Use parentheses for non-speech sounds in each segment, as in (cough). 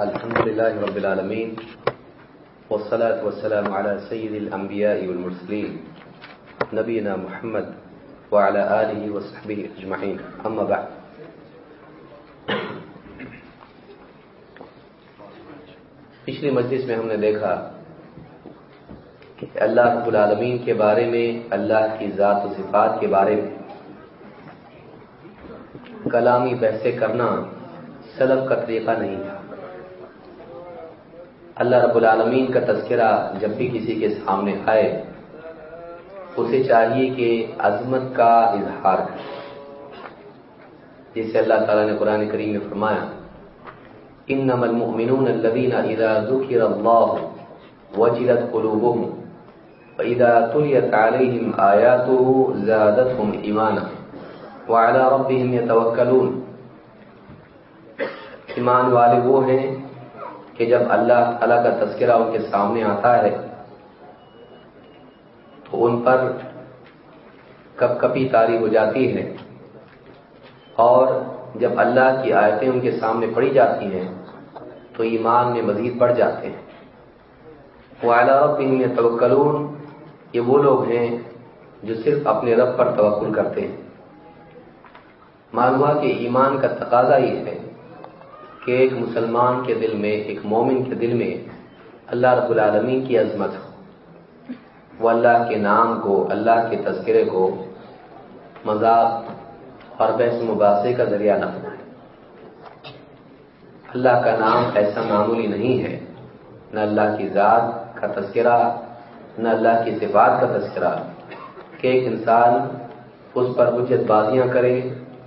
الحمد لله رب العالمين والصلاة والسلام على سيد الأنبياء والمرسلين نبينا محمد وعلى آله وصحبه أجمعين أما بعد. پچھلی مجلس میں ہم نے دیکھا کہ اللہ رب العالمین کے بارے میں، اللہ کی ذات و صفات کے بارے میں کلامی بحثیں کرنا سلب کا طریقہ نہیں تھا۔ اللہ رب العالمین کا تذکرہ جب بھی کسی کے سامنے آئے، اسے چاہیے کہ عظمت کا اظہار کرے۔ جسے اللہ تعالیٰ نے قرآن کریم میں فرمایا، انما المؤمنون الذين اذا ذكر الله وجلت قلوبهم واذا تليت عليهم اياته زادتهم ايمانا وعلى ربهم يتوكلون ایمان والے وہ ہیں کہ جب اللہ تعالیٰ کا تذکرہ ان کے سامنے آتا ہے، تو ان پر کب کبھی تاری ہو جاتی ہے۔ اور جب اللہ کی آیتیں ان کے سامنے پڑھی جاتی ہیں، تو ایمان میں مزید بڑھ جاتے ہیں۔ وہ اعلیٰ توکلون یہ وہ لوگ ہیں جو صرف اپنے رب پر توکل کرتے ہیں۔ معلوم کہ ایمان کا تقاضا یہ ہے کہ ایک مسلمان کے دل میں، ایک مومن کے دل میں اللہ رب العالمین کی عظمت ہو۔ وہ اللہ کے نام کو، اللہ کے تذکرے کو مذاق اور بحث مباحثے کا ذریعہ نہ بنائے۔ اللہ کا نام ایسا معمولی نہیں ہے۔ نہ اللہ کی ذات کا تذکرہ، نہ اللہ کی صفات کا تذکرہ کہ ایک انسان اس پر حجت بازیاں کرے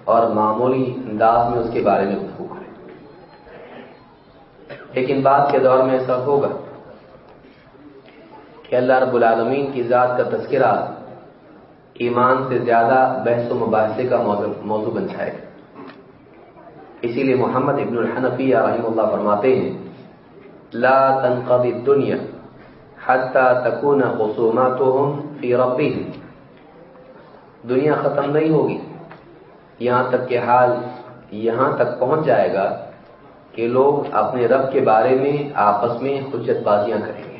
اور معمولی انداز میں اس کے بارے میں گفتگو لیکن بعد کے دور میں ایسا ہوگا کہ اللہ رب العالمین کی ذات کا تذکرہ ایمان سے زیادہ بحث و مباحثے کا موضوع بن جائے گا اسی لیے محمد ابن الحنفی رحم اللہ فرماتے ہیں، لا تنقضی الدنیا حتی تکون خصوماتهم فی ربهم۔ دنیا ختم نہیں ہوگی، یہاں تک کہ حال یہاں تک پہنچ جائے گا۔ کہ لوگ اپنے رب کے بارے میں آپس میں حجت بازیاں کریں گے۔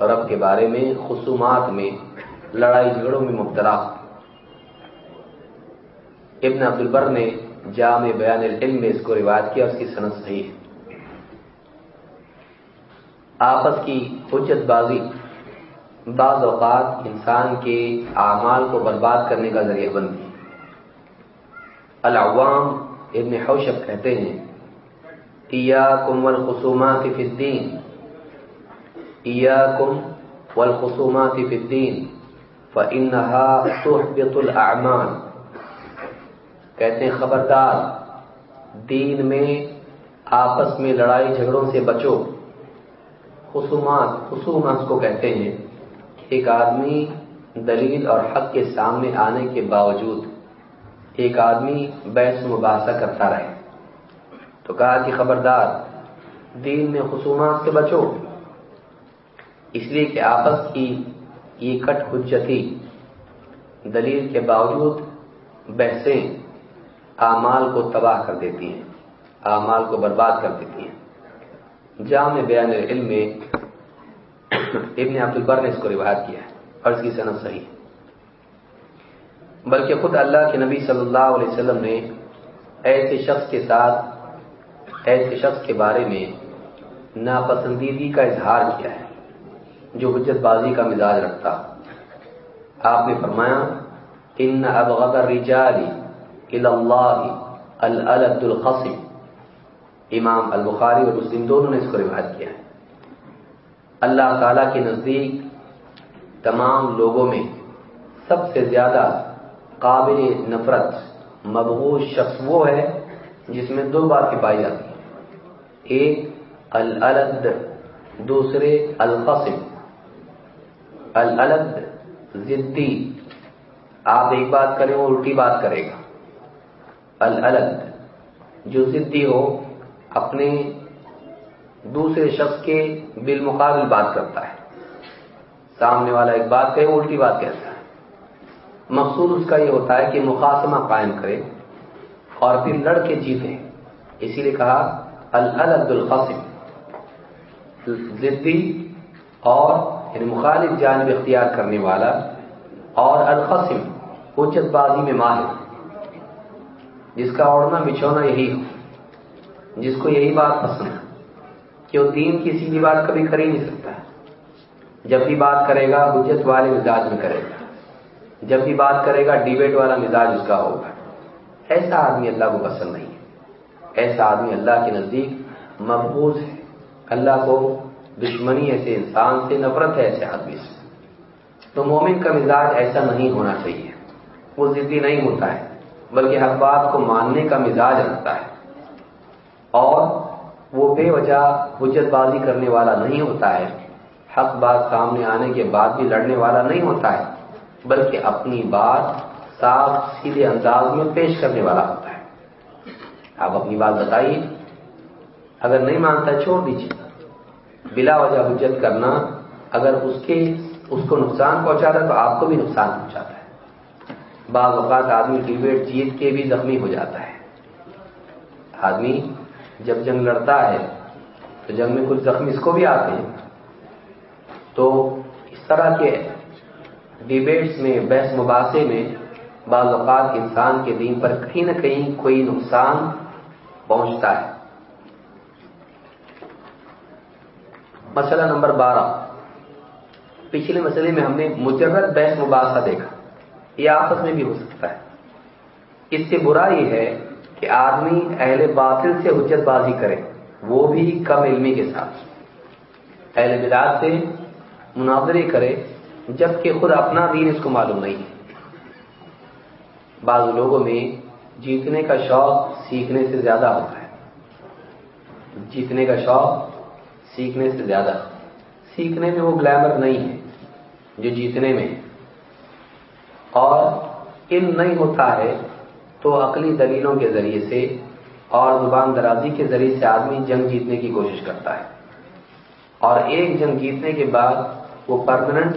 رب کے بارے میں خصومات میں، لڑائی جھگڑوں میں مبتلا۔ ابن عبد البر نے جامع بیان العلم میں اس کو روایت کیا، اس کی صنعت صحیح ہے۔ آپس کی حجت بازی بعض اوقات انسان کے اعمال کو برباد کرنے کا ذریعہ بنتی۔ العوام ابن حوشب کہتے ہیں، ایاکم والخصومات فی الدین. ایاکم والخصومات فی الدین فإنها تحبط الاعمال. کہتے ہیں، خبردار، دین میں آپس میں لڑائی جھگڑوں سے بچو۔ خصومات خصومات کو کہتے ہیں، ایک آدمی دلیل اور حق کے سامنے آنے کے باوجود ایک آدمی بحث مباحثہ کرتا رہے۔ تو کہا کہ خبردار، دین میں خصومات سے بچو۔ اس لیے کہ آپس کی یہ کٹ حجتی دلیل کے باوجود بحثیں اعمال کو تباہ کر دیتی ہیں، اعمال کو برباد کر دیتی ہیں۔ جامع بیان علم میں ابن عبد البر نے اس کو روایت کیا ہے اور اس کی صنعت صحیح۔ ہے بلکہ خود اللہ کے نبی صلی اللہ علیہ وسلم نے ایسے شخص کے ساتھ، ایسے شخص کے بارے میں ناپسندیدگی کا اظہار کیا ہے، جو حجت بازی کا مزاج رکھتا۔ آپ نے فرمایا، ان ابغض الرجال الى اللہ الالد القصم امام البخاری اور مسلم دونوں نے اس کو روایت کیا ہے۔ اللہ تعالی کے نزدیک تمام لوگوں میں سب سے زیادہ قابل نفرت، مبغوض شخص وہ ہے جس میں دو باتیں پائی جاتی ہیں ایک، الالد، دوسرے القسم الالد ضدی آپ ایک بات کریں، وہ الٹی بات کرے گا۔ الالد، جو ضدی ہو، اپنے دوسرے شخص کے بالمقابل بات کرتا ہے۔ سامنے والا ایک بات کہے، وہ الٹی بات کہتا ہے۔ مقصود اس کا یہ ہوتا ہے کہ مقاسمہ قائم کرے اور پھر لڑ کے جیتے اسی لیے کہا الد القاسم ضدی اور یعنی مخالف جانب اختیار کرنے والا اور القسم اچت بازی میں ماہر۔ جس کا اوڑنا بچھونا یہی ہو۔ جس کو یہی بات پسند ہے کہ وہ دین کی سیدھی بات کبھی کر ہی نہیں سکتا۔ جب بھی بات کرے گا، حجت والے مزاج میں کرے گا۔ جب بھی بات کرے گا، ڈیبیٹ والا مزاج اس کا ہوگا۔ ایسا آدمی اللہ کو پسند نہیں ہے۔ ایسا آدمی اللہ کے نزدیک محبوظ ہے۔ اللہ کو دشمنی ایسے انسان سے، نفرت ہے ایسے آدمی سے۔ تو مومن کا مزاج ایسا نہیں ہونا چاہیے۔ وہ ضدی نہیں ہوتا ہے، بلکہ ہر بات کو ماننے کا مزاج رکھتا ہے۔ اور وہ بے وجہ حجت بازی کرنے والا نہیں ہوتا ہے۔ حق بات سامنے آنے کے بعد بھی لڑنے والا نہیں ہوتا ہے۔ بلکہ اپنی بات صاف سیدھے انداز میں پیش کرنے والا ہوتا ہے۔ آپ اپنی بات بتائیے۔ اگر نہیں مانتا چھوڑ دیجیے بلا وجہ حجت کرنا اگر اس کے اس کو نقصان پہنچاتا ہے تو آپ کو بھی نقصان پہنچاتا ہے۔ بعض اوقات آدمی ڈیبیٹ جیت کے بھی زخمی ہو جاتا ہے۔ آدمی جب جنگ لڑتا ہے تو جنگ میں کچھ زخمی اس کو بھی آتے ہیں۔ تو اس طرح کے ڈیبیٹس میں، بحث مباحثے میں بعض اوقات انسان کے دین پر کہیں نہ کہیں کوئی نقصان پہنچتا ہے۔ مسئلہ نمبر بارہ۔ پچھلے مسئلے میں ہم نے مجرد بحث مباحثہ دیکھا۔ یہ آپس میں بھی ہو سکتا ہے۔ اس سے برا یہ ہے کہ آدمی اہل باطل سے حجت بازی کرے۔ وہ بھی کم علمی کے ساتھ۔ اہل بلاد سے مناظرے کرے۔ جبکہ خود اپنا دین اس کو معلوم نہیں ہے۔ بعض لوگوں میں جیتنے کا شوق سیکھنے سے زیادہ ہوتا ہے۔ جیتنے کا شوق سیکھنے سے زیادہ۔ سیکھنے میں وہ گلیمر نہیں ہے جو جیتنے میں۔ اور علم نہیں ہوتا ہے تو عقلی دلیلوں کے ذریعے سے اور زبان درازی کے ذریعے سے آدمی جنگ جیتنے کی کوشش کرتا ہے۔ اور ایک جنگ جیتنے کے بعد وہ پرماننٹ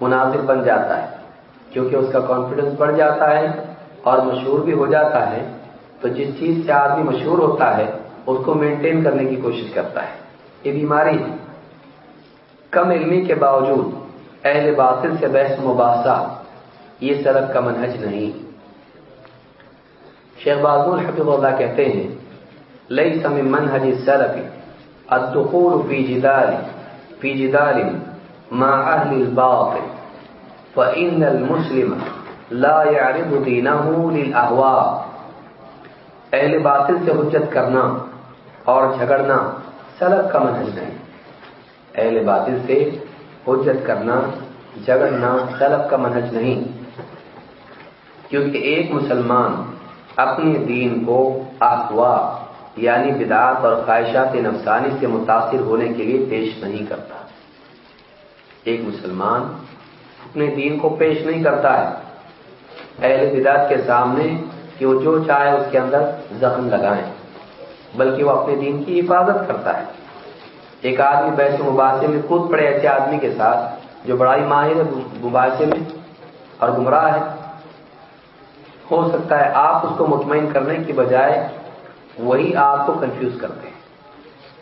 مناسب بن جاتا ہے۔ کیونکہ اس کا کانفیڈنس بڑھ جاتا ہے اور مشہور بھی ہو جاتا ہے، تو جس چیز سے آدمی مشہور ہوتا ہے، اس کو مینٹین کرنے کی کوشش کرتا ہے۔ یہ بیماری کم علمی کے باوجود، اہل باطل سے بحث مباحثہ، یہ سرب کا منہج نہیں۔ شیخ بازول حفظ اللہ کہتے ہیں لئی سم منہج سرفی الدخول فی جدال فی جدال ما اہل الباطل، فإن المسلم لا يعرض دينه للأهواء. اہل باطل سے حجت کرنا اور جھگڑنا سلب کا منہج نہیں. اہل باطل سے حجت کرنا، جھگڑنا سلب کا منہج نہیں. کیونکہ ایک مسلمان اپنے دین کو آخوا یعنی بدعات اور خواہشات نفسانی سے متاثر ہونے کے لیے پیش نہیں کرتا۔ ایک مسلمان اپنے دین کو پیش نہیں کرتا ہے۔ اہل بدعت کے سامنے کہ وہ جو چاہے اس کے اندر زخم لگائیں، بلکہ وہ اپنے دین کی حفاظت کرتا ہے۔ ایک آدمی بیس مباحثے میں خود پڑے ایسے آدمی کے ساتھ جو بڑا ہی ماہر ہے، مباحثے میں اور گمراہ ہے۔ ہو سکتا ہے آپ اس کو مطمئن کرنے کی بجائے وہی آپ کو کنفیوز کرتے ہیں۔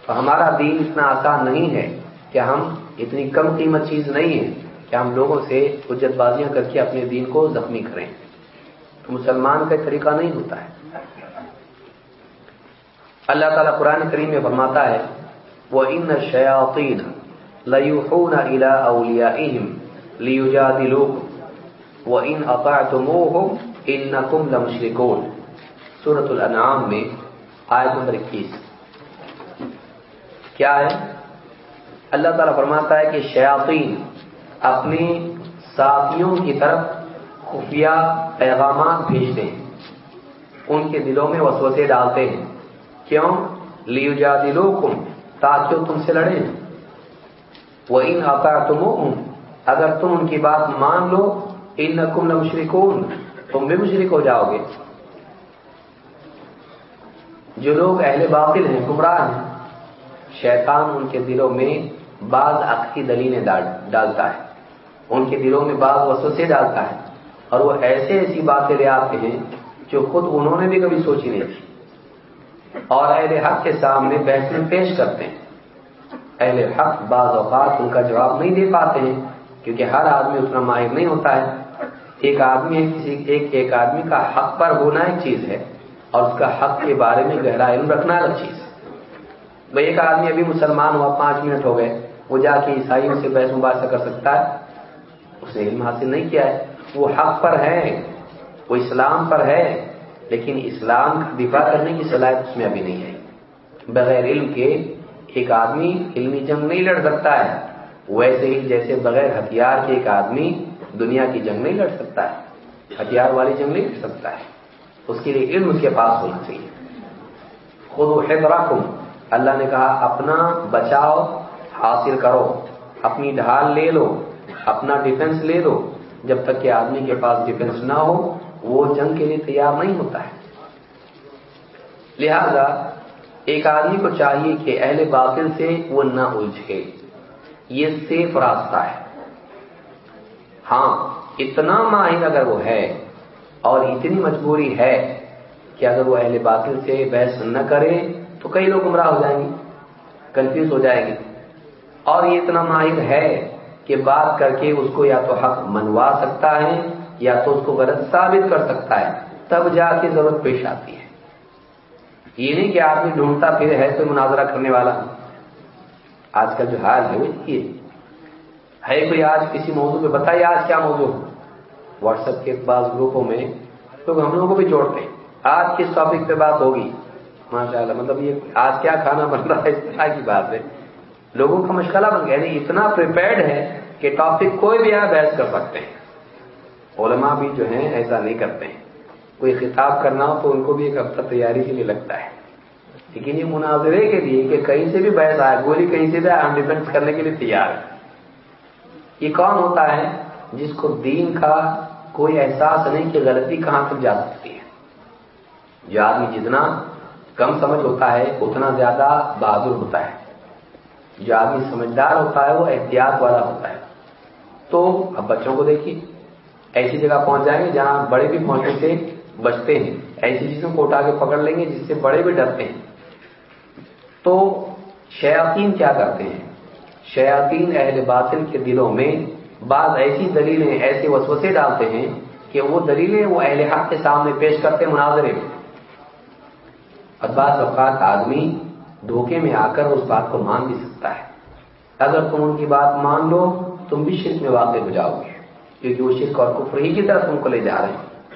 تو ہمارا دین اتنا آسان نہیں ہے کہ ہم اتنی کم قیمت چیز نہیں ہے کہ ہم لوگوں سے حجت بازیاں کر کے اپنے دین کو زخمی کریں۔ تو مسلمان کا طریقہ نہیں ہوتا ہے۔ اللہ تعالیٰ قرآن کریم میں فرماتا ہے وہ ان شیاطین ليوحون الى اوليائهم ليجادلوكم وان اطعتموهم انکم لمشرکون سورت الانعام میں آیت نمبر اکیس۔ کیا ہے؟ اللہ تعالیٰ فرماتا ہے کہ شیاطین اپنے ساتھیوں کی طرف خفیہ پیغامات بھیجتے ہیں۔ ان کے دلوں میں وسوسے ڈالتے ہیں۔ کیوں؟ لیو جا تاکہ تم سے لڑیں۔ وہ ان آتا تم اگر تم ان کی بات مان لو ان نقم نمشرکون تم بھی مشرک ہو جاؤ گے۔ جو لوگ اہل باطل ہیں، گمراہ ہیں، شیطان ان کے دلوں میں بعض عقلی دلیلیں ڈالتا ہے۔ ان کے دلوں میں بعض وسوسے ڈالتا ہے۔ اور وہ ایسے ایسی باتیں لے آتے ہیں جو خود انہوں نے بھی کبھی سوچی نہیں تھی۔ اور اہل حق کے سامنے بحث میں پیش کرتے ہیں۔ اہل حق بعض اوقات ان کا جواب نہیں دے پاتے ہیں، کیونکہ ہر آدمی اتنا ماہر نہیں ہوتا ہے۔ ایک آدمی کسی ایک ایک آدمی کا حق پر ہونا ایک چیز ہے، اور اس کا حق کے بارے میں گہرا علم رکھنا الگ چیز۔ ہے بھائی ایک آدمی ابھی مسلمان ہوا، پانچ منٹ ہو گئے۔ وہ جا کے عیسائیوں سے بحث مباحثہ کر سکتا ہے، اس نے علم حاصل نہیں کیا ہے۔ وہ حق پر ہے، وہ اسلام پر ہے، لیکن اسلام کا دفاع کرنے کی صلاحیت اس میں ابھی نہیں ہے۔ بغیر علم کے ایک آدمی علمی جنگ نہیں لڑ سکتا ہے۔ ویسے ہی جیسے بغیر ہتھیار کے ایک آدمی دنیا کی جنگ نہیں لڑ سکتا ہے، ہتھیار والی جنگ نہیں لڑ سکتا ہے۔ اس کے لیے علم اس کے پاس ہونا چاہیے۔ خود و حید اللہ نے کہا، اپنا بچاؤ حاصل کرو، اپنی ڈھال لے لو، اپنا ڈیفنس لے لو۔ جب تک کہ آدمی کے پاس ڈیفنس نہ ہو، وہ جنگ کے لیے تیار نہیں ہوتا ہے۔ لہذا، ایک آدمی کو چاہیے کہ اہل باطل سے وہ نہ الجھے۔ یہ سیف راستہ ہے۔ ہاں اتنا ماہر اگر وہ ہے اور اتنی مجبوری ہے کہ اگر وہ اہل باطل سے بحث نہ کرے، تو کئی لوگ گمراہ ہو جائیں گے کنفیوز ہو جائے گی اور یہ اتنا ماہر ہے کہ بات کر کے اس کو یا تو حق منوا سکتا ہے یا تو اس کو غلط ثابت کر سکتا ہے، تب جا کے ضرورت پیش آتی ہے۔ یہ نہیں کہ آدمی ڈھونڈتا پھر ہے تو مناظرہ کرنے والا۔ آج کا جو حال ہے وہ یہ۔ ہے کوئی آج کسی موضوع پہ بتائیے آج کیا موضوع واٹس ایپ کے بعض گروپوں میں لوگ ہم لوگوں کو بھی جوڑتے ہیں۔ آج کس ٹاپک پہ بات ہوگی؟ ماشاء اللہ مطلب یہ آج کیا کھانا بن رہا ہے، اس طرح کی بات ہے۔ لوگوں کا مشغلہ بن گیا یعنی اتنا پریپیئرڈ ہے کہ ٹاپک کوئی بھی یہاں بحث کر سکتے ہیں۔ علماء بھی جو ہیں ایسا نہیں کرتے ہیں۔ کوئی خطاب کرنا ہو تو ان کو بھی ایک ہفتہ تیاری کے لیے لگتا ہے۔ لیکن یہ مناظرے کے لیے کہ کہیں سے بھی بحث آئے، گولی کہیں سے بھی ہم ڈیفینس کرنے کے لیے تیار ہے یہ کون ہوتا ہے جس کو دین کا کوئی احساس نہیں کہ غلطی کہاں تک جا سکتی ہے؟ جو آدمی جتنا کم سمجھ ہوتا ہے، اتنا زیادہ بہادر ہوتا ہے۔ جو آدمی سمجھدار ہوتا ہے، وہ احتیاط والا ہوتا ہے۔ تو اب بچوں کو دیکھیے، ایسی جگہ پہنچ جائیں گے جہاں بڑے بھی پہنچنے سے بچتے ہیں۔ ایسی چیزوں کو اٹھا کے پکڑ لیں گے جس سے بڑے بھی ڈرتے ہیں۔ تو شیاطین کیا کرتے ہیں؟ شیاطین اہل باطل کے دلوں میں بعض ایسی دلیلیں، ایسے وسوسے ڈالتے ہیں کہ وہ دلیلیں وہ اہل حق کے سامنے پیش کرتے مناظرے۔ میں بعض اوقات آدمی دھوکے میں آ کر اس بات کو مان بھی سکتا ہے۔ اگر تم ان کی بات مان لو، تم بھی شرک میں واقع ہو جاؤ گے، کیونکہ وہ شرک اور کفر ہی کی طرف تم کو لے جا رہے ہیں۔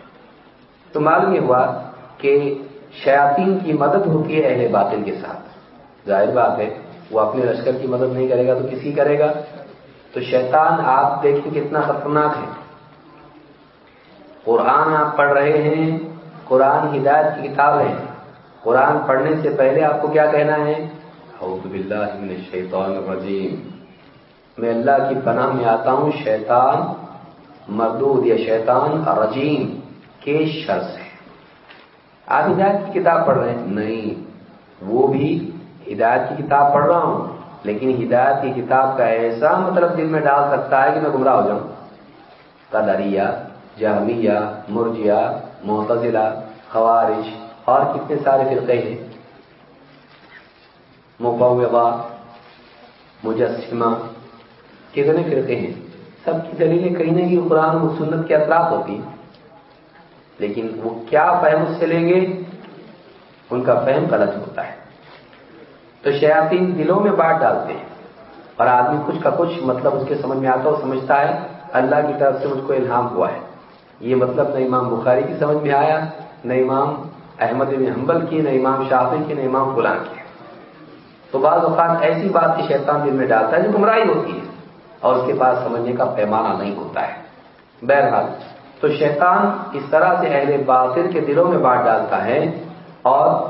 تو معلوم یہ ہوا کہ شیاطین کی مدد ہوتی ہے اہل باطل کے ساتھ۔ ظاہر بات ہے، وہ اپنے لشکر کی مدد نہیں کرے گا تو کسی کرے گا۔ تو شیطان آپ دیکھیں کتنا خطرناک ہے۔ قرآن آپ پڑھ رہے ہیں، قرآن ہدایت کی کتاب ہے۔ قرآن پڑھنے سے پہلے آپ کو کیا کہنا ہے؟ اعوذ باللہ من الشیطان الرجیم۔ میں اللہ کی پناہ میں آتا ہوں شیطان مردود یا شیطان رجیم کے شر سے آپ ہدایت کی کتاب پڑھ رہے ہیں؟ نہیں۔ وہ بھی ہدایت کی کتاب پڑھ رہا ہوں لیکن ہدایت کی کتاب کا ایسا مطلب دل میں ڈال سکتا ہے کہ میں گمراہ ہو جاؤں۔ قدریہ جہمیہ مرجیا معتزلہ خوارش اور کتنے سارے فرقے ہیں؟ مقوبہ مجسمہ، کتنے فرقے ہیں؟ سب کی دلیلیں کہیں نہ کہیں قرآن و سنت کے اطراف ہوتی ہیں۔ لیکن وہ کیا فہم اس سے لیں گے؟ ان کا فہم غلط ہوتا ہے۔ تو شیاطین دلوں میں بانٹ ڈالتے ہیں۔ اور آدمی کچھ کا کچھ مطلب اس کے سمجھ میں آتا وہ سمجھتا ہے۔ اللہ کی طرف سے مجھ کو الہام ہوا ہے۔ یہ مطلب نہ امام بخاری کی سمجھ میں آیا، نہ امام احمد بن حنبل کی نہ امام شافی کی نہ امام فلان کی۔ تو بعض اوقات ایسی بات کی شیطان دل میں ڈالتا ہے جو گمراہی ہوتی ہے اور اس کے پاس سمجھنے کا پیمانہ نہیں ہوتا ہے۔ بہرحال، تو شیطان اس طرح سے اہل باطل کے دلوں میں بانٹ ڈالتا ہے اور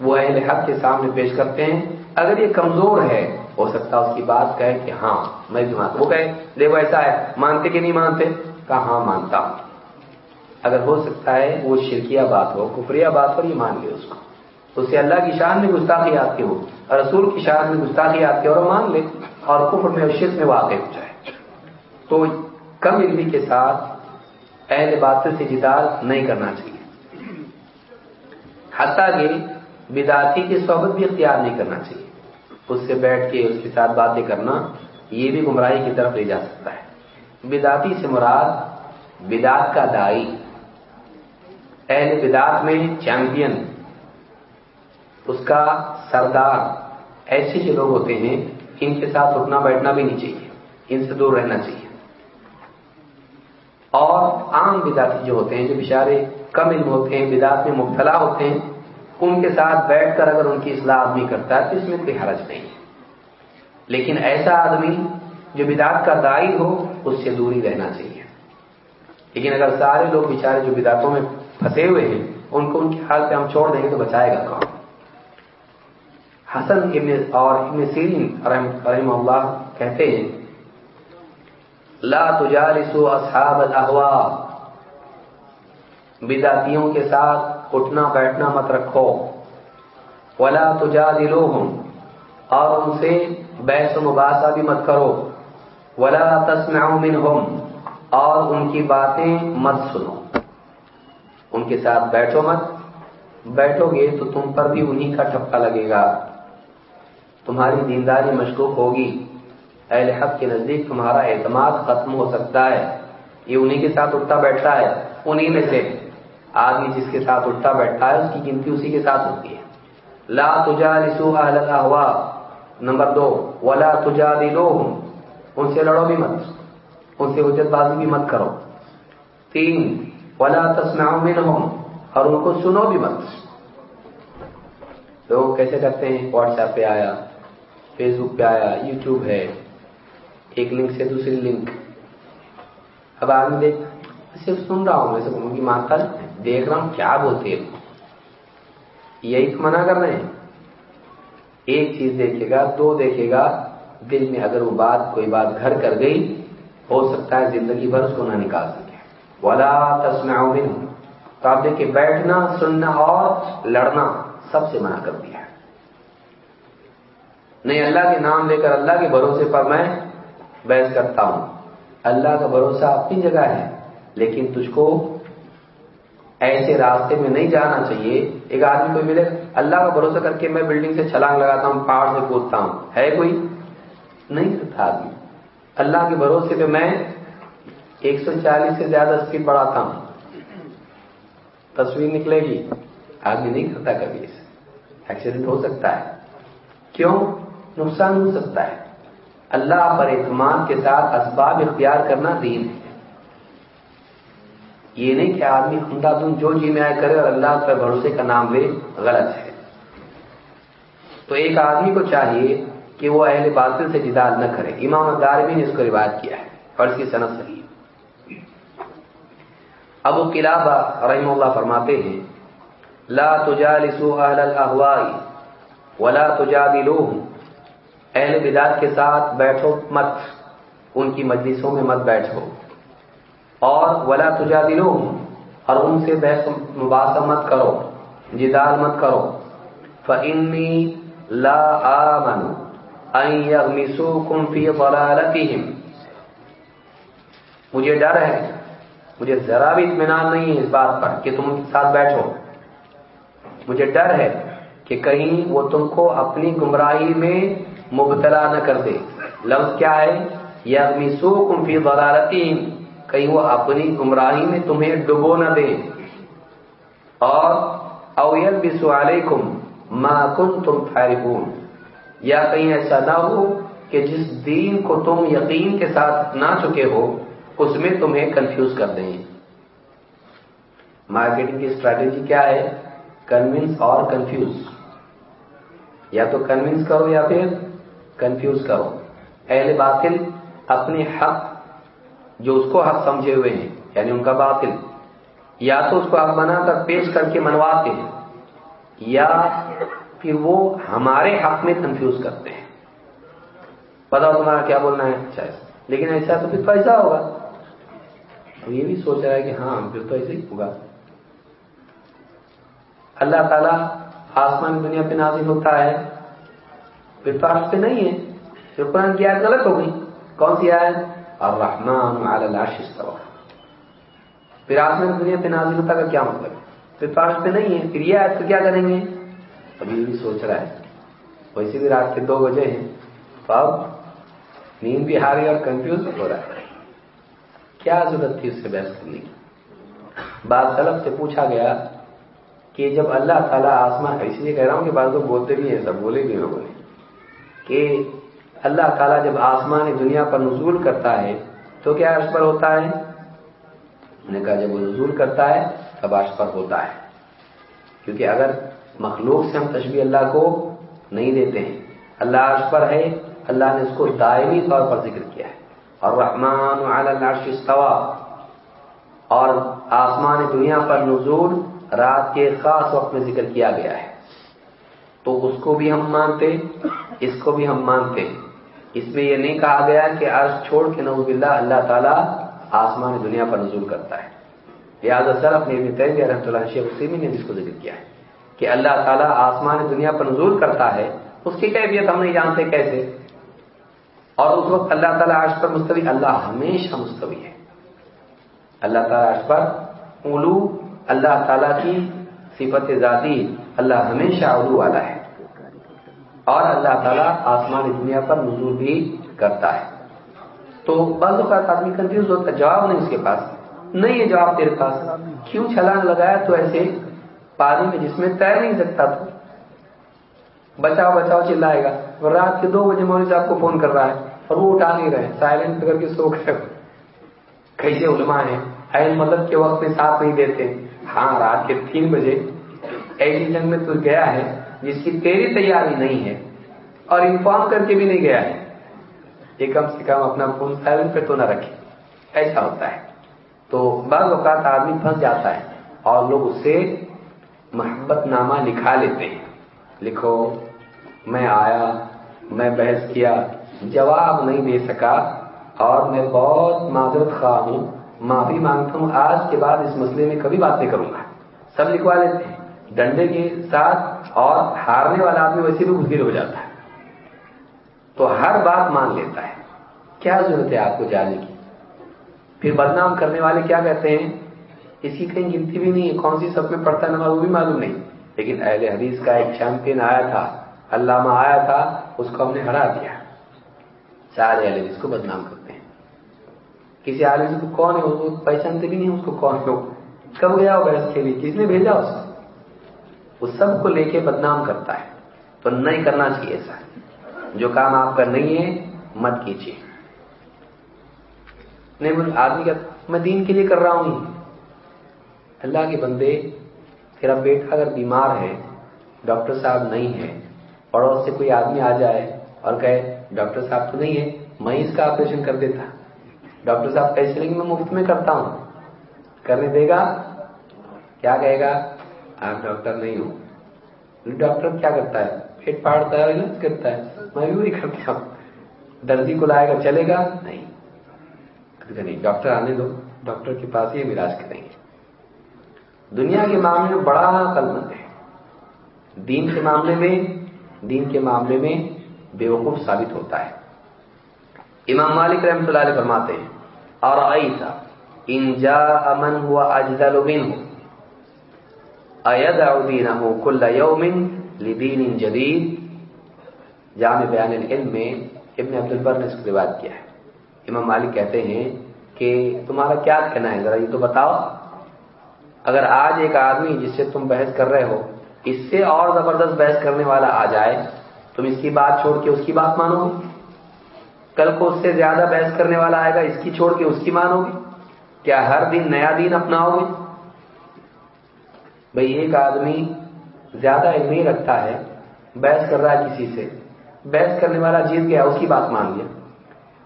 وہ اہل حق کے سامنے پیش کرتے ہیں۔ اگر یہ کمزور ہے، ہو سکتا اس کی بات کہے کہ ہاں میں بھی مانتا وہ کہے، دیکھو ایسا ہے، مانتے کہ نہیں مانتے؟ کہا ہاں مانتا ہوں۔ اگر ہو سکتا ہے وہ شرکیہ بات ہو، کفریہ بات ہو، یہ مان لے اس کو۔ اس سے اللہ کی شان میں گستاخی آتی ہو، اور رسول کی شان میں گستاخی آتی ہو، اور مان لے، اور کفر میں اور شرک میں واقع ہو جائے۔ تو کم علمی کے ساتھ اہل باطل سے جدال نہیں کرنا چاہیے۔ حتیٰ کہ بداتی کی صحبت بھی اختیار نہیں کرنا چاہیے۔ اس سے بیٹھ کے اس کے ساتھ باتیں کرنا، یہ بھی گمراہی کی طرف لے جا سکتا ہے۔ بداتی سے مراد بدات کا دائی۔ اہل بدات میں چیمپئن، اس کا سردار، ایسے جو لوگ ہوتے ہیں، ان کے ساتھ اٹھنا بیٹھنا بھی نہیں چاہیے، ان سے دور رہنا چاہیے۔ اور عام بداتی جو ہوتے ہیں، جو بےچارے کم علم ہوتے ہیں بدات میں مبتلا ہوتے ہیں، ان کے ساتھ بیٹھ کر اگر ان کی اصلاح آدمی کرتا ہے، تو اس میں کوئی حرج نہیں۔ ہے لیکن ایسا آدمی جو بدعت کا دائی ہو، اس سے دوری رہنا چاہیے۔ لیکن اگر سارے لوگ بیچارے جو بدعتوں میں پھنسے ہوئے ہیں، ان کو ان کی حال پہ ہم چھوڑ دیں گے تو بچائے گا کون؟ حسن ابن اور ابن سیرین رحم اللہ کہتے ہیں، لا تجالسوا اصحاب الاهواء، بدعتیوں کے ساتھ اٹھنا بیٹھنا مت رکھو، ولا تجادلوهم اور ان سے بحث و مباحثہ بھی مت کرو، ولا تسمعوا منهم اور ان کی باتیں مت سنو۔ ان کے ساتھ بیٹھو مت۔ بیٹھو گے تو تم پر بھی انہی کا ٹھپکا لگے گا۔ تمہاری دینداری مشکوک ہوگی۔ اہل حق کے نزدیک تمہارا اعتماد ختم ہو سکتا ہے۔ یہ انہی کے ساتھ اٹھتا بیٹھتا ہے۔ انہی میں سے آدمی جس کے ساتھ اٹھتا بیٹھتا ہے، اس کی گنتی اسی کے ساتھ ہوتی ہے۔ لا تجالسوا اهل الاهواء نمبر دو، ولا تجادلوهم ان سے لڑو بھی مت۔ ان سے حجت بازی بھی مت کرو۔ تین ولا تسمعوا منهم اور ان کو سنو بھی مت۔ لوگ کیسے کرتے ہیں؟ واٹس ایپ پہ آیا فیس بک پہ آیا یوٹیوب ہے، ایک لنک سے دوسری لنک۔ اب آدمی دیکھ صرف سن رہا ہوں میں سے کی مانتا دیکھ رہا ہوں، کیا بولتے ہیں؟ یہی تو منع کر رہے ہیں۔ ایک چیز دیکھے گا، دو دیکھے گا، دل میں اگر وہ بات، کوئی بات گھر کر گئی، ہو سکتا ہے زندگی بھر اس کو نہ نکال سکے۔ ولا تسمع تو آپ دیکھیں، بیٹھنا، سننا اور لڑنا سب سے منع کر دیا نہیں، اللہ کے نام لے کر، اللہ کے بھروسے پر میں بحث کرتا ہوں۔ اللہ کا بھروسہ اپنی جگہ ہے، لیکن تجھ کو ایسے راستے میں نہیں جانا چاہیے۔ ایک آدمی کوئی ملے، اللہ کا بھروسہ کر کے میں بلڈنگ سے چھلانگ لگاتا ہوں، پہاڑ سے کودتا ہوں۔ ہے کوئی؟ نہیں کرتا آدمی۔ اللہ کے بھروسے پہ میں ایک سو چالیس سے زیادہ اسپیڈ بڑھاتا ہوں تصویر نکلے گی۔ آدمی نہیں کرتا کبھی اسے ایکسیڈنٹ ہو سکتا ہے۔ کیوں؟ نقصان ہو سکتا ہے۔ اللہ پر اعتماد کے ساتھ اسباب اختیار کرنا دین ہے۔ یہ نہیں کہ آدمی خندہ تم جو جی میں آئے کرے اور اللہ پر بھروسے کا نام لے، غلط ہے۔ تو ایک آدمی کو چاہیے کہ وہ اہل باطل سے جدال نہ کرے۔ امام دار نے اس کو روایت کیا ہے اور اس کی صنعت صحیح ابو قلابہ رحم اللہ فرماتے ہیں، لا تجالسوا اهل الاهواء ولا تجادلوهم اہل بدعت کے ساتھ بیٹھو مت، ان کی مجلسوں میں مت بیٹھو۔ اور ولا تجادلوهم اور ان سے بحث مباحثہ مت کرو، جدال مت کرو۔ فإني لا آمن ان يغمسوكم في ضلالتهم۔ مجھے ڈر ہے مجھے ذرا بھی اطمینان نہیں ہے اس بات پر کہ تم ان کے ساتھ بیٹھو۔ مجھے ڈر ہے کہ کہیں وہ تم کو اپنی گمراہی میں مبتلا نہ کر دے۔ لفظ کیا ہے؟ یا میسو فی ضرارتی کہیں وہ اپنی گمراہی میں تمہیں ڈبو نہ دے۔ اور اویل بسو علیکم ما کن تم فارغون یا کہیں ایسا نہ ہو کہ جس دین کو تم یقین کے ساتھ نہ چکے ہو اس میں تمہیں کنفیوز کر دیں گے۔ مارکیٹنگ کی اسٹریٹجی کیا ہے؟ کنوینس اور کنفیوز یا تو کنوینس کرو یا پھر کنفیوز کرو۔ اہل باطل اپنے حق، جو اس کو حق سمجھے ہوئے ہیں یعنی ان کا باطل، یا تو اس کو حق بنا کر پیش کر کے منواتے ہیں، یا پھر وہ ہمارے حق میں کنفیوز کرتے ہیں۔ پتا تمہارا کیا بولنا ہے؟ اچھا لیکن ایسا تو پھر پیسہ ہوگا۔ تو یہ بھی سوچ رہا ہے کہ ہاں پھر تو ایسے ہی ہوگا۔ اللہ تعالیٰ آسمان دنیا پہ نازل ہوتا ہے۔ پھر تو پہ نہیں ہے۔ پھر قرآن کی آیت غلط ہو گئی۔ کون سی آیت؟ اور رحمان پھر آسمان دنیا پہ نازل ہوتا کا کیا مطلب؟ پھر تو پہ نہیں ہے۔ پھر یہ آیت تو کیا کریں گے؟ ابھی بھی سوچ رہا ہے۔ ویسے بھی رات کے دو بجے ہیں۔ تو اب نیند بھی ہاری اور کنفیوز ہو رہا ہے۔ کیا ضرورت تھی اس سے بحث کرنے کی؟ بعض طلب سے پوچھا گیا کہ جب اللہ تعالیٰ آسمان اس لیے کہہ رہا ہوں کہ بعض لوگ بولتے بھی ہیں، سب بولے بھی لوگوں نے، کہ اللہ تعالیٰ جب آسمان دنیا پر نزول کرتا ہے تو کیا عرش پر ہوتا ہے؟ نے کہا جب وہ نزول کرتا ہے تب عرش پر ہوتا ہے، کیونکہ اگر مخلوق سے ہم تشبیہ اللہ کو نہیں دیتے ہیں، اللہ عرش پر ہے، اللہ نے اس کو دائمی طور پر ذکر کیا ہے۔ اور رحمان العرش استوا اور آسمان دنیا پر نزول رات کے خاص وقت میں ذکر کیا گیا ہے۔ تو اس کو بھی ہم مانتے، اس کو بھی ہم مانتے۔ اس میں یہ نہیں کہا گیا کہ عرض چھوڑ کے نوز باللہ اللہ تعالیٰ آسمان دنیا پر نزول کرتا ہے۔ لہٰذا سر اپنے رحمۃ اللہ شیخ وسیمی نے اس کو ذکر کیا ہے کہ اللہ تعالیٰ آسمان دنیا پر نزول کرتا ہے۔ اس کی کیفیت ہم نہیں جانتے کیسے؟ اور اس وقت اللہ تعالیٰ عرش پر مستوی، اللہ ہمیشہ مستوی ہے۔ اللہ تعالیٰ عرش پر اولو، اللہ تعالیٰ کی صفت ذاتی اللہ ہمیشہ اولو والا ہے۔ اور اللہ تعالیٰ آسمان دنیا پر نزول بھی کرتا ہے۔ تو بعض اوقات آدمی کنفیوز ہوتا ہے، جواب نہیں اس کے پاس۔ نہیں ہے جواب تیرے پاس۔ کیوں چھلانگ لگایا تو ایسے پانی میں جس میں تیر نہیں سکتا تو؟ بچاؤ بچاؤ، چلائے گا۔ رات کے دو بجے مولوی صاحب کو فون کر رہا ہے اور وہ اٹھا نہیں رہے سائلنٹ کر کے سو گئے کیسے علماء ہیں؟ این مدد کے وقت میں ساتھ نہیں دیتے۔ ہاں رات کے تین بجے ایسی جنگ میں تو گیا ہے، جس کی تیری تیاری نہیں ہے اور انفارم کر کے بھی نہیں گیا ہے۔ یہ کم سے کم اپنا فون سائلنٹ پہ تو نہ رکھے۔ ایسا ہوتا ہے۔ تو بعض اوقات آدمی پھنس جاتا ہے اور لوگ اس سے محبت نامہ لکھا لیتے ہیں۔ لکھو۔ میں آیا، میں بحث کیا، جواب نہیں دے سکا اور میں بہت معذرت خواہ ہوں، معافی مانگتا ہوں، آج کے بعد اس مسئلے میں کبھی بات نہیں کروں گا۔ سب لکھوا لیتے ہیں، ڈنڈے کے ساتھ اور ہارنے والا آدمی ویسے بھی گزیر ہو جاتا ہے۔ تو ہر بات مان لیتا ہے۔ کیا ضرورت ہے آپ کو جانے کی؟ پھر بدنام کرنے والے کیا کہتے ہیں؟ اس کی کہیں گنتی بھی نہیں ہے، کون سی سب میں پڑھتا نماز وہ بھی معلوم نہیں۔ لیکن اہل حدیث کا ایک چیمپئن آیا تھا علامہ آیا تھا، اس کو ہم نے ہرا دیا۔ سارے اہل حدیث کو بدنام کرتے ہیں۔ کسی عالم کو کون ہے؟ وہ پہچانتے بھی نہیں اس کو کون ہے۔ کب گیا وہ بحث کے لیے کس نے بھیجا اس کو؟ وہ سب کو لے کے بدنام کرتا ہے۔ تو نہیں کرنا چاہیے ایسا۔ جو کام آپ کا نہیں ہے، مت کیجیے۔ نہیں بول آدمی کا میں دین کے لیے کر رہا ہوں۔ اللہ کے بندے، تیرا بیٹا اگر بیمار ہے، ڈاکٹر صاحب نہیں ہے پڑوس سے کوئی آدمی آ جائے اور کہے، ڈاکٹر صاحب تو نہیں ہے، میں اس کا آپریشن کر دیتا. ڈاکٹر صاحب پیسے میں مفت میں کرتا ہوں. کرنے دے گا، کیا کہے گا؟ آپ ڈاکٹر نہیں ہوں ڈاکٹر کیا کرتا ہے؟ پیٹ پھاڑتا ہے کرتا ہے، میں بھی وہی کرتا ہوں. درزی کو لائے گا، چلے گا، نہیں. نہیں، ڈاکٹر آنے دو، ڈاکٹر کے پاس ہی علاج کریں گے. دنیا کے معاملے میں بڑا عقل مند ہے۔ دین کے معاملے میں دین کے معاملے میں بے وقوف ثابت ہوتا ہے۔ امام مالک رحمۃ اللہ علیہ فرماتے ہیں اور ایسا انجا امن ہوا اجزل ہو ایدع دینہ کل یوم لدین جدید؟ جامع بیان العلم میں ابن عبد البر نے اس کو روایت کیا ہے۔ امام مالک کہتے ہیں کہ تمہارا کیا کہنا ہے؟ ذرا یہ تو بتاؤ۔ اگر آج ایک آدمی جس سے تم بحث کر رہے ہو اس سے اور زبردست بحث کرنے والا آ جائے، تم اس کی بات چھوڑ کے اس کی بات مانو گے۔ کل کو اس سے زیادہ بحث کرنے والا آئے گا، اس کی چھوڑ کے اس کی مانو گے۔ کیا ہر دن نیا دین اپناؤ گے؟ بھئی ایک آدمی زیادہ علم نہیں رکھتا ہے، بحث کر رہا ہے کسی سے۔ بحث کرنے والا جیت گیا، اس کی بات مان لیا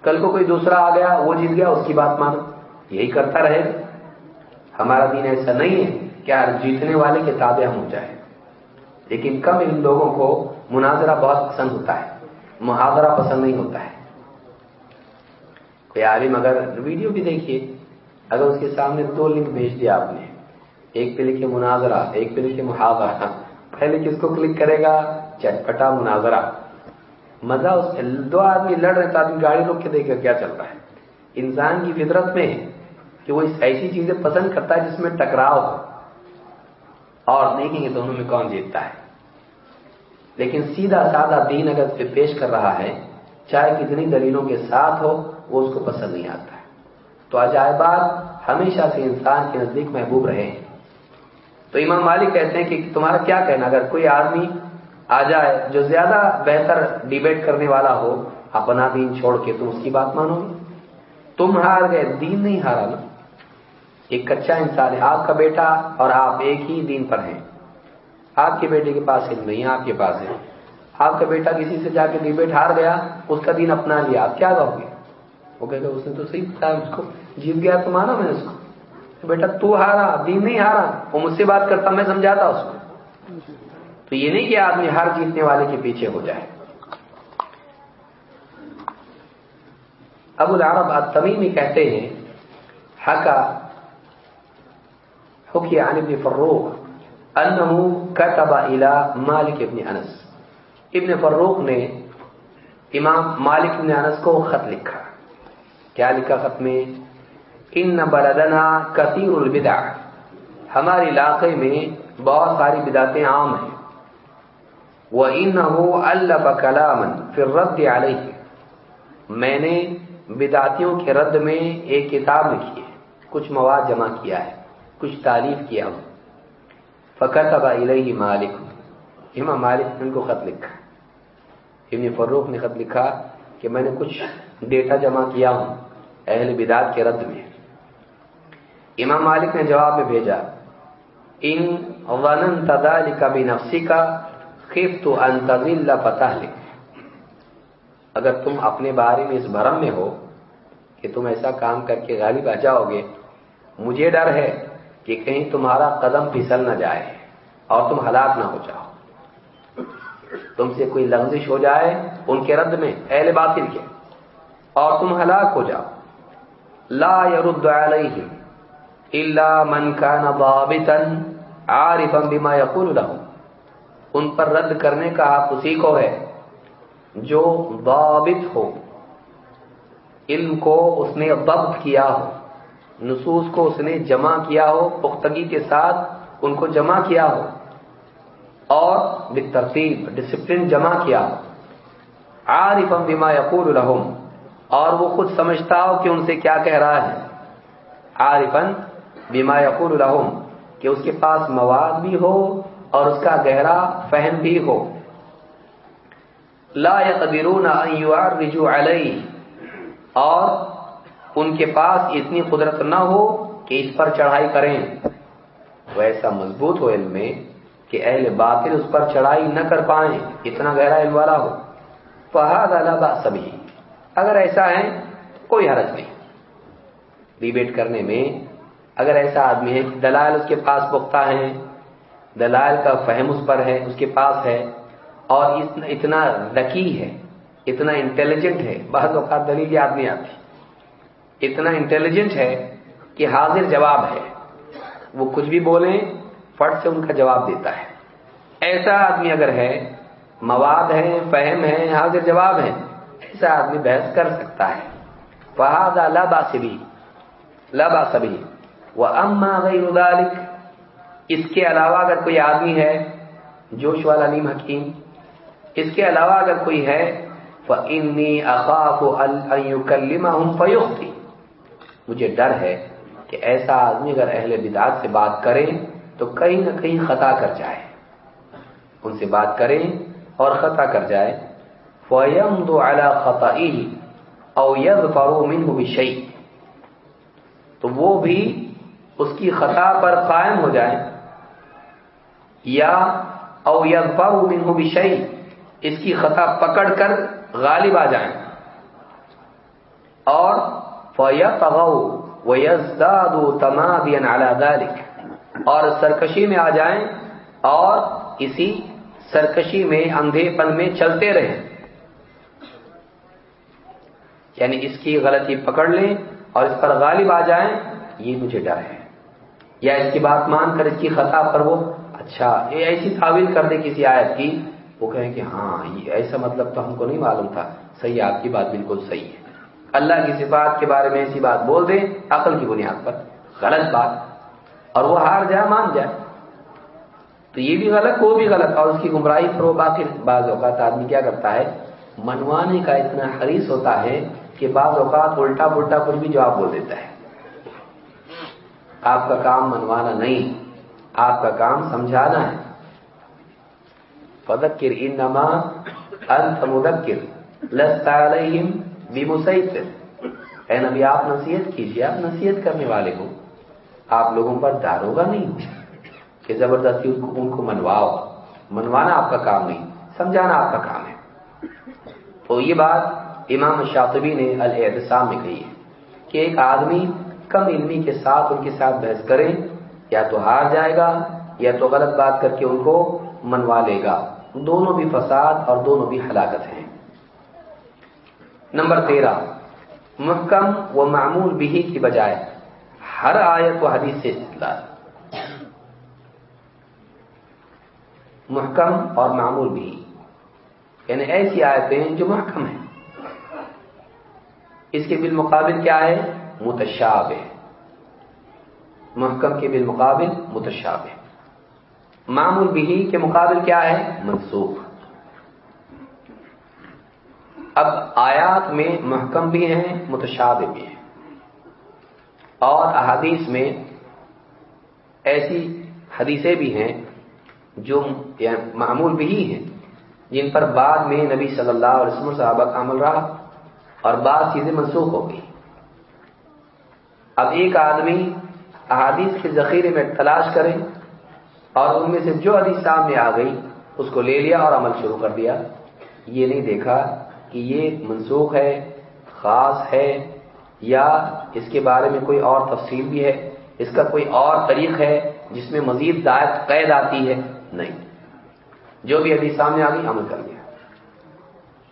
کل کو کوئی دوسرا آ گیا، وہ جیت گیا، اس کی بات مانو۔ یہی کرتا رہے ہمارا دین ایسا نہیں ہے کیا جیتنے والے کے تابع ہو جائے۔ لیکن کم ان لوگوں کو مناظرہ بہت پسند ہوتا ہے، محاورہ پسند نہیں ہوتا ہے۔ کوئی عالم اگر ویڈیو بھی دیکھیے، اگر اس کے سامنے دو لنک بھیج دیا آپ نے، ایک پہ لکھے مناظرہ، ایک پہ لکھے محاورہ، پہلے کس کو کلک کرے گا چٹپٹا مناظرہ۔ مزہ اس میں دو آدمی لڑ رہے تو آدمی گاڑی روک کے دیکھے کیا چل رہا ہے۔ انسان کی فطرت میں کہ وہ ایسی چیزیں پسند کرتا ہے جس میں ٹکراؤ ہو۔ اور دیکھیں گے دونوں میں کون جیتتا ہے۔ لیکن سیدھا سادہ دین اگر پہ پیش کر رہا ہے، چاہے کتنی دلیلوں کے ساتھ ہو، وہ اس کو پسند نہیں آتا ہے۔ تو عجائبات ہمیشہ سے انسان کے نزدیک محبوب رہے۔ ہیں تو امام مالک کہتے ہیں کہ تمہارا کیا کہنا؟ اگر کوئی آدمی آ جائے جو زیادہ بہتر ڈیبیٹ کرنے والا ہو اپنا دین چھوڑ کے تم اس کی بات مانو گے۔ تم ہار گئے، دین نہیں ہارا۔ نا ایک کچا انسان ہے، آپ کا بیٹا اور آپ ایک ہی دین پر ہیں۔ آپ کے بیٹے کے پاس علم نہیں ہے آپ کے پاس ہے۔ آپ کا بیٹا کسی سے جا کے ڈیبیٹ ہار گیا، اس کا دین اپنا لیا، آپ کیا کہو گے؟ وہ کہ اس نے تو صحیح بتایا، اس کو جیت گیا تو مانا میں اس کو۔ بیٹا، تو ہارا، دین نہیں ہارا، وہ مجھ سے بات کرتا، میں سمجھاتا اس کو۔ تو یہ نہیں کہ آدمی ہر جیتنے والے کے پیچھے ہو جائے۔ ابو العرب التمیمی کہتے ہیں، حکا حکی عن ابن فروخ انہو کتب الى مالک ابن انس۔ ابن فروخ نے امام مالک ابن انس کو خط لکھا۔ کیا لکھا خط میں؟ ان بلدنا کثیر البدع۔ ہمارے علاقے میں بہت ساری بدعتیں عام ہیں۔ وہ ان الف کلامن پھر رد علیہ میں نے بدعتیوں کے رد میں ایک کتاب لکھی ہے۔ کچھ مواد جمع کیا ہے۔ کچھ تعریف کیا ہوں۔ فقط ابا علیہ مالک امام مالک نے ان کو خط لکھا۔ ابن فروخ نے خط لکھا کہ میں نے کچھ ڈیٹا جمع کیا ہوں اہل بداد کے رد میں۔ امام مالک نے جواب میں بھیجا، ان ونن تدال کا بھی نفسی کا خف تو انتظل پتہ لکھ اگر تم اپنے بارے میں اس بھرم میں ہو کہ تم ایسا کام کر کے غالب آ جاؤ گے مجھے ڈر ہے۔ کہ کہیں تمہارا قدم پھسل نہ جائے اور تم ہلاک نہ ہو جاؤ۔ تم سے کوئی لفزش ہو جائے ان کے رد میں، اہل باطل کے، اور تم ہلاک ہو جاؤ۔ لا يرد عليهم الا من كان ضابطا عارفا بما يقول له ان پر رد کرنے کا حق اسی کو ہے جو ضابط ہو، علم کو اس نے ضبط کیا ہو۔ نصوص کو اس نے جمع کیا ہو، پختگی کے ساتھ ان کو جمع کیا ہو، اور بترتیب ڈسپلن جمع کیا ہو۔ عارفا بما يقول لهم، اور وہ خود سمجھتا ہو کہ ان سے کیا کہہ رہا ہے۔ عارفن بیما یقول الحم کہ اس کے پاس مواد بھی ہو اور اس کا گہرا فہم بھی ہو۔ لا يقدرون ان يعرجوا علیہ، اور ان کے پاس اتنی قدرت نہ ہو کہ اس پر چڑھائی کریں۔ وہ ایسا مضبوط ہو علم میں کہ اہل باطل اس پر چڑھائی نہ کر پائیں، اتنا گہرا علم والا ہو۔ فہاد اللہ سبھی اگر ایسا ہے، کوئی حرج نہیں۔ ڈیبیٹ کرنے میں اگر ایسا آدمی ہے دلائل اس کے پاس پختہ ہیں، دلائل کا فہم اس پر ہے، اس کے پاس ہے، اور اتنا ذکی ہے، اتنا انٹیلیجنٹ ہے، بعض اوقات دلیل یاد نہیں آتی اتنا انٹیلیجنٹ ہے کہ حاضر جواب ہے۔ وہ کچھ بھی بولیں فٹ سے ان کا جواب دیتا ہے۔ ایسا آدمی اگر ہے، مواد ہے، فہم ہے، حاضر جواب ہے، ایسا آدمی بحث کر سکتا ہے۔ فہاد لبا سبھی لبا سبھی وہ اما غیر ذلك۔ اس کے علاوہ اگر کوئی آدمی ہے، جوش والا نیم حکیم۔ اس کے علاوہ اگر کوئی ہے، فَإِنِّي أَخَافُ أَن يُكَلِّمَهُمْ فَيُخْتِي مجھے ڈر ہے کہ ایسا آدمی اگر اہل بدعات سے بات کرے تو کہیں نہ کہیں خطا کر جائے۔ ان سے بات کریں اور خطا کر جائے۔ فَيَمْضُ عَلَى خَطَئِهِ أَوْ يَظْفَرُ مِنْهُ بِشَيْءٍ۔ تو وہ بھی اس کی خطا پر قائم ہو جائے۔ یا او یظفر منه بشیء اس کی خطا پکڑ کر غالب آ جائیں اور فیطغوا ويزدادوا تماديا على ذلك۔ اور سرکشی میں آ جائیں اور اسی سرکشی میں اندھے پن میں چلتے رہیں۔ یعنی اس کی غلطی پکڑ لیں اور اس پر غالب آ جائیں، یہ مجھے ڈر ہے۔ یا اس کی بات مان کر، اس کی خطا پر وہ اچھا یہ ایسی تعویل کر دے کسی آیت کی، وہ کہیں کہ ہاں یہ ایسا مطلب تو ہم کو نہیں معلوم تھا۔ صحیح آپ کی بات بالکل صحیح ہے۔ اللہ کی صفات کے بارے میں ایسی بات بول دے عقل کی بنیاد پر۔ غلط بات۔ اور وہ ہار جائے، مان جائے۔ تو یہ بھی غلط، وہ بھی غلط۔ اور اس کی گمراہی پر وہ باقی بعض اوقات آدمی کیا کرتا ہے؟ منوانے کا اتنا حریص ہوتا ہے کہ بعض اوقات الٹا پلٹا کچھ بھی جواب بول دیتا ہے۔ آپ کا کام منوانا نہیں، آپ کا کام سمجھانا ہے۔ فدکر انما انت مدکر لستا علیہم بمسیطر اے نبی، آپ نصیحت کیجیے آپ نصیحت کرنے والے ہو آپ لوگوں پر داروگا نہیں کہ زبردستی ان کو منواؤ۔ منوانا آپ کا کام نہیں، سمجھانا آپ کا کام ہے۔ تو یہ بات امام شاطبی نے الحتسام میں کہی ہے کہ ایک آدمی کم علمی کے ساتھ ان کے ساتھ بحث کرے، یا تو ہار جائے گا، یا تو غلط بات کر کے ان کو منوا لے گا۔ دونوں بھی فساد اور دونوں بھی ہلاکت ہیں۔ نمبر تیرہ، محکم و معمول بھی کی بجائے ہر آیت و حدیث سے استدلال محکم اور معمول بھی۔ یعنی ایسی آیتیں جو محکم ہیں۔ اس کے بالمقابل کیا ہے؟ متشاب محکم کے بالمقابل متشاب معمول بھی کے مقابل کیا ہے؟ منسوخ۔ اب آیات میں محکم بھی ہیں متشاب بھی ہیں۔ اور احادیث میں ایسی حدیثیں بھی ہیں جو معمول بھی ہیں، جن پر بعد میں نبی صلی اللہ علیہ وسلم صحابہ کا عمل رہا اور بعض چیزیں منسوخ ہو گئی۔ اب ایک آدمی احادیث کے ذخیرے میں تلاش کرے اور ان میں سے جو حدیث سامنے آ گئی، اس کو لے لیا اور عمل شروع کر دیا۔ یہ نہیں دیکھا کہ یہ منسوخ ہے، خاص ہے، یا اس کے بارے میں کوئی اور تفصیل بھی ہے، اس کا کوئی اور طریق ہے جس میں مزید دائت قید آتی ہے؟ نہیں۔ جو بھی حدیث سامنے آ گئی، عمل کر لیا۔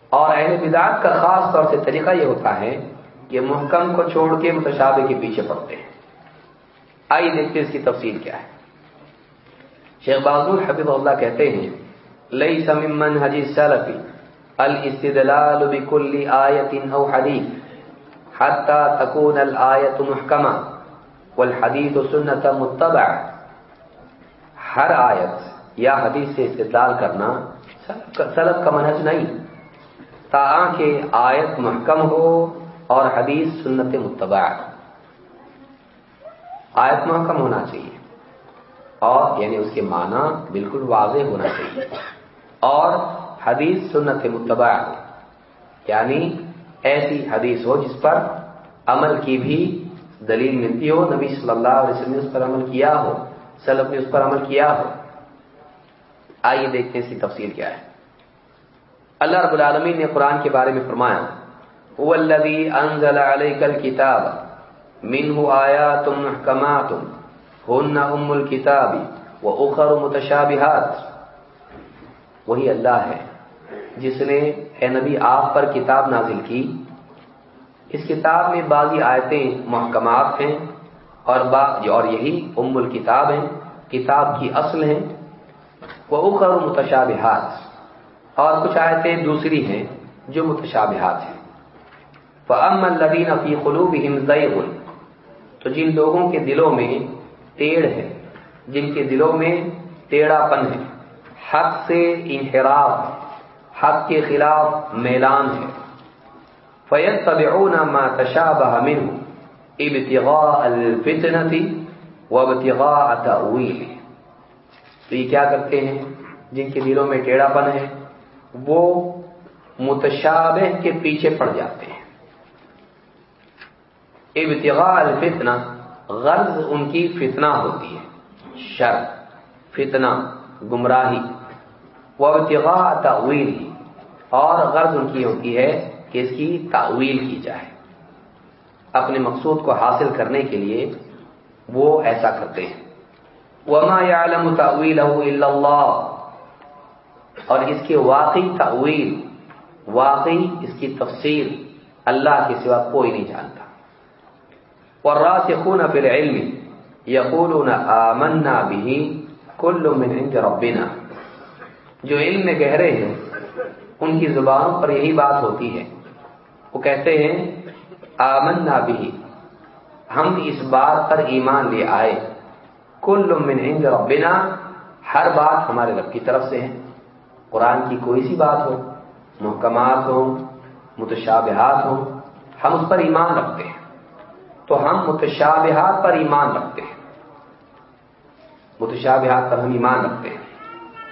اور اہل بداعت کا خاص طور سے طریقہ یہ ہوتا ہے کہ محکم کو چھوڑ کے متشابہ کے پیچھے پڑتے ہیں۔ آئیے دیکھتے اس کی تفصیل کیا ہے۔ شیخ بازور حبیب اللہ کہتے ہیں لئی سمن حجی سلفی الاستدلال بكل آیت او حدیث حتى تكون الآیت محکمہ والحدیث سنت متبع ہر آیت یا حدیث سے استدلال کرنا سلب کا منحج نہیں تاکہ آیت محکم ہو اور حدیث سنت متبع آیت محکم ہونا چاہیے اور یعنی اس کے معنی بالکل واضح ہونا چاہیے اور حدیث سنت متبع یعنی ایسی حدیث ہو جس پر عمل کی بھی دلیل ملتی ہو۔ نبی صلی اللہ علیہ وسلم نے اس پر عمل کیا ہو۔ سلف نے اس پر عمل کیا ہو۔ آئیے دیکھتے ہیں اس کی تفصیل کیا ہے۔ اللہ رب العالمین نے قرآن کے بارے میں فرمایا، هو الذي انزل عليك الكتاب منه آيات محكمات هن ام الكتاب واخر متشابهات وہی اللہ ہے۔ جس نے اے نبی آپ پر کتاب نازل کی۔ اس کتاب میں بعضی آیتیں محکمات ہیں اور اور یہی ام الکتاب ہیں، کتاب کی اصل ہیں۔ وہ اخر متشابہات۔ اور کچھ آیتیں دوسری ہیں جو متشابہات ہیں۔ فَأَمَّا الَّذِينَ فِي قُلُوبِهِمْ زَيْغٌ۔ تو جن لوگوں کے دلوں میں ٹیڑھ ہے، جن کے دلوں میں ٹیڑھا پن ہے حق سے انحراف۔ حق کے خلاف میلان ہے۔ فَيَتَّبِعُونَ مَا تَشَابَهَ مِنْهُ ابتغاء الفتنة وابتغاء تأویل۔ تو یہ کیا کرتے ہیں؟ جن کے دلوں میں ٹیڑھا پن ہے، وہ متشابہ کے پیچھے پڑ جاتے ہیں۔ ابتغاء الفتنہ غرض ان کی فتنہ ہوتی ہے۔ شر، فتنہ، گمراہی۔ وہ ابتغاء تعویل اور غرض ان کی ہوتی ہے کہ اس کی تعویل کی جائے۔ اپنے مقصود کو حاصل کرنے کے لیے وہ ایسا کرتے ہیں۔ وما يعلم تأويله الا الله۔ اور اس کے واقعی تعویل واقعی اس کی تفسیر اللہ کے سوا کوئی نہیں جانتا۔ والراسخون في العلم يقولون آمنا به كل من عند ربنا۔ جو علم میں گہرے ہیں ان کی زبانوں پر یہی بات ہوتی ہے۔ وہ کہتے ہیں، آمنا بھی ہم اس بات پر ایمان لے آئے۔ کل من عند ربنا، ہر بات ہمارے رب کی طرف سے ہے۔ قرآن کی کوئی سی بات ہو، محکمات ہوں، متشابہات ہوں، ہم اس پر ایمان رکھتے ہیں۔ تو ہم متشابہات پر ایمان رکھتے ہیں۔ متشابہات پر ہم ایمان رکھتے ہیں۔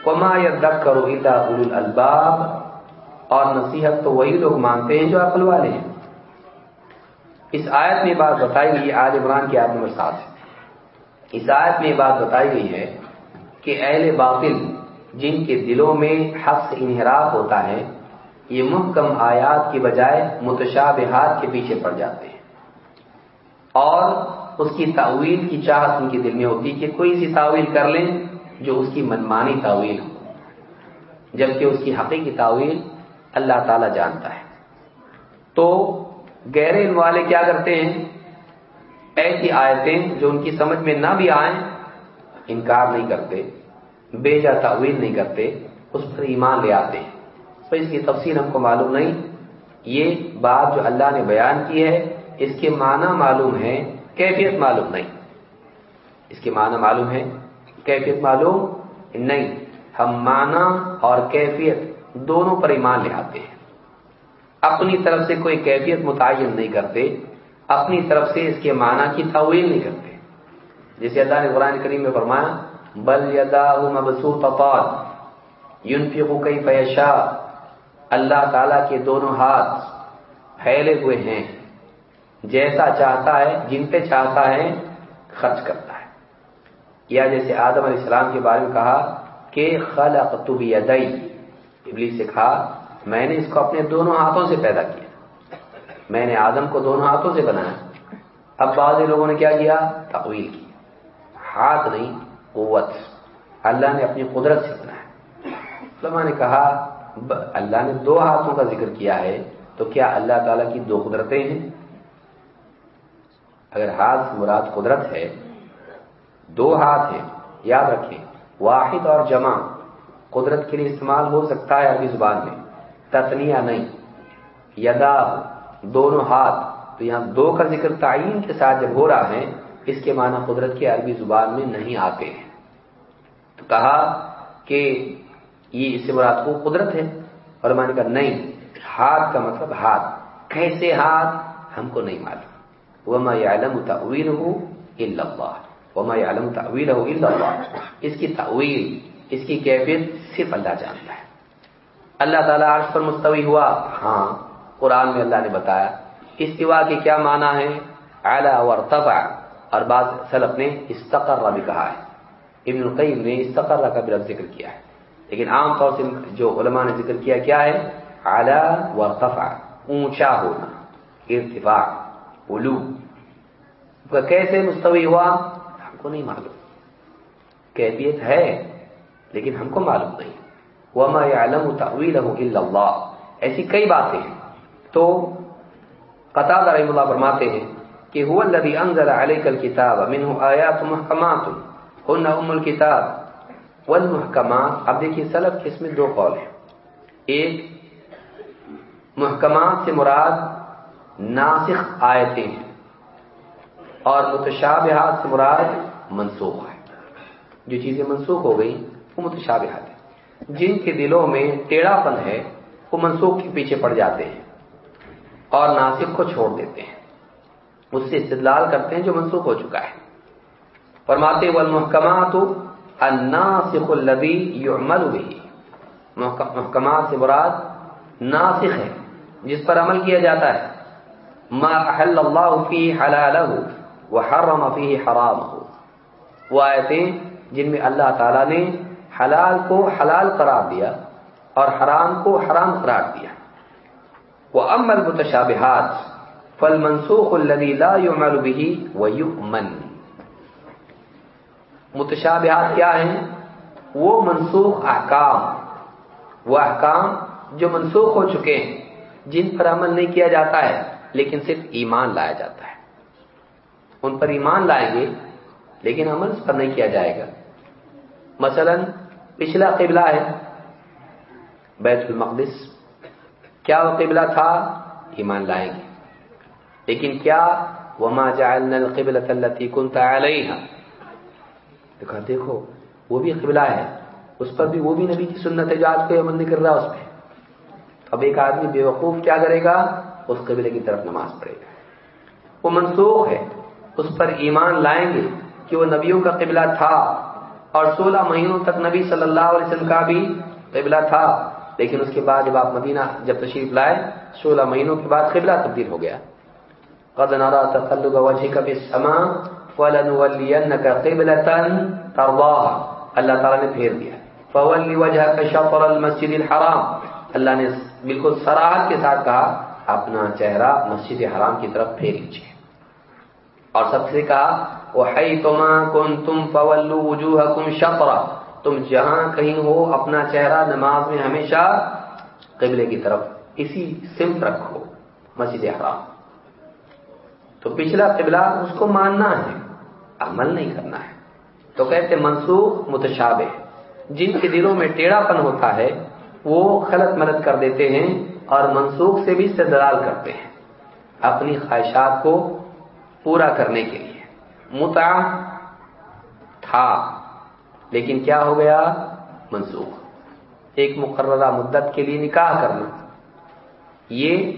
کما یا دک کرو اول الباب اور نصیحت تو وہی لوگ مانتے ہیں جو عقل والے ہیں۔ اس آیت میں بات بتائی گئی آج عمران کی آیت نمبر سات ہے۔ اس آیت میں بات بتائی گئی ہے کہ اہل باطل جن کے دلوں میں حق سے انحراف ہوتا ہے، یہ محکم آیات کی بجائے متشابہات کے پیچھے پڑ جاتے ہیں۔ اور اس کی تعویل کی چاہت ان کے دل میں ہوتی کہ کوئی سی تعویل کر لیں جو اس کی منمانی تعویل ہو، جبکہ اس کی حقیقی تعویل اللہ تعالی جانتا ہے۔ تو گہرے علم والے کیا کرتے ہیں؟ ایسی آیتیں جو ان کی سمجھ میں نہ بھی آئیں، انکار نہیں کرتے، بے جا تعویل نہیں کرتے، اس پر ایمان لے آتے ہیں۔ تو اس کی تفصیل ہم کو معلوم نہیں۔ یہ بات جو اللہ نے بیان کی ہے، اس کے معنی معلوم ہے کیفیت معلوم نہیں۔ اس کے معنی معلوم ہے کیفیت معلوم نہیں۔ ہم معنی اور کیفیت دونوں پر ایمان لے آتے ہیں۔ اپنی طرف سے کوئی کیفیت متعین نہیں کرتے، اپنی طرف سے اس کے معنی کی تعویل نہیں کرتے۔ جیسے اللہ نے قرآن کریم میں فرمایا، بل یدا مبسوط یونفیقو کئی اللہ تعالی کے دونوں ہاتھ پھیلے ہوئے ہیں، جیسا چاہتا ہے، جن پہ چاہتا ہے، خرچ کرتا ہے۔ یا جیسے آدم علیہ السلام کے بارے میں کہا، کہ خلق یدئی ابلی سے کہا، میں نے اس کو اپنے دونوں ہاتھوں سے پیدا کیا۔ میں نے آدم کو دونوں ہاتھوں سے بنایا۔ اب بعض لوگوں نے کیا کیا؟ تقویل کی۔ ہاتھ نہیں، قوت۔ اللہ نے اپنی قدرت سے بنایا۔ نے کہا اللہ نے دو ہاتھوں کا ذکر کیا ہے، تو کیا اللہ تعالیٰ کی دو قدرتیں ہیں؟ اگر ہاتھ مراد قدرت ہے، دو ہاتھ ہیں، یاد رکھیں، واحد اور جمع۔ قدرت کے لیے استعمال ہو سکتا ہے عربی زبان میں۔ تتنیا نہیں۔ یدا دونوں ہاتھ۔ تو یہاں دو کا ذکر تعین کے ساتھ جب ہو رہا ہے، اس کے معنی قدرت کے عربی زبان میں نہیں آتے ہیں۔ تو کہا کہ یہ اس سے مراد کو قدرت ہے۔ اور میں نے کہا نہیں، ہاتھ کا مطلب ہاتھ۔ کیسے ہاتھ؟ ہم کو نہیں معلوم۔ وما يعلم تأويله الا الله۔ وما يعلم تأويله الا الله۔ اس کی تعویل اس کی کیفیت صرف اللہ جانتا ہے۔ اللہ تعالیٰ عرش پر مستوی ہوا۔ ہاں قرآن میں اللہ نے بتایا۔ استوا کے کیا معنی ہے؟ اعلی ورتفع اور بعض سلف نے استقر بھی کہا ہے۔ ابن القیم نے استقر کا بھی ذکر کیا ہے۔ لیکن عام طور سے جو علماء نے ذکر کیا کیا ہے؟ اعلی ورتفع اونچا ہونا۔ ارتفاع علو کیسے مستوی ہوا؟ ہم کو نہیں معلوم۔ کیفیت ہے۔ لیکن ہم کو معلوم نہیں۔ وما يعلم تأويله الا الله۔ ایسی کئی باتیں ہیں۔ تو قطع رحم اللہ فرماتے ہیں کہ هو الذي انزل عليك الكتاب منه آیات محکمات هن ام الكتاب والمحکمات اب دیکھیے سلف کے اس میں دو قول ہیں۔ ایک، محکمات سے مراد ناسخ آیتیں ہیں۔ اور متشابہات سے مراد منسوخ ہے۔ جو چیزیں منسوخ ہو گئی وہ متشابہات ہیں۔ جن کے دلوں میں ٹیڑھا پن ہے، وہ منسوخ کے پیچھے پڑ جاتے ہیں اور ناسک کو چھوڑ دیتے ہیں۔ اس سے استدلال کرتے ہیں جو منسوخ ہو چکا ہے۔ فرماتے والمحکمات الناسخ الذي يعمل به۔ محکمات سے مراد ناسخ ہے، جس پر عمل کیا جاتا ہے۔ ما احل اللہ فی حلالہ وحرم فی حرامہ وہ آیتیں جن میں اللہ تعالی نے حلال کو حلال قرار دیا اور حرام کو حرام قرار دیا۔ وہ امل متشابہات فل منسوخ الذي لا يعمل به ويؤمن۔ متشابہات کیا ہیں؟ وہ منسوخ احکام، وہ احکام جو منسوخ ہو چکے ہیں، جن پر عمل نہیں کیا جاتا ہے، لیکن صرف ایمان لایا جاتا ہے۔ ان پر ایمان لائیں گے، لیکن عمل اس پر نہیں کیا جائے گا۔ مثلا پچھلا قبلہ ہے، بیت المقدس۔ کیا وہ قبلہ تھا؟ ایمان لائیں گے۔ لیکن کیا؟ وما جعلنا القبلة التي كنت عليها۔ دیکھو دیکھو، وہ بھی قبلہ ہے۔ اس پر بھی وہ بھی نبی کی سنت ہے جو آج کوئی عمل نہیں کر رہا اس پہ۔ اب ایک آدمی بے وقوف کیا کرے گا؟ اس قبلے کی طرف نماز پڑھے گا۔ وہ منسوخ ہے۔ اس پر ایمان لائیں گے کہ وہ نبیوں کا قبلہ تھا۔ اور سولہ مہینوں تک نبی صلی اللہ علیہ وسلم کا بھی قبلہ تھا۔ لیکن اس کے بعد جب آپ مدینہ جب تشریف لائے، سولہ مہینوں کے بعد قبلہ تبدیل ہو گیا۔ قد نرى تقلب وجهك في السماء فلنولينك قبلة ترضاها۔ اللہ تعالی نے پھیر دیا۔ فول وجهك شطر المسجد الحرام۔ اللہ نے بالکل سراحت کے ساتھ کہا، اپنا چہرہ مسجد حرام کی طرف پھیر لیجیے اور سب سے کہا وہ تما کن تم فولو وجوہ کم تم جہاں کہیں ہو اپنا چہرہ نماز میں ہمیشہ قبلے کی طرف، اسی سمت رکھو، مسجد حرام تو پچھلا قبلہ اس کو ماننا ہے، عمل نہیں کرنا ہے۔ تو کہتے منسوخ، متشابہ۔ جن کے دلوں میں ٹیڑھا پن ہوتا ہے، وہ غلط مدد کر دیتے ہیں اور منسوخ سے بھی استدلال کرتے ہیں۔ اپنی خواہشات کو پورا کرنے کے لیے۔ متا تھا۔ لیکن کیا ہو گیا؟ منسوخ۔ ایک مقررہ مدت کے لیے نکاح کرنا۔ یہ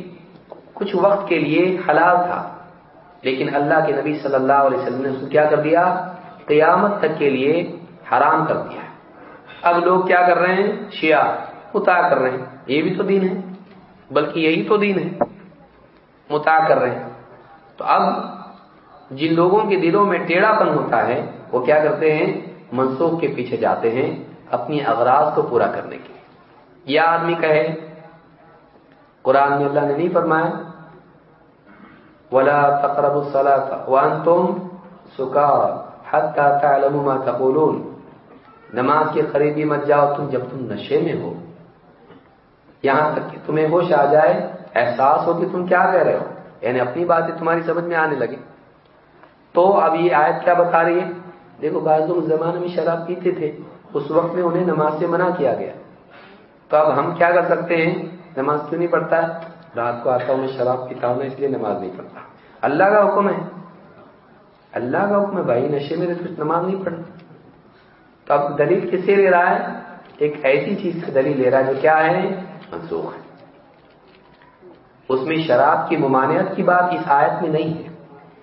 کچھ وقت کے لیے حلال تھا۔ لیکن اللہ کے نبی صلی اللہ علیہ وسلم نے اس کو کیا کر دیا؟ قیامت تک کے لیے حرام کر دیا۔ اب لوگ کیا کر رہے ہیں؟ شیعہ متا کر رہے ہیں۔ یہ بھی تو دین ہے، بلکہ یہی تو دین ہے۔ متا کر رہے ہیں۔ تو اب جن لوگوں کے دلوں میں ٹیڑھا پن ہوتا ہے، وہ کیا کرتے ہیں؟ منسوخ کے پیچھے جاتے ہیں اپنی اغراض کو پورا کرنے کے لیے۔ یا آدمی کہے، قرآن میں اللہ نے نہیں فرمایا، ولا تقرب الصلاة وانتم سکار حتى تعلموا ما تقولون۔ نماز کے قریبی مت جاؤ تم جب تم نشے میں ہو۔ یہاں تک کہ تمہیں ہوش آ جائے، احساس ہو کہ تم کیا کہہ رہے ہو۔ یعنی اپنی باتیں تمہاری سمجھ میں آنے لگے تو اب یہ آیت کیا بتا رہی ہے؟ دیکھو، بعض لوگ زمانے میں شراب پیتے تھے، اس وقت میں انہیں نماز سے منع کیا گیا۔ تو اب ہم کیا کر سکتے ہیں؟ نماز کیوں نہیں پڑھتا؟ ہے رات کو آتا ہوں میں شراب پیتا ہوں اس لیے نماز نہیں پڑھتا۔ اللہ کا حکم ہے۔ اللہ کا حکم ہے، بھائی، نشے میں کچھ نماز نہیں پڑھتا تو اب دلیل کس سے لے رہا ہے؟ ایک ایسی چیز سے دلیل لے رہا ہے جو کیا ہے؟ منسوخ ہے۔ اس میں شراب کی ممانعت کی بات اس آیت میں نہیں ہے۔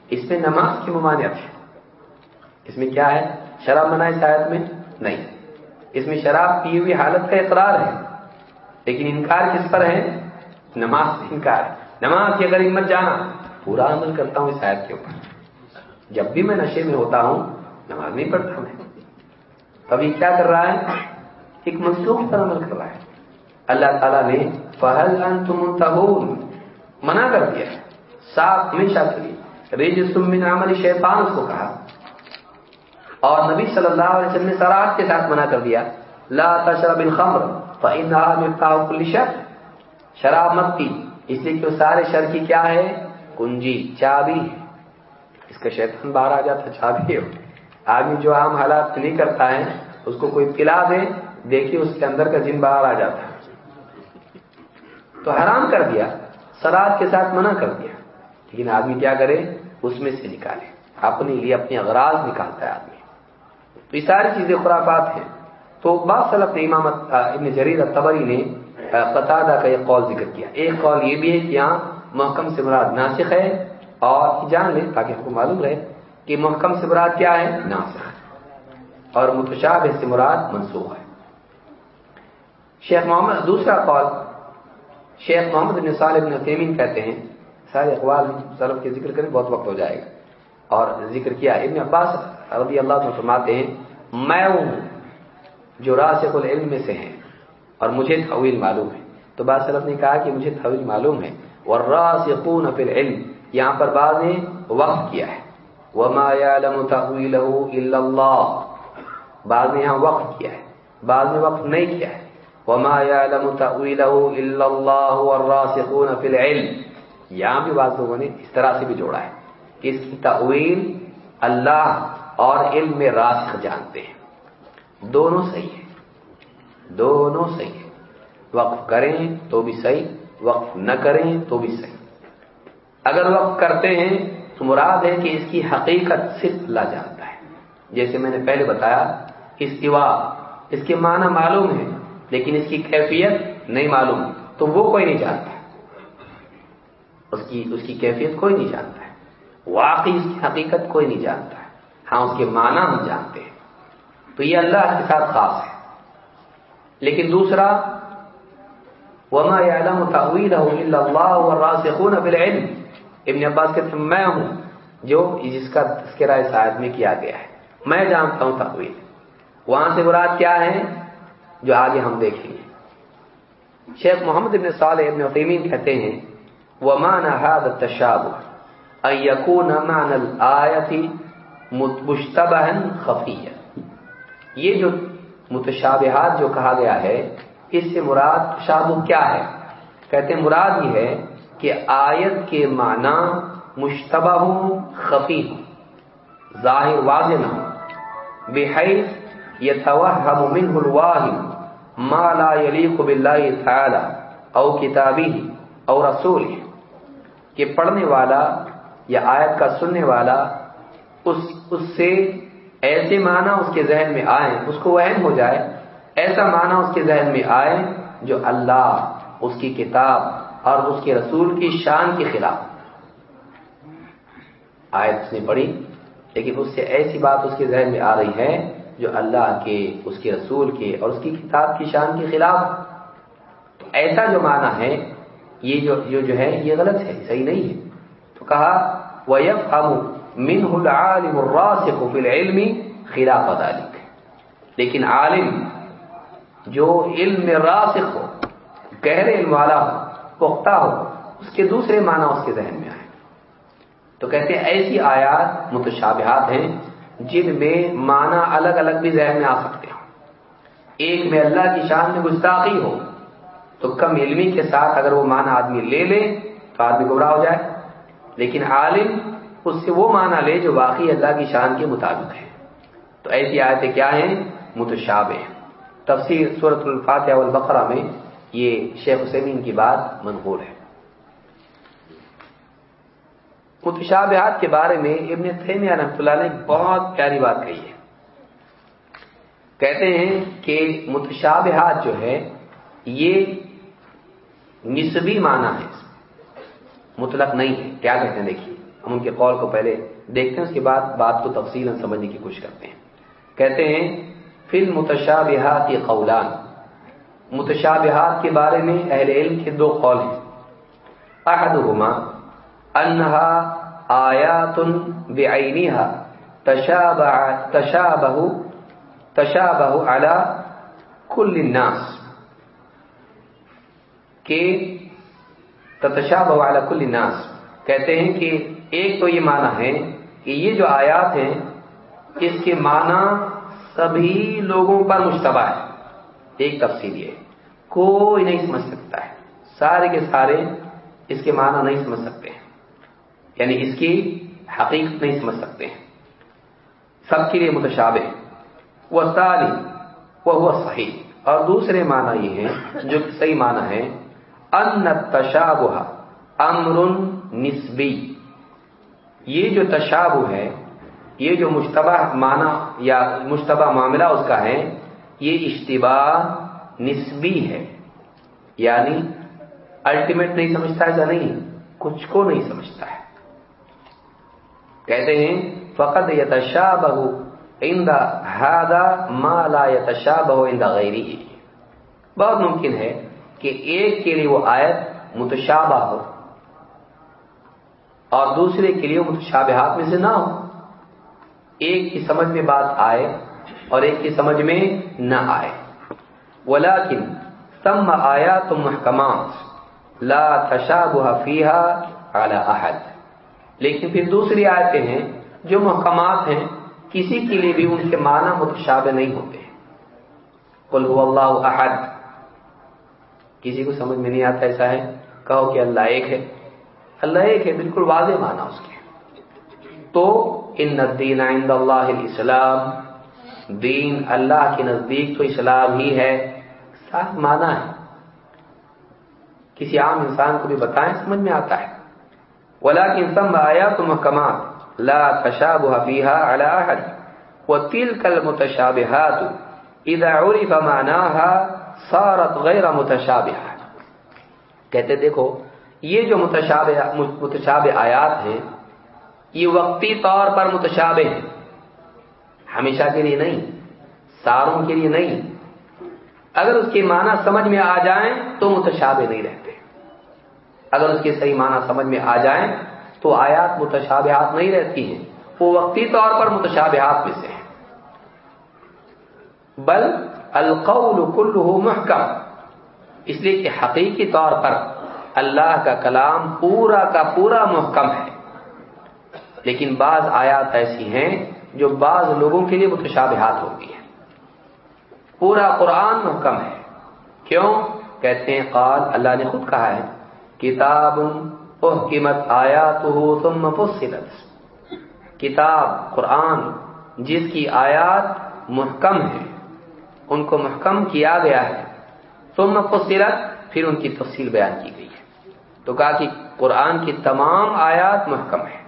اس میں نماز کی ممانعت ہے۔ اس میں کیا ہے؟ شراب منع اس آیت میں؟ نہیں۔ اس میں شراب پی ہوئی حالت کا اقرار ہے۔ لیکن انکار کس پر ہے؟ نماز سے انکار نماز کی اگر ہمت جانا، پورا عمل کرتا ہوں اس آیت کے اوپر۔ جب بھی میں نشے میں ہوتا ہوں، نماز نہیں پڑھتا میں۔ ابھی کیا کر رہا ہے؟ ایک منسوخ پر عمل کر رہا ہے۔ اللہ تعالیٰ نے فہل انتم منع کر دیا صاف ہمیشہ کے لیے۔ ریج من عمل شیطان اس کو کہا۔ اور نبی صلی اللہ علیہ وسلم نے سراحت کے ساتھ منع کر دیا۔ لا تشرب الخمر، فإنها مفتاح كل شر۔ شراب مت پی۔ اس لیے کہ وہ سارے شر کی کیا ہے؟ کنجی، چابی۔ ہے اس کا شیطان باہر آ جاتا، چابی ہو۔ آدمی جو عام حالات نہیں کرتا ہے، اس کو کوئی پلا دے، دیکھیے اس کے اندر کا جن باہر آ جاتا۔ ہے تو حرام کر دیا سلاد کے ساتھ منع کر دیا۔ لیکن آدمی کیا کرے؟ اس میں سے نکالے۔ اپنے لیے اپنی اغراض نکالتا ہے آدمی۔ تو یہ ساری چیزیں خرافات ہیں۔ تو بعض صلف نے ابن جریر تبری نے قطادہ کا ایک قول ذکر کیا۔ ایک قول یہ بھی ہے کہ یہاں محکم سے مراد ناسخ ہے اور جان لیں تاکہ آپ کو معلوم رہے کہ محکم سے مراد کیا ہے؟ ناسخ۔ اور متشاب سے مراد منسوخ ہے۔ شیخ محمد، دوسرا قول، شیخ محمد بن صالح بن تیمین کہتے ہیں سارے اقوال سلف کے ذکر کریں بہت وقت ہو جائے گا۔ اور ذکر کیا ابن عباس رضی اللہ عنہ فرماتے ہیں، میں ہوں جو راسخ العلم میں سے ہیں اور مجھے طویل معلوم ہے۔ تو بعض سلف نے کہا کہ مجھے طویل معلوم ہے۔ اور راسخون فی العلم، یہاں پر بعض نے وقت کیا ہے۔ وما يعلم تأويله الا الله بعض نے یہاں وقت کیا ہے۔ بعض نے وقت نہیں کیا ہے۔ وما يعلم تأويله الا الله والراسخون في العلم۔ یہاں بھی بعض لوگوں نے اس طرح سے بھی جوڑا ہے کہ اس کی تعویل اللہ اور علم میں راسخ جانتے ہیں۔ دونوں صحیح ہے دونوں صحیح ہے وقف کریں تو بھی صحیح، وقف نہ کریں تو بھی صحیح۔ اگر وقف کرتے ہیں تو مراد ہے کہ اس کی حقیقت صرف اللہ جانتا ہے۔ جیسے میں نے پہلے بتایا استوا اس کے معنی معلوم ہے لیکن اس کی کیفیت نہیں معلوم، تو وہ کوئی نہیں جانتا۔ اس کی اس کی کیفیت کوئی نہیں جانتا ہے۔ واقعی اس کی حقیقت کوئی نہیں جانتا ہے۔ ہاں اس کے معنی ہم جانتے ہیں۔ تو یہ اللہ کے ساتھ خاص ہے۔ لیکن دوسرا، وما يعلم تأويله إلا الله والراسخون بالعلم۔ ابن عباس کہتے ہیں، میں ہوں جو جس کا تذکرہ اس آیت میں کیا گیا ہے۔ میں جانتا ہوں تأویل۔ وہاں سے مراد کیا ہے؟ جو آگے ہم دیکھیں گے۔ شیخ محمد ابن صالح ابن عثیمین کہتے ہیں ومان هذا التشابه. ان يكون معنى الآية مشتبها خفيا. یہ جو متشابہات جو کہا گیا ہے، اس سے مراد شابو کیا ہے؟ کہتے ہیں مراد یہ ہے کہ آیت کے معنی مشتبہ ہوں خفی ہوں ظاہر واضح نہ ہو۔ بحیث یتوہم منہ الواہم ما لا یلیق باللہ تعالی او کتابی او رسول کہ پڑھنے والا یا آیت کا سننے والا اس, اس سے ایسے معنی اس کے ذہن میں آئیں اس کو وہم ہو جائے ایسا معنی اس کے ذہن میں آئے جو اللہ اس کی کتاب اور اس کے رسول کی شان کے خلاف۔ آیت اس نے پڑھی لیکن اس سے ایسی بات اس کے ذہن میں آ رہی ہے جو اللہ کے اس کے رسول کے اور اس کی کتاب کی شان کے خلاف۔ تو ایسا جو معنی ہے یہ جو جو, جو ہے یہ غلط ہے صحیح نہیں ہے۔ تو کہا وَيَفْهَمُ مِنْهُ الْعَالِمُ الرَّاسِقُ فِي الْعِلْمِ خِلَافَ ذَلِكَ۔ لیکن عالم جو علم راسخ ہو گہرے علم والا ہو پختہ ہو اس کے دوسرے معنی اس کے ذہن میں آئے۔ تو کہتے ہیں ایسی آیات متشابہات ہیں جن میں معنی الگ الگ بھی ذہن میں آ سکتے ہوں۔ ایک میں اللہ کی شان میں گستاخی ہو تو کم علمی کے ساتھ اگر وہ معنی آدمی لے لے تو آدمی گمراہ ہو جائے۔ لیکن عالم اس سے وہ معنی لے جو واقعی اللہ کی شان کے مطابق ہے۔ تو ایسی آیتیں کیا ہیں؟ متشابہ۔ ہیں تفسیر صورت الفاتحہ والبقرہ میں یہ شیخ حسین کی بات منقول ہے۔ متشابہات کے بارے میں ابن تیمیہ رحمۃ اللہ نے بہت پیاری بات کہی ہے۔ کہتے ہیں کہ متشابہات جو ہے یہ نسبی معنی ہے اس مطلق نہیں ہے۔ کیا کہتے ہیں؟ دیکھیے، ہم ان کے قول کو پہلے دیکھتے ہیں، اس کے بعد بات کو تفصیل سمجھنے کی کوشش کرتے ہیں۔ کہتے ہیں، فی المتشابہات یہ قولان۔ متشابہات کے بارے میں اہل علم کے دو قول ہیں۔ احدہما، انہا آیات بعینہا تشابہ تشابہ تشابہ علی کل الناس۔ کہ تتشابہ علی کل الناس۔ کہتے ہیں کہ ایک تو یہ معنی ہے کہ یہ جو آیات ہیں، اس کے معنی سبھی لوگوں پر مشتبہ ہے۔ ایک تفصیل یہ کوئی نہیں سمجھ سکتا ہے۔ سارے کے سارے اس کے معنی نہیں سمجھ سکتے ہیں۔ یعنی اس کی حقیقت نہیں سمجھ سکتے ہیں۔ سب کے لیے متشابہ۔ وہ ساری وہ صحیح اور دوسرے معنی یہ ہے جو صحیح معنی ہے ان تشابہ امر نسبی یہ جو تشابہ ہے، یہ جو مشتبہ معنی یا مشتبہ معاملہ اس کا ہے، یہ اشتباہ نسبی ہے۔ یعنی الٹیمیٹ نہیں سمجھتا ایسا نہیں، کچھ کو نہیں سمجھتا ہے۔ کہتے ہیں فقط یتشا بہو اندا ہادا مالا یتشا بہو اندا غیری بہت ممکن ہے کہ ایک کے لیے وہ آیت متشابہ ہو اور دوسرے کے لیے متشابہات میں سے نہ ہو۔ ایک کی سمجھ میں بات آئے اور ایک کی سمجھ میں نہ آئے۔ ولیکن ثم آیات محکمات لا تشابہ فیہا علی احد۔ لیکن پھر دوسری آیتیں ہیں جو محکمات ہیں، کسی کے لیے بھی ان کے معنی متشابہ نہیں ہوتے۔ قل هو اللہ احد۔ کسی کو سمجھ میں نہیں آتا ایسا ہے؟ کہو کہ اللہ ایک ہے۔ اللہ ایک ہے، بالکل واضح معنی اس کے تو ان الدین عند اللہ الاسلام، دین اللہ کے نزدیک تو اسلام ہی ہے۔ صاف مانا ہے۔ کسی عام انسان کو بھی بتائیں، سمجھ میں آتا ہے۔ ولیکن ثم آیات محکمات لا تشابہ فیہا علی احد۔ وہ تل کل متشابہات اذا عرف معناها صارت غیر متشابہ کہتے دیکھو، یہ جو متشابہ متشابہ آیات ہیں، یہ وقتی طور پر متشابہ ہیں۔ ہمیشہ کے لیے نہیں ساروں کے لیے نہیں۔ اگر اس کے معنی سمجھ میں آ جائیں تو متشابہ نہیں رہتے۔ اگر اس کے صحیح معنی سمجھ میں آ جائیں تو آیات متشابہات نہیں رہتی ہیں۔ وہ وقتی طور پر متشابہات میں سے ہیں۔ بل القول کلو محکم۔ اس لیے کہ حقیقی طور پر اللہ کا کلام پورا کا پورا محکم ہے۔ لیکن بعض آیات ایسی ہیں جو بعض لوگوں کے لیے متشابہات ہوتی ہیں۔ پورا قرآن محکم ہے۔ کیوں؟ کہتے ہیں، قال، اللہ نے خود کہا ہے، کتاب احکمت آیات ثم فصلت۔ کتاب، قرآن، جس کی آیات محکم ہے ان کو محکم کیا گیا ہے۔ ثم فصلت، پھر ان کی تفصیل بیان کی گئی ہے۔ تو کہا کہ قرآن کی تمام آیات محکم ہے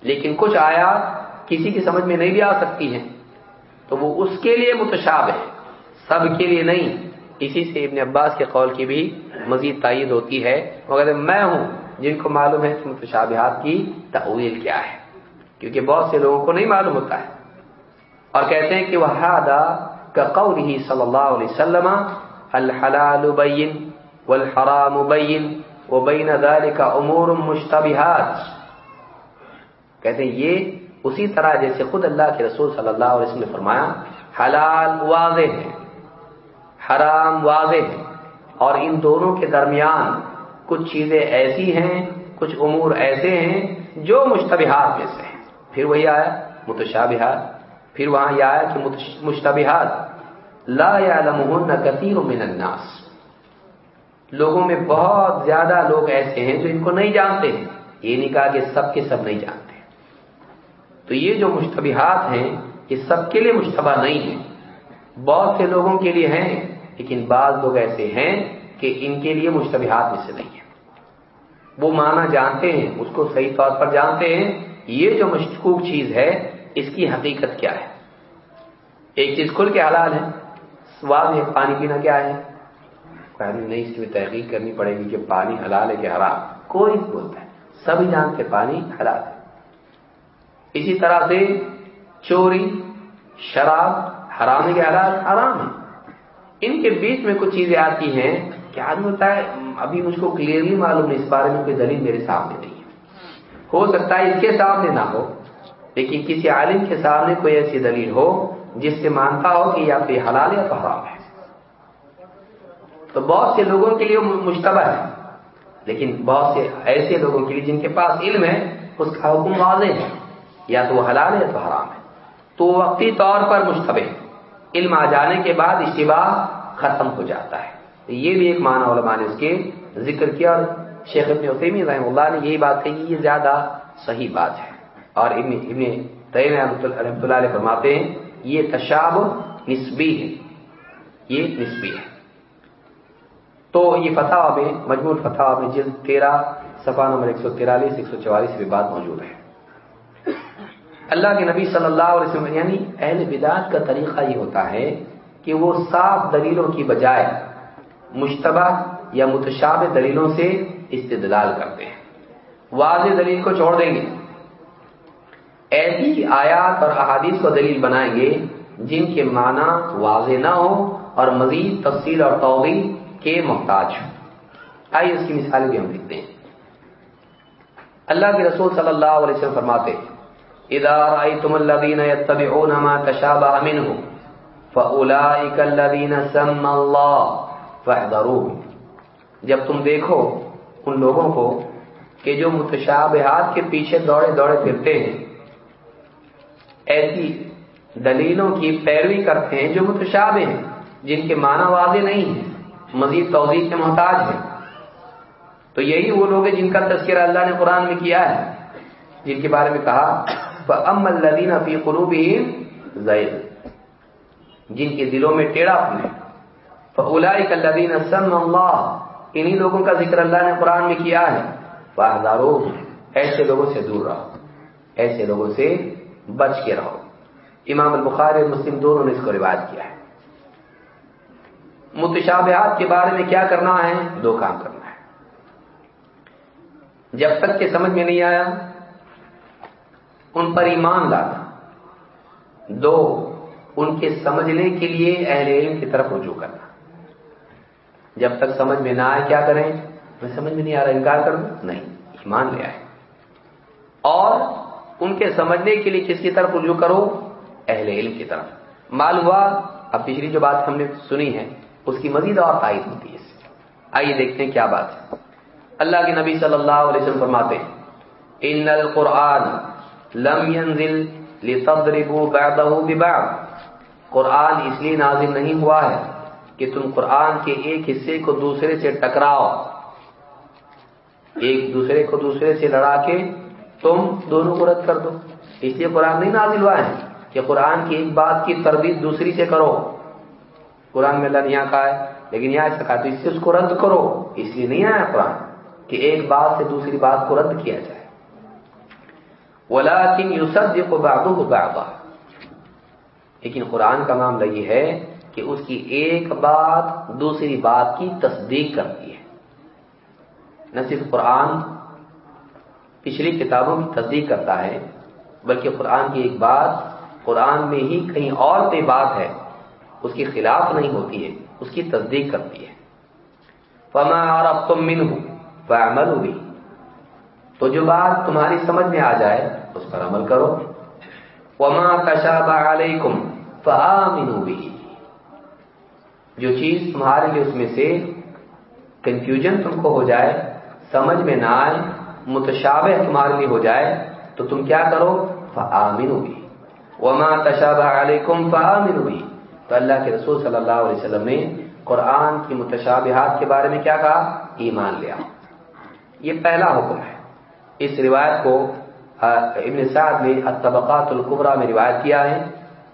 لیکن کچھ آیات کسی کی سمجھ میں نہیں بھی آ سکتی ہیں۔ تو وہ اس کے لیے متشاب ہے سب کے لیے نہیں۔ اسی سے ابن عباس کے قول کی بھی مزید تائید ہوتی ہے۔ مگر میں ہوں جن کو معلوم ہے کہ متشابہات کی تعویل کیا ہے۔ کیونکہ بہت سے لوگوں کو نہیں معلوم ہوتا ہے۔ اور کہتے ہیں کہ وہ کا قول ہی صلی اللہ علیہ وسلم، الحلال بین والحرام بین وبین ذلك امور مشتبہات کہتے ہیں، یہ اسی طرح جیسے خود اللہ کے رسول صلی اللہ علیہ وسلم نے فرمایا، حلال واضح ہے، حرام واضح ہے، اور ان دونوں کے درمیان کچھ چیزیں ایسی ہیں، کچھ امور ایسے ہیں جو مشتبہات میں سے ہیں۔ پھر وہی آیا، متشابہات۔ پھر وہاں یہ آیا کہ مشتبہات لا يعلمهن كثير من الناس۔ لوگوں میں بہت زیادہ لوگ ایسے ہیں جو ان کو نہیں جانتے ہیں۔ یہ نہیں کہا کہ سب کے سب نہیں جانتے تو یہ جو مشتبہات ہیں، یہ سب کے لیے مشتبہ نہیں ہے بہت سے لوگوں کے لیے ہیں، لیکن بعض لوگ ایسے ہیں کہ ان کے لیے مشتبہات میں سے نہیں ہے وہ معنی جانتے ہیں، اس کو صحیح طور پر جانتے ہیں۔ یہ جو مشکوک چیز ہے اس کی حقیقت کیا ہے؟ ایک چیز کھل کے حلال ہے، سواد ہے پانی پینا کیا ہے؟ نہیں اس کی تحقیق کرنی پڑے گی کہ پانی حلال ہے کہ حرام۔ کوئی بولتا ہے۔ سبھی جانتے پانی حلال ہے۔ اسی طرح سے چوری، شراب حرام ہے کہ حلال؟ حرام ہے۔ ان کے بیچ میں کچھ چیزیں آتی ہیں کیا آدمی ہوتا ہے، ابھی مجھ کو کلیئرلی معلوم نہیں، اس بارے میں کوئی دلیل میرے سامنے نہیں ہے۔ ہو سکتا ہے اس کے سامنے نہ ہو۔ لیکن کسی عالم کے سامنے کوئی ایسی دلیل ہو جس سے مانتا ہو کہ یا تو یہ حلال یا تو حرام ہے۔ تو بہت سے لوگوں کے لیے مشتبہ ہے۔ لیکن بہت سے ایسے لوگوں کے لیے جن کے پاس علم ہے، اس کا حکم واضح ہے۔ یا تو وہ حلال ہے یا تو حرام ہے۔ تو وقتی طور پر مشتبہ علم آ جانے کے بعد اشتباہ ختم ہو جاتا ہے۔ یہ بھی ایک معنی علماء نے اس کے ذکر کیا اور شیخ ابن عثیمی رحم اللہ نے یہی بات کہی، یہ زیادہ صحیح بات ہے۔ اور ابن ابن تیم رحمۃ اللہ علیہ فرماتے ہیں، یہ تشاب نسبی ہے۔ یہ نسبی ہے۔ تو یہ فتح میں، مجموع فتح میں جلد تیرہ، صفحہ نمبر ایک سو تیرالیس ایک سو چوالیس بھی بات موجود ہے۔ اللہ کے نبی صلی اللہ علیہ وسلم یعنی اہل بدعت کا طریقہ یہ ہوتا ہے کہ وہ صاف دلیلوں کی بجائے مشتبہ یا متشاب دلیلوں سے استدلال کرتے ہیں۔ واضح دلیل کو چھوڑ دیں گے۔ ایسی آیات اور احادیث کو دلیل بنائیں گے جن کے معنی واضح نہ ہو اور مزید تفصیل اور توضیح کے محتاج ہو آئیے اس کی مثال بھی ہم دیکھتے ہیں۔ اللہ کے رسول صلی اللہ علیہ وسلم فرماتے اذا رأيتم الذين يتبعون ما تشابه منه فأولئك الذين سمى الله فاحذروه۔ جب تم دیکھو ان لوگوں کو کہ جو متشابہات کے پیچھے دوڑے دوڑے پھرتے ہیں ایسی دلیلوں کی پیروی کرتے ہیں جو متشابہ ہیں، جن کے معنی واضح نہیں ہیں، مزید توضیح کے محتاج ہیں۔ تو یہی وہ لوگ ہیں جن کا تذکرہ اللہ نے قرآن میں کیا ہے، جن کے بارے میں کہا ام الدین فی قروبی زید جن کے دلوں میں ٹیڑھا پن ہے۔ فلائی الدین سم اللہ انہی لوگوں کا ذکر اللہ نے قرآن میں کیا ہے۔ باہدارو ایسے لوگوں سے دور رہو۔ ایسے لوگوں سے بچ کے رہو۔ امام البخاری اور مسلم دونوں نے اس کو روایت کیا ہے۔ متشابہات کے بارے میں کیا کرنا ہے؟ دو کام کرنا ہے۔ جب تک کہ سمجھ میں نہیں آیا، ان پر ایمان لانا، دو، ان کے سمجھنے کے لیے اہل علم کی طرف رجوع کرنا۔ جب تک سمجھ میں نہ آئے، کیا کریں؟ میں سمجھ میں نہیں آ رہا، انکار کروں نہیں، ایمان لے آئے۔ اور ان کے سمجھنے کے لیے کس کی طرف رجوع کرو؟ اہل علم کی طرف۔ معلوم ہوا؟ اب پچھلی جو بات ہم نے سنی ہے، اس کی مزید اور تائید ہوتی ہے آئیے دیکھتے ہیں کیا بات ہے۔ اللہ کے نبی صلی اللہ علیہ وسلم فرماتے ہیں، ان القرآن لم ينزل لتضربوا بعضه ببعض۔ قرآن اس لیے نازل نہیں ہوا ہے کہ تم قرآن کے ایک حصے کو دوسرے سے ٹکراؤ، ایک دوسرے کو دوسرے سے لڑا کے تم دونوں کو رد کر دو۔ اس لیے قرآن نہیں نازل ہوا ہے کہ قرآن کی ایک بات کی تردید دوسری سے کرو۔ قرآن میں اللہ نے یہاں کہا ہے، لیکن یہاں ایسا کہا تو اس سے اس کو رد کرو۔ اس لیے نہیں آیا قرآن کہ ایک بات سے دوسری بات کو رد کیا جائے۔ ولاکن یوسف کو بابو بابا لیکن قرآن کا معاملہ یہ ہے کہ اس کی ایک بات دوسری بات کی تصدیق کرتی ہے۔ نہ صرف قرآن پچھلی کتابوں کی تصدیق کرتا ہے، بلکہ قرآن کی ایک بات، قرآن میں ہی کہیں اور پہ بات ہے، اس کی خلاف نہیں ہوتی ہے، اس کی تصدیق کرتی ہے۔ فما اور تم من ہوں تو جو بات تمہاری سمجھ میں آ جائے، اس پر عمل کرو۔ وما تشابہ علیکم فآمنوا بھی جو چیز تمہارے لیے اس میں سے کنفیوژن تم کو ہو جائے، سمجھ میں نہ آئے متشابہ تمہارے لیے ہو جائے تو تم کیا کرو؟ فآمنوا بھی وما تشابہ علیکم فآمنوا بھی تو اللہ کے رسول صلی اللہ علیہ وسلم نے قرآن کی متشابہات کے بارے میں کیا کہا؟ ایمان لیا۔ یہ پہلا حکم ہے۔ اس روایت کو ابن سعد نے الطبقات القبرا میں روایت کیا ہے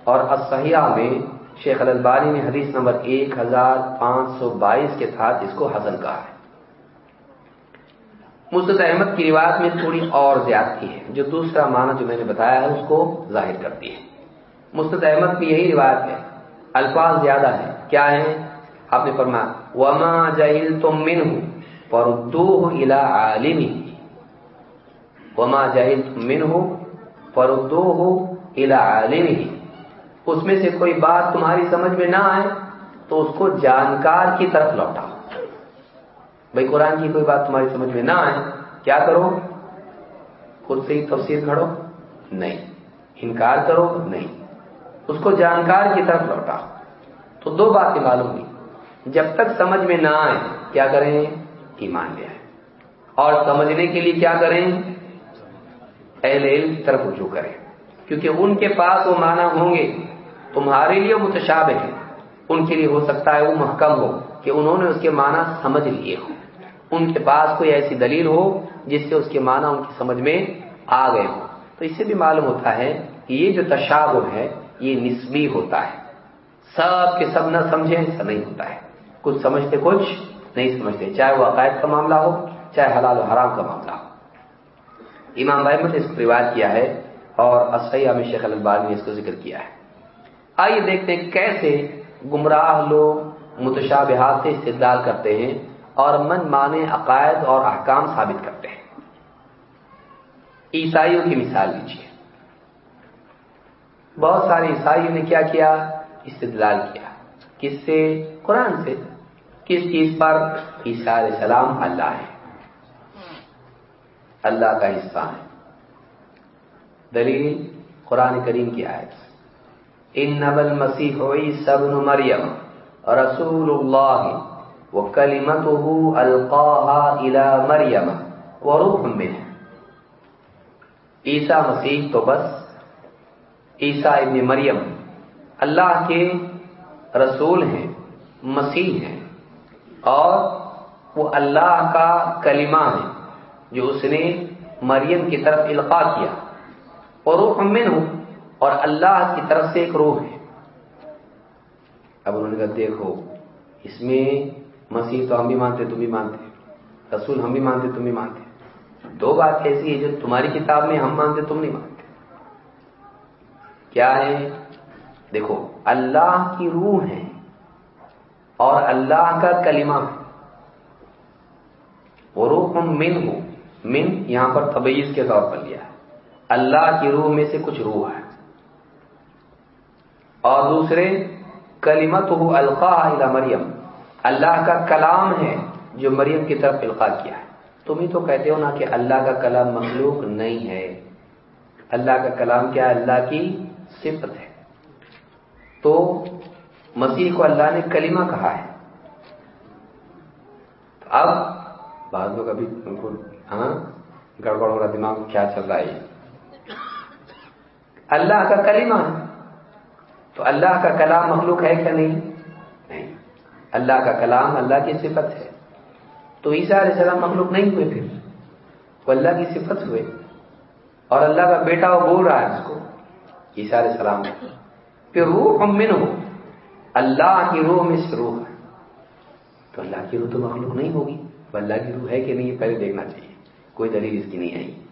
اور الصحیحہ میں شیخ البانی نے حدیث نمبر ایک ہزار پانچ سو بائیس کے تحت اس کو حسن کہا ہے۔ مسد احمد کی روایت میں تھوڑی اور زیادتی ہے، جو دوسرا معنی جو میں نے بتایا ہے، اس کو ظاہر کرتی ہے۔ مستد احمد کی یہی روایت ہے، الفاظ زیادہ ہے کیا ہے آپ نے فرمایا، وما جہل تم من ہوں پردو الا عالمی وما جہل تم من ہو پردو الا عالمی اس میں سے کوئی بات تمہاری سمجھ میں نہ آئے تو اس کو جانکار کی طرف لوٹا۔ بھائی قرآن کی کوئی بات تمہاری سمجھ میں نہ آئے، کیا کرو؟ خود سے ہی تفسیر کھڑو نہیں۔ انکار کرو، نہیں۔ اس کو جانکار کی طرف لوٹا تو دو باتیں معلوم ہوئی۔ جب تک سمجھ میں نہ آئے، کیا کریں؟ ایمان لے آئے۔ اور سمجھنے کے لیے کیا کریں؟ اہل علم کی طرف رجوع کریں۔ کیونکہ ان کے پاس وہ معنی ہوں گے، تمہارے لیے متشابہ ہیں۔ ان کے لیے ہو سکتا ہے وہ محکم ہو۔ کہ انہوں نے اس کے معنی سمجھ لیے ہو ان کے پاس کوئی ایسی دلیل ہو جس سے اس کے معنی ان کی سمجھ میں آ گئے ہوں۔ تو اس سے بھی معلوم ہوتا ہے کہ یہ جو تشابہ ہے، یہ نسبی ہوتا ہے۔ سب کے سب نہ سمجھیں ایسا نہیں ہوتا ہے۔ کچھ سمجھتے، کچھ نہیں سمجھتے۔ چاہے وہ عقائد کا معاملہ ہو، چاہے حلال و حرام کا معاملہ ہو۔ امام بھائی نے اس کو روایت کیا ہے اور اسیہ میں شیخ البال نے اس کو ذکر کیا ہے۔ آئیے دیکھتے ہیں کیسے گمراہ لوگ متشابہات سے استدلال کرتے ہیں اور من مانے عقائد اور احکام ثابت کرتے ہیں۔ عیسائیوں کی مثال لیجیے بہت سارے عیسائیوں نے کیا کیا؟ استدلال کیا۔ کس سے؟ قرآن سے۔ کس چیز پر؟ عیسیٰ علیہ السلام اللہ ہے اللہ کا حصہ ہے دلیل قرآن کریم کی آیت۔ ان نبل مسیح ہوئی سب مریم۔ رسول اللہ وہ کلیمت القاہ الا مریم وہ روح میں عیسیٰ مسیح تو بس عیسیٰ ابن مریم اللہ کے رسول ہیں مسیح ہیں اور وہ اللہ کا کلمہ ہے جو اس نے مریم کی طرف القاع کیا. اور روح من ہوں اور اللہ کی طرف سے ایک روح ہے. اب انہوں نے کہا، دیکھو، اس میں مسیح تو ہم بھی مانتے، تم بھی مانتے، رسول ہم بھی مانتے، تم بھی مانتے۔ دو بات ایسی ہے جو تمہاری کتاب میں ہم مانتے، تم نہیں مانتے۔ کیا ہے؟ دیکھو، اللہ کی روح ہے اور اللہ کا کلمہ ہے۔ وہ روح من ہو، من یہاں پر تبعیض کے طور پر لیا ہے۔ اللہ کی روح میں سے کچھ روح ہے۔ اور دوسرے کلیمت ہو القاع مریم۔ اللہ کا کلام ہے جو مریم کی طرف القاع کیا ہے۔ تم ہی تو کہتے ہو نا کہ اللہ کا کلام مخلوق نہیں ہے۔ اللہ کا کلام کیا اللہ کی صفت ہے۔ تو مسیح کو اللہ نے کلمہ کہا ہے۔ تو اب بعض لوگ ابھی ہاں گڑبڑ ہو رہا دماغ، کیا چل رہا ہے؟ اللہ کا کلمہ ہے۔ تو اللہ کا کلام مخلوق ہے کیا نہیں؟ نہیں. اللہ کا کلام اللہ کی صفت ہے. تو عیسیٰ علیہ السلام مخلوق نہیں ہوئے پھر. وہ اللہ کی صفت ہوئے. اور اللہ کا بیٹا وہ بول رہا ہے اس کو. عیسیٰ علیہ السلام پھر روح من ہو اللہ کی روح میں سے روح ہے. تو اللہ کی روح تو مخلوق نہیں ہوگی. وہ اللہ کی روح ہے کہ نہیں، پہلے دیکھنا چاہیے. کوئی دلیل اس کی نہیں آئی.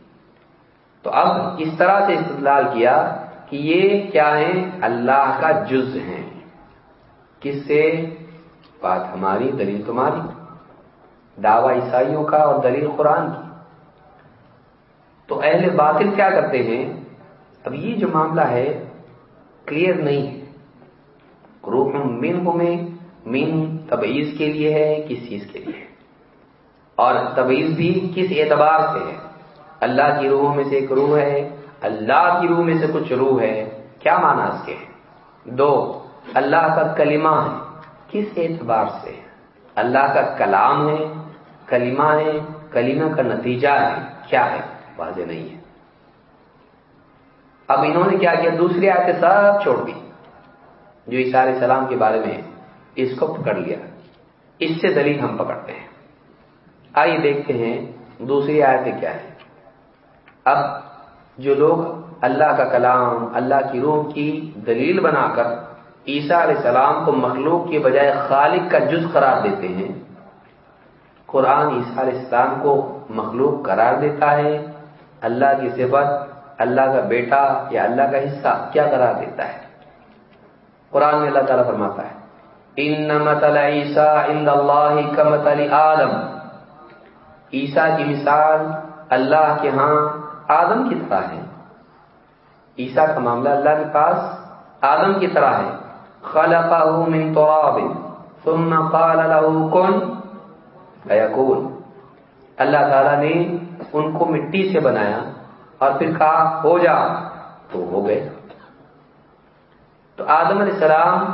تو اب اس طرح سے استدلال کیا کہ یہ کیا ہے اللہ کا جز ہے کس سے؟ بات ہماری، دلیل تمہاری۔ دعوی عیسائیوں کا اور دلیل قرآن کی۔ تو اہل باطل کیا کرتے ہیں؟ اب یہ جو معاملہ ہے کلیئر نہیں ہے۔ روح من میں، من تبعیض کے لیے ہے، کس چیز کے لیے؟ اور تبعیض بھی کس اعتبار سے ہے؟ اللہ کی روح میں سے ایک روح ہے۔ اللہ کی روح میں سے کچھ روح ہے، کیا مانا اس کے؟ دو، اللہ کا کلمہ ہے، کس اعتبار سے؟ اللہ کا کلام ہے، کلمہ ہے، کلمہ کا نتیجہ ہے، کیا ہے؟ واضح نہیں ہے۔ اب انہوں نے کیا کیا؟ دوسری آیتیں سب چھوڑ دی، جو علیہ السلام کے بارے میں اس کو پکڑ لیا۔ اس سے دلیل ہم پکڑتے ہیں۔ آئیے دیکھتے ہیں دوسری آیتیں کیا ہے اب جو لوگ اللہ کا کلام، اللہ کی روح کی دلیل بنا کر عیسیٰ علیہ السلام کو مخلوق کے بجائے خالق کا جز قرار دیتے ہیں، قرآن عیسیٰ علیہ السلام کو مخلوق قرار دیتا ہے، اللہ کی صفت، اللہ کا بیٹا یا اللہ کا حصہ کیا قرار دیتا ہے؟ قرآن میں اللہ تعالیٰ فرماتا ہے ان عیسیٰ اللہ کا عیسیٰ کی مثال اللہ کے ہاں آدم کی طرح ہے۔ عیسیٰ کا معاملہ اللہ کے پاس آدم کی طرح ہے۔ خلقہ من طراب ثم قال له کن فیکون۔ اللہ تعالیٰ نے ان کو مٹی سے بنایا اور پھر کہا، ہو جا، تو ہو گئے۔ تو آدم علیہ السلام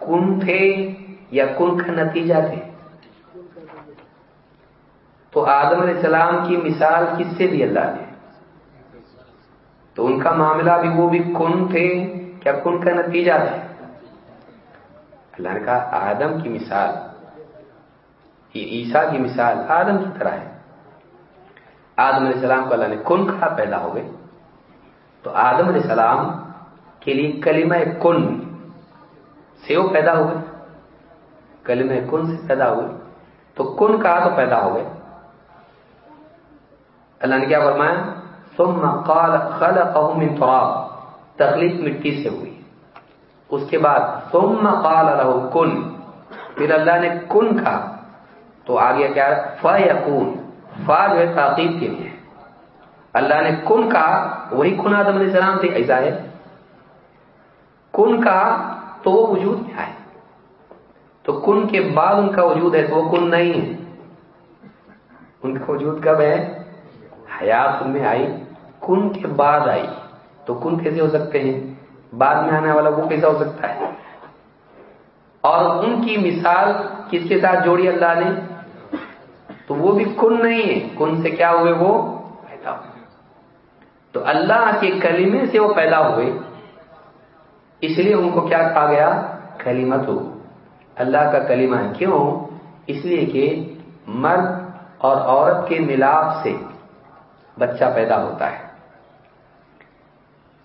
کن تھے یا کن کا نتیجہ تھے؟ تو آدم علیہ السلام کی مثال کس سے دی اللہ نے؟ تو ان کا معاملہ بھی وہ بھی کن تھے کیا کن کا نتیجہ تھا؟ اللہ نے کہا، آدم کی مثال۔ یہ عیسیٰ کی مثال آدم کی طرح ہے۔ آدم علیہ السلام کو اللہ نے کن کہا پیدا ہو گئے۔ تو آدم علیہ السلام کے لیے کلمہ کن سے وہ پیدا ہو گئے۔ کلمہ کن سے پیدا ہو گئے۔ تو کن کہا تو پیدا ہو گئے۔ اللہ نے کیا فرمایا؟ ثم قال خلقه من تراب. تخلیق مٹی سے ہوئی. اس کے بعد ثم قال له کن. پھر اللہ نے کن کہا. تو آگے کیا فیکون. فا جو ہے تاقید کے لیے. اللہ نے کن کہا، وہی کن آدم علیہ السلام تھے، ایسا ہے. کن کہا تو وہ وجود میں آئے. تو کن کے بعد ان کا وجود ہے تو وہ کن نہیں ہے. ان کا وجود کب ہے؟ حیات ان میں آئی. کن کے بعد آئی۔ تو کن کیسے ہو سکتے ہیں؟ بعد میں آنے والا وہ کیسا ہو سکتا ہے؟ اور ان کی مثال کس کے ساتھ جوڑی اللہ نے؟ تو وہ بھی کن نہیں ہے۔ کن سے کیا ہوئے؟ وہ پیدا ہوئے۔ تو اللہ کے کلمے سے وہ پیدا ہوئے۔ اس لیے ان کو کیا کہا گیا؟ کلیمت ہو اللہ کا کلمہ کیوں؟ اس لیے کہ مرد اور عورت کے ملاپ سے بچہ پیدا ہوتا ہے۔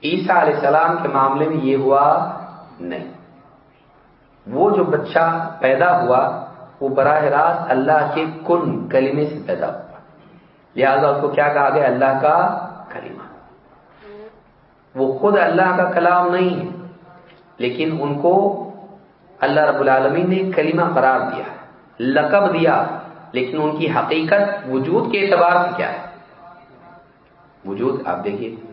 عیسیٰ علیہ السلام کے معاملے میں یہ ہوا نہیں۔ وہ جو بچہ پیدا ہوا، وہ براہ راست اللہ کے کن کلمے سے پیدا ہوا۔ لہذا اس کو کیا کہا گیا؟ اللہ کا کلمہ۔ وہ خود اللہ کا کلام نہیں ہے، لیکن ان کو اللہ رب العالمین نے کلمہ قرار دیا لقب دیا۔ لیکن ان کی حقیقت وجود کے اعتبار سے کیا ہے؟ وجود، آپ دیکھیے۔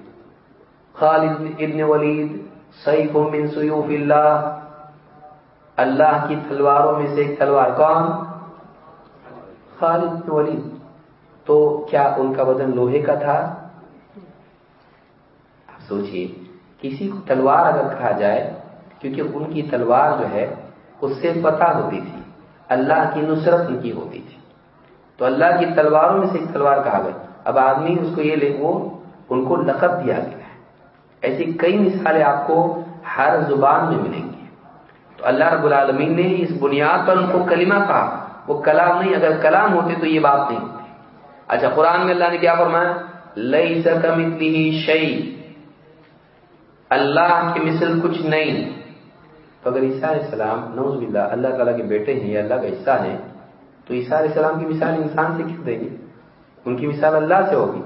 خالد ابن ولید، سیف من سیوف اللہ۔ اللہ کی تلواروں میں سے ایک تلوار کون؟ خالد ابن ولید۔ تو کیا ان کا بدن لوہے کا تھا؟ آپ سوچئے، کسی کو تلوار اگر کہا جائے، کیونکہ ان کی تلوار جو ہے، اس سے پتہ ہوتی تھی۔ اللہ کی نصرت ان کی ہوتی تھی۔ تو اللہ کی تلواروں میں سے ایک تلوار کہا گیا۔ اب آدمی اس کو یہ لے، وہ ان کو لقب دیا گیا۔ ایسی کئی مثالیں آپ کو ہر زبان میں ملیں گی۔ تو اللہ رب العالمین نے اس بنیاد پر ان کو کلمہ کہا۔ وہ کلام نہیں، اگر کلام ہوتے تو یہ بات نہیں ہوتی۔ اچھا قرآن میں اللہ نے کیا فرمایا؟ لئی سکمتلی شعی اللہ کی مثل کچھ نہیں۔ تو اگر عیسیٰ علیہ السلام نوز باللہ، اللہ تعالیٰ کے بیٹے ہیں، یا اللہ کا حصہ ہیں تو عیسیٰ علیہ السلام کی مثال انسان سے کیوں دیں گے ان کی مثال اللہ سے ہوگی،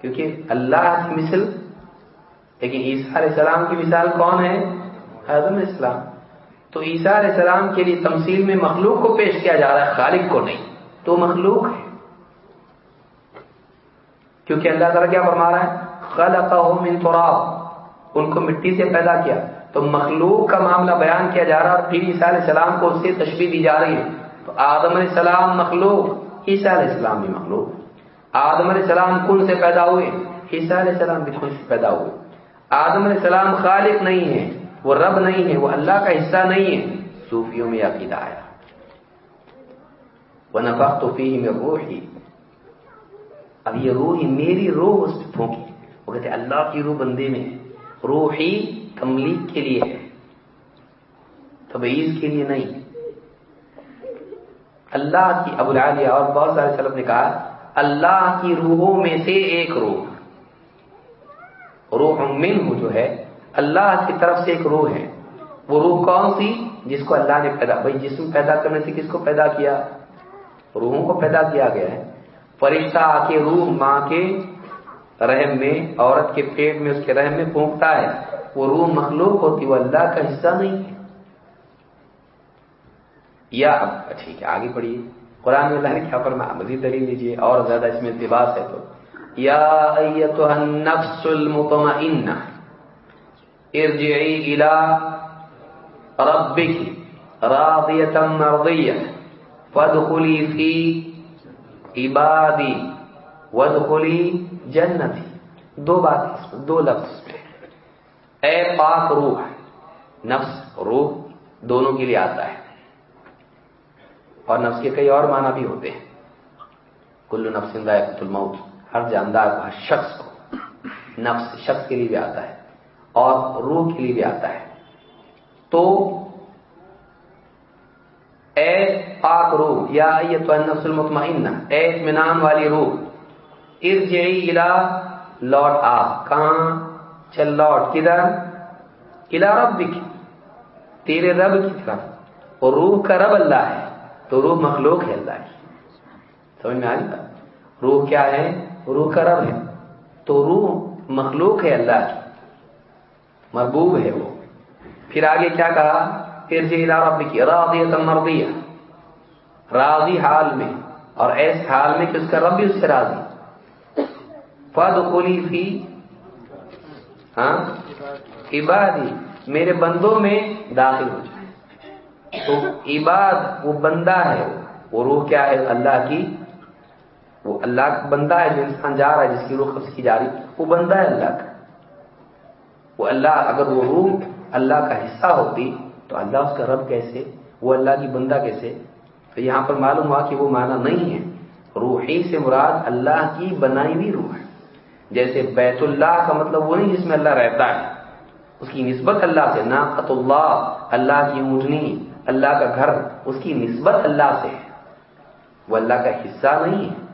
کیونکہ اللہ کی مثل لیکن عیسیٰ علیہ السلام کی مثال کون ہے؟ حضرت علیہ السلام۔ تو عیسیٰ علیہ السلام کے لیے تمثیل میں مخلوق کو پیش کیا جا رہا ہے، خالق کو نہیں۔ تو مخلوق ہے۔ کیونکہ اللہ تعالیٰ کیا فرما رہا ہے؟ خلقہ من تراب۔ ان کو مٹی سے پیدا کیا۔ تو مخلوق کا معاملہ بیان کیا جا رہا اور پھر عیسیٰ علیہ السلام کو اس سے تشبیح دی جا رہی ہے۔ تو آدم علیہ السلام مخلوق، عیسیٰ علیہ السلام بھی مخلوق۔ آدم علیہ السلام کن سے پیدا ہوئے؟ عیسیٰ علیہ السلام بھی کن سے پیدا ہوئے۔ آدم علیہ السلام خالق نہیں ہے، وہ رب نہیں ہے، وہ اللہ کا حصہ نہیں ہے۔ صوفیوں میں عقیدہ آیا۔ وہ نفق تو فی میں روح ہی اب یہ روح ہی میری روح اس پہ پھونکی۔ وہ کہتے اللہ کی روح بندے میں روح ہی تملیغ کے لیے ہے۔ تبعیض کے لیے نہیں۔ اللہ کی، ابو العالیہ اور بہت سارے سلف نے کہا، اللہ کی روحوں میں سے ایک روح۔ روح من جو ہے، اللہ کی طرف سے ایک روح ہے۔ وہ روح کون سی؟ جس کو اللہ نے پیدا بھائی، جسم پیدا کرنے سے کس کو پیدا کیا؟ روحوں کو پیدا کیا گیا ہے۔ فرشتہ آ کے روح ماں کے رحم میں، عورت کے پیٹ میں، اس کے رحم میں پھونکتا ہے۔ وہ روح مخلوق ہوتی، وہ اللہ کا حصہ نہیں ہے۔ یا اب ٹھیک ہے، آگے پڑھیے۔ قرآن اللہ نے کیا فرمایا؟ مزید دلیل لیجیے اور زیادہ اس میں لباس ہے تو۔ یا ایتها النفس المطمئنہ ارجعی الى ربک راضیتا مرضیہ فادخلی فی عبادی وادخلی جنتی دو بات دو لفظ پہ اے پاک روح، نفس، روح دونوں کے لیے آتا ہے۔ اور نفس کے کئی اور معنی بھی ہوتے ہیں۔ کلو نفس الموت۔ ہر جاندار کو ہر شخص کو، نفس شخص کے لیے بھی آتا ہے اور روح کے لیے بھی آتا ہے۔ تو اے پاک روح، یا یہ تو نفس المطمئنہ، اے اطمینان والی روح، ارجعی الى لوٹ آ کہاں؟ چل لوٹ۔ کدھر؟ الى ربک، تیرے رب کی طرف۔ اور روح کا رب اللہ ہے، تو روح مخلوق ہے اللہ کی۔ سمجھ میں آ رہی روح کیا ہے؟ روح کا رب ہے۔ تو روح مخلوق ہے اللہ کی۔ مربوب ہے وہ۔ پھر آگے کیا کہا؟ پھر رب کی راضی مرضیہ۔ راضی حال میں۔ اور ایس حال میں کہ اس کا رب بھی اس سے راضی۔ فد خلی فی۔ ہاں؟ عبادی۔ میرے بندوں میں داخل ہو جائے تو عباد وہ بندہ ہے۔ وہ روح کیا ہے؟ اللہ کی۔ وہ اللہ کا بندہ ہے جو انسان جا رہا ہے، جس کی روح قبض کی جا رہی وہ بندہ ہے اللہ کا۔ وہ اللہ، اگر وہ روح اللہ کا حصہ ہوتی تو اللہ اس کا رب کیسے؟ وہ اللہ کی بندہ کیسے؟ تو یہاں پر معلوم ہوا کہ وہ معنی نہیں ہے۔ روحی سے مراد اللہ کی بنائی ہوئی روح ہے۔ جیسے بیت اللہ کا مطلب وہ نہیں جس میں اللہ رہتا ہے۔ اس کی نسبت اللہ سے، ناقت اللہ اللہ کی اونٹنی، اللہ کا گھر، اس کی نسبت اللہ سے ہے۔ وہ اللہ کا حصہ نہیں ہے۔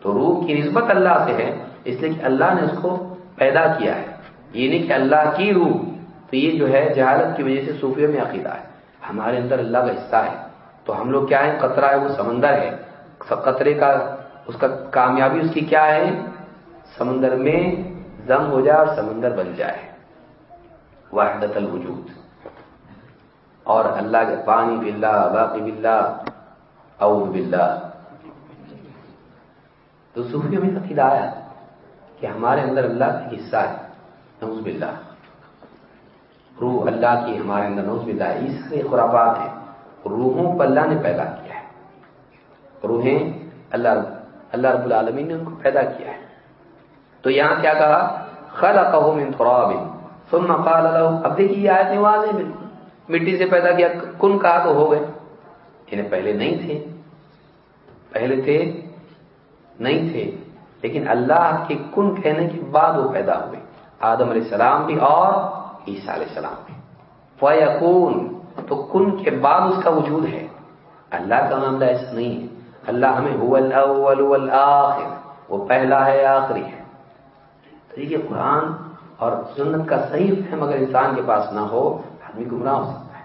تو روح کی نسبت اللہ سے ہے، اس لیے کہ اللہ نے اس کو پیدا کیا ہے۔ یہ نہیں کہ اللہ کی روح۔ تو یہ جو ہے، جہالت کی وجہ سے صوفیوں میں عقیدہ ہے۔ ہمارے اندر اللہ کا حصہ ہے۔ تو ہم لوگ کیا ہے قطرہ ہے، وہ سمندر ہے۔ قطرے کا، اس کا کامیابی اس کی کیا ہے؟ سمندر میں زم ہو جائے اور سمندر بن جائے۔ وحدت الوجود۔ اور اللہ کے پانی بلّہ باقی بلّہ اعوذ باللہ۔ تو صوفیوں میں عقیدہ آیا کہ ہمارے اندر اللہ کا حصہ ہے نوز باللہ۔ روح اللہ کی ہمارے اندر نوز باللہ یہ سارے خرابات ہیں۔ روحوں کو اللہ نے پیدا کیا ہے۔ روحیں اللہ اللہ رب العالمین نے ان کو پیدا کیا ہے۔ تو یہاں کیا کہا؟ خلقه من تراب، ثم قال له، اب دیکھیے آیت واضح بالکل مٹی سے پیدا کیا، کن کہا تو ہو گئے۔ انہیں پہلے نہیں تھے۔ پہلے تھے نہیں تھے۔ لیکن اللہ کے کن کہنے کے بعد وہ پیدا ہوئے۔ آدم علیہ السلام بھی اور عیسیٰ علیہ السلام بھی۔ فیقون تو کن کے بعد اس کا وجود ہے؟ اللہ کا معاملہ ایسا نہیں ہے۔ اللہ ہمیں هو الاول والآخر، وہ پہلا ہے، آخری ہے۔ تو یہ قرآن اور سنت کا صحیح فہم اگر انسان کے پاس نہ ہو، آدمی گمراہ ہو سکتا ہے۔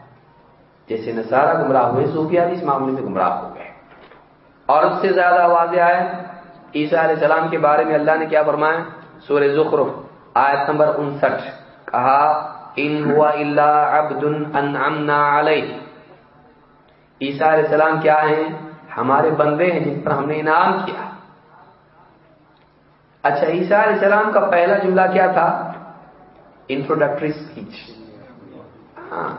جیسے نصارہ گمراہ ہوئے، صوفیہ اس معاملے میں گمراہ ہو گئے۔ اور اس سے زیادہ واضح ہے عیسیٰ علیہ السلام کے بارے میں اللہ نے کیا فرمایا؟ سورہ زخرف، آیت نمبر انسٹھ۔ کہا، ان ہوا اللہ عبد انعمنا علیہ. عیسیٰ علیہ السلام کیا ہیں؟ ہمارے بندے ہیں جن پر ہم نے انعام کیا. اچھا عیسیٰ علیہ السلام کا پہلا جملہ کیا تھا؟ انٹروڈکٹری اسپیچ ہاں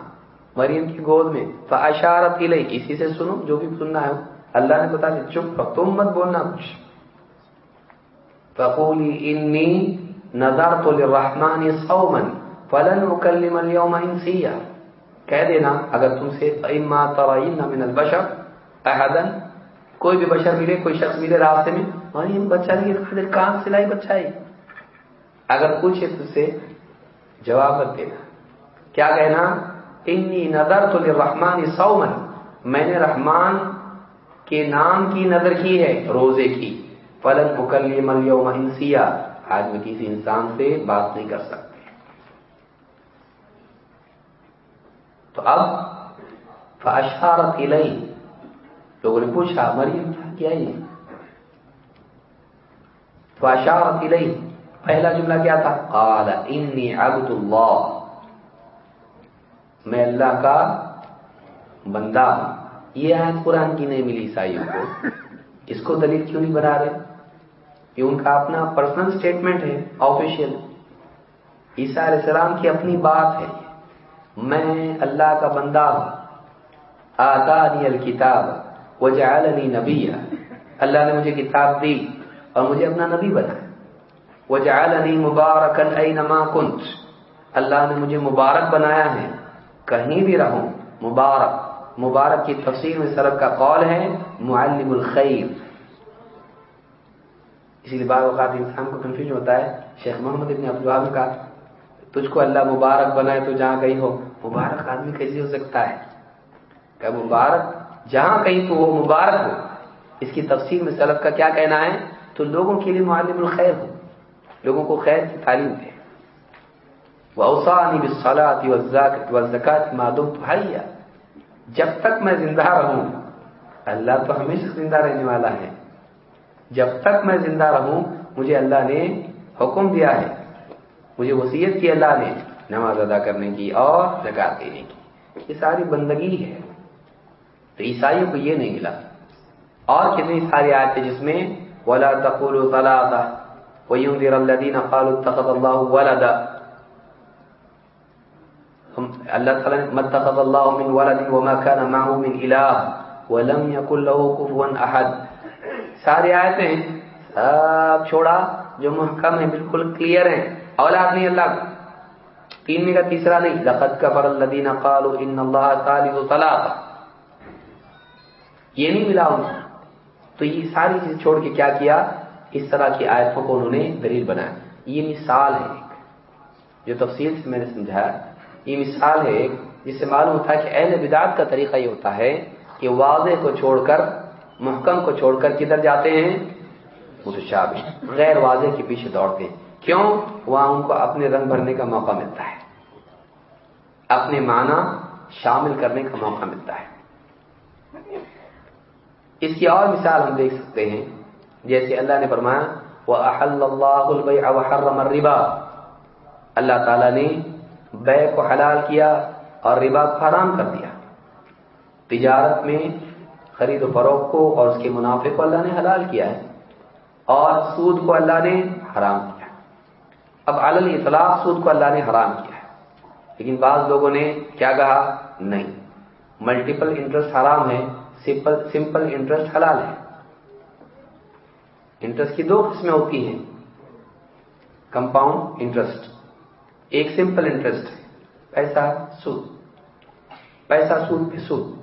مریم کی گود میں۔ فاشارت الی اسی سے سنو، جو بھی سننا ہے۔ اللہ نے بتا دیا، چپ تم مت بولنا کچھ۔ فقولی انی نظرت للرحمن صوما فلن اکلم اليوم انسیا کہہ دینا، اگر تم سے اما ترین من البشر احدا کوئی بھی بشر ملے، کوئی شخص ملے راستے میں مریم بچہ نہیں کہاں سے لائی بچہ ہے اگر پوچھے تجھ سے، جواب مت دینا۔ کیا کہنا؟ انی نظر تو رحمان سومن میں نے رحمان کے نام کی نظر کی ہے، روزے کی۔ فلن مکلم اليوم انسیا آج میں کسی انسان سے بات نہیں کر سکتے۔ تو اب فاشارت الی لوگوں نے پوچھا، مریم، کیا کیا یہ؟ فاشارت الی پہلا جملہ کیا تھا؟ قال انی عبد اللہ میں اللہ کا بندہ ہوں۔ یہ آیت قرآن کی نہیں ملی عیسائیوں کو۔ اس کو دلیل کیوں نہیں بنا رہے؟ یہ ان کا اپنا پرسنل سٹیٹمنٹ ہے آفیشیل عیسیٰ علیہ السلام کی اپنی بات ہے میں اللہ کا بندہ ہوں. آدانی الکتاب وجعلنی نبی اللہ نے مجھے کتاب دی اور مجھے اپنا نبی بنایا. وجعلنی مبارکن اینما کنت. اللہ نے مجھے مبارک بنایا ہے. کہیں بھی رہوں. مبارک. مبارک کی تفسیر میں سرب کا قول ہے، معلم الخیر. اسی لیے بعض اوقات انسان کو کنفیوژن ہوتا ہے، شیخ محمد ابن عبدالوہاب کا، تجھ کو اللہ مبارک بنائے تو جہاں کہیں ہو، مبارک آدمی کیسے ہو سکتا ہے؟ کہ مبارک جہاں کہیں تو وہ مبارک ہو۔ اس کی تفسیر میں سلف کا کیا کہنا ہے؟ تو لوگوں کے لیے معلم الخیر ہو۔ لوگوں کو خیر کی تعلیم دے۔ وَأَوْصَانِ بِالصَّلَاةِ وَالزَّكَاةِ مَا دُمْتُ حَيًّا۔ جب تک میں زندہ رہوں، اللہ تو ہمیشہ زندہ رہنے والا ہے۔ جب تک میں زندہ رہوں، مجھے اللہ نے حکم دیا ہے۔ مجھے وصیت کی اللہ نے نماز ادا کرنے کی اور زکات دینے کی۔ یہ ساری بندگی ہے۔ تو عیسائیوں کو یہ نہیں ملا۔ اور کتنی ساری آیتیں جس میں ولا تقولوا ثلاثه وينذر الذين قالوا اتخذ الله ولدا۔ اللہ تعالی نے متخذ الله من ولد وما كان معه من اله ولم يكن له كفوا احد ساری آیتیں سب چھوڑا، جو محکم ہیں، بالکل کلیئر ہیں۔ اولاد نہیں، اللہ تین کا تیسرا نہیں۔ لقد كفر الذين قالوا ان الله ثالث ثلاثه یہ نہیں ملا انہیں تو یہ ساری چیز چھوڑ کے کیا کیا؟ اس طرح کی آیتوں کو انہوں نے دلیل بنایا۔ یہ مثال ہے ایک۔ جو تفصیل سے میں نے سمجھایا، یہ مثال ہے ایک، جس سے معلوم ہوتا ہے کہ اہل بدعت کا طریقہ یہ ہوتا ہے کہ واضح کو چھوڑ کر محکم کو چھوڑ کر کدھر جاتے ہیں؟ متشابہ غیر واضح کے پیچھے دوڑتے ہیں۔ کیوں؟ وہاں ان کو اپنے رنگ بھرنے کا موقع ملتا ہے۔ اپنے معنی شامل کرنے کا موقع ملتا ہے۔ اس کی اور مثال ہم دیکھ سکتے ہیں۔ جیسے اللہ نے فرمایا وہ اللہ الربا۔ اللہ تعالیٰ نے بے کو حلال کیا اور ربا کو حرام کر دیا۔ تجارت میں خرید و فروخت کو اور اس کے منافع کو اللہ نے حلال کیا ہے اور سود کو اللہ نے حرام کیا اب علل اطلاق سود کو اللہ نے حرام کیا ہے۔ لیکن بعض لوگوں نے کیا کہا؟ نہیں۔ ملٹیپل انٹرسٹ حرام ہے سمپل سمپل انٹرسٹ حلال ہے۔ انٹرسٹ کی دو قسمیں ہوتی ہیں۔ کمپاؤنڈ انٹرسٹ ایک سمپل انٹرسٹ ہے، پیسہ سود۔ پیسہ سود پہ سود۔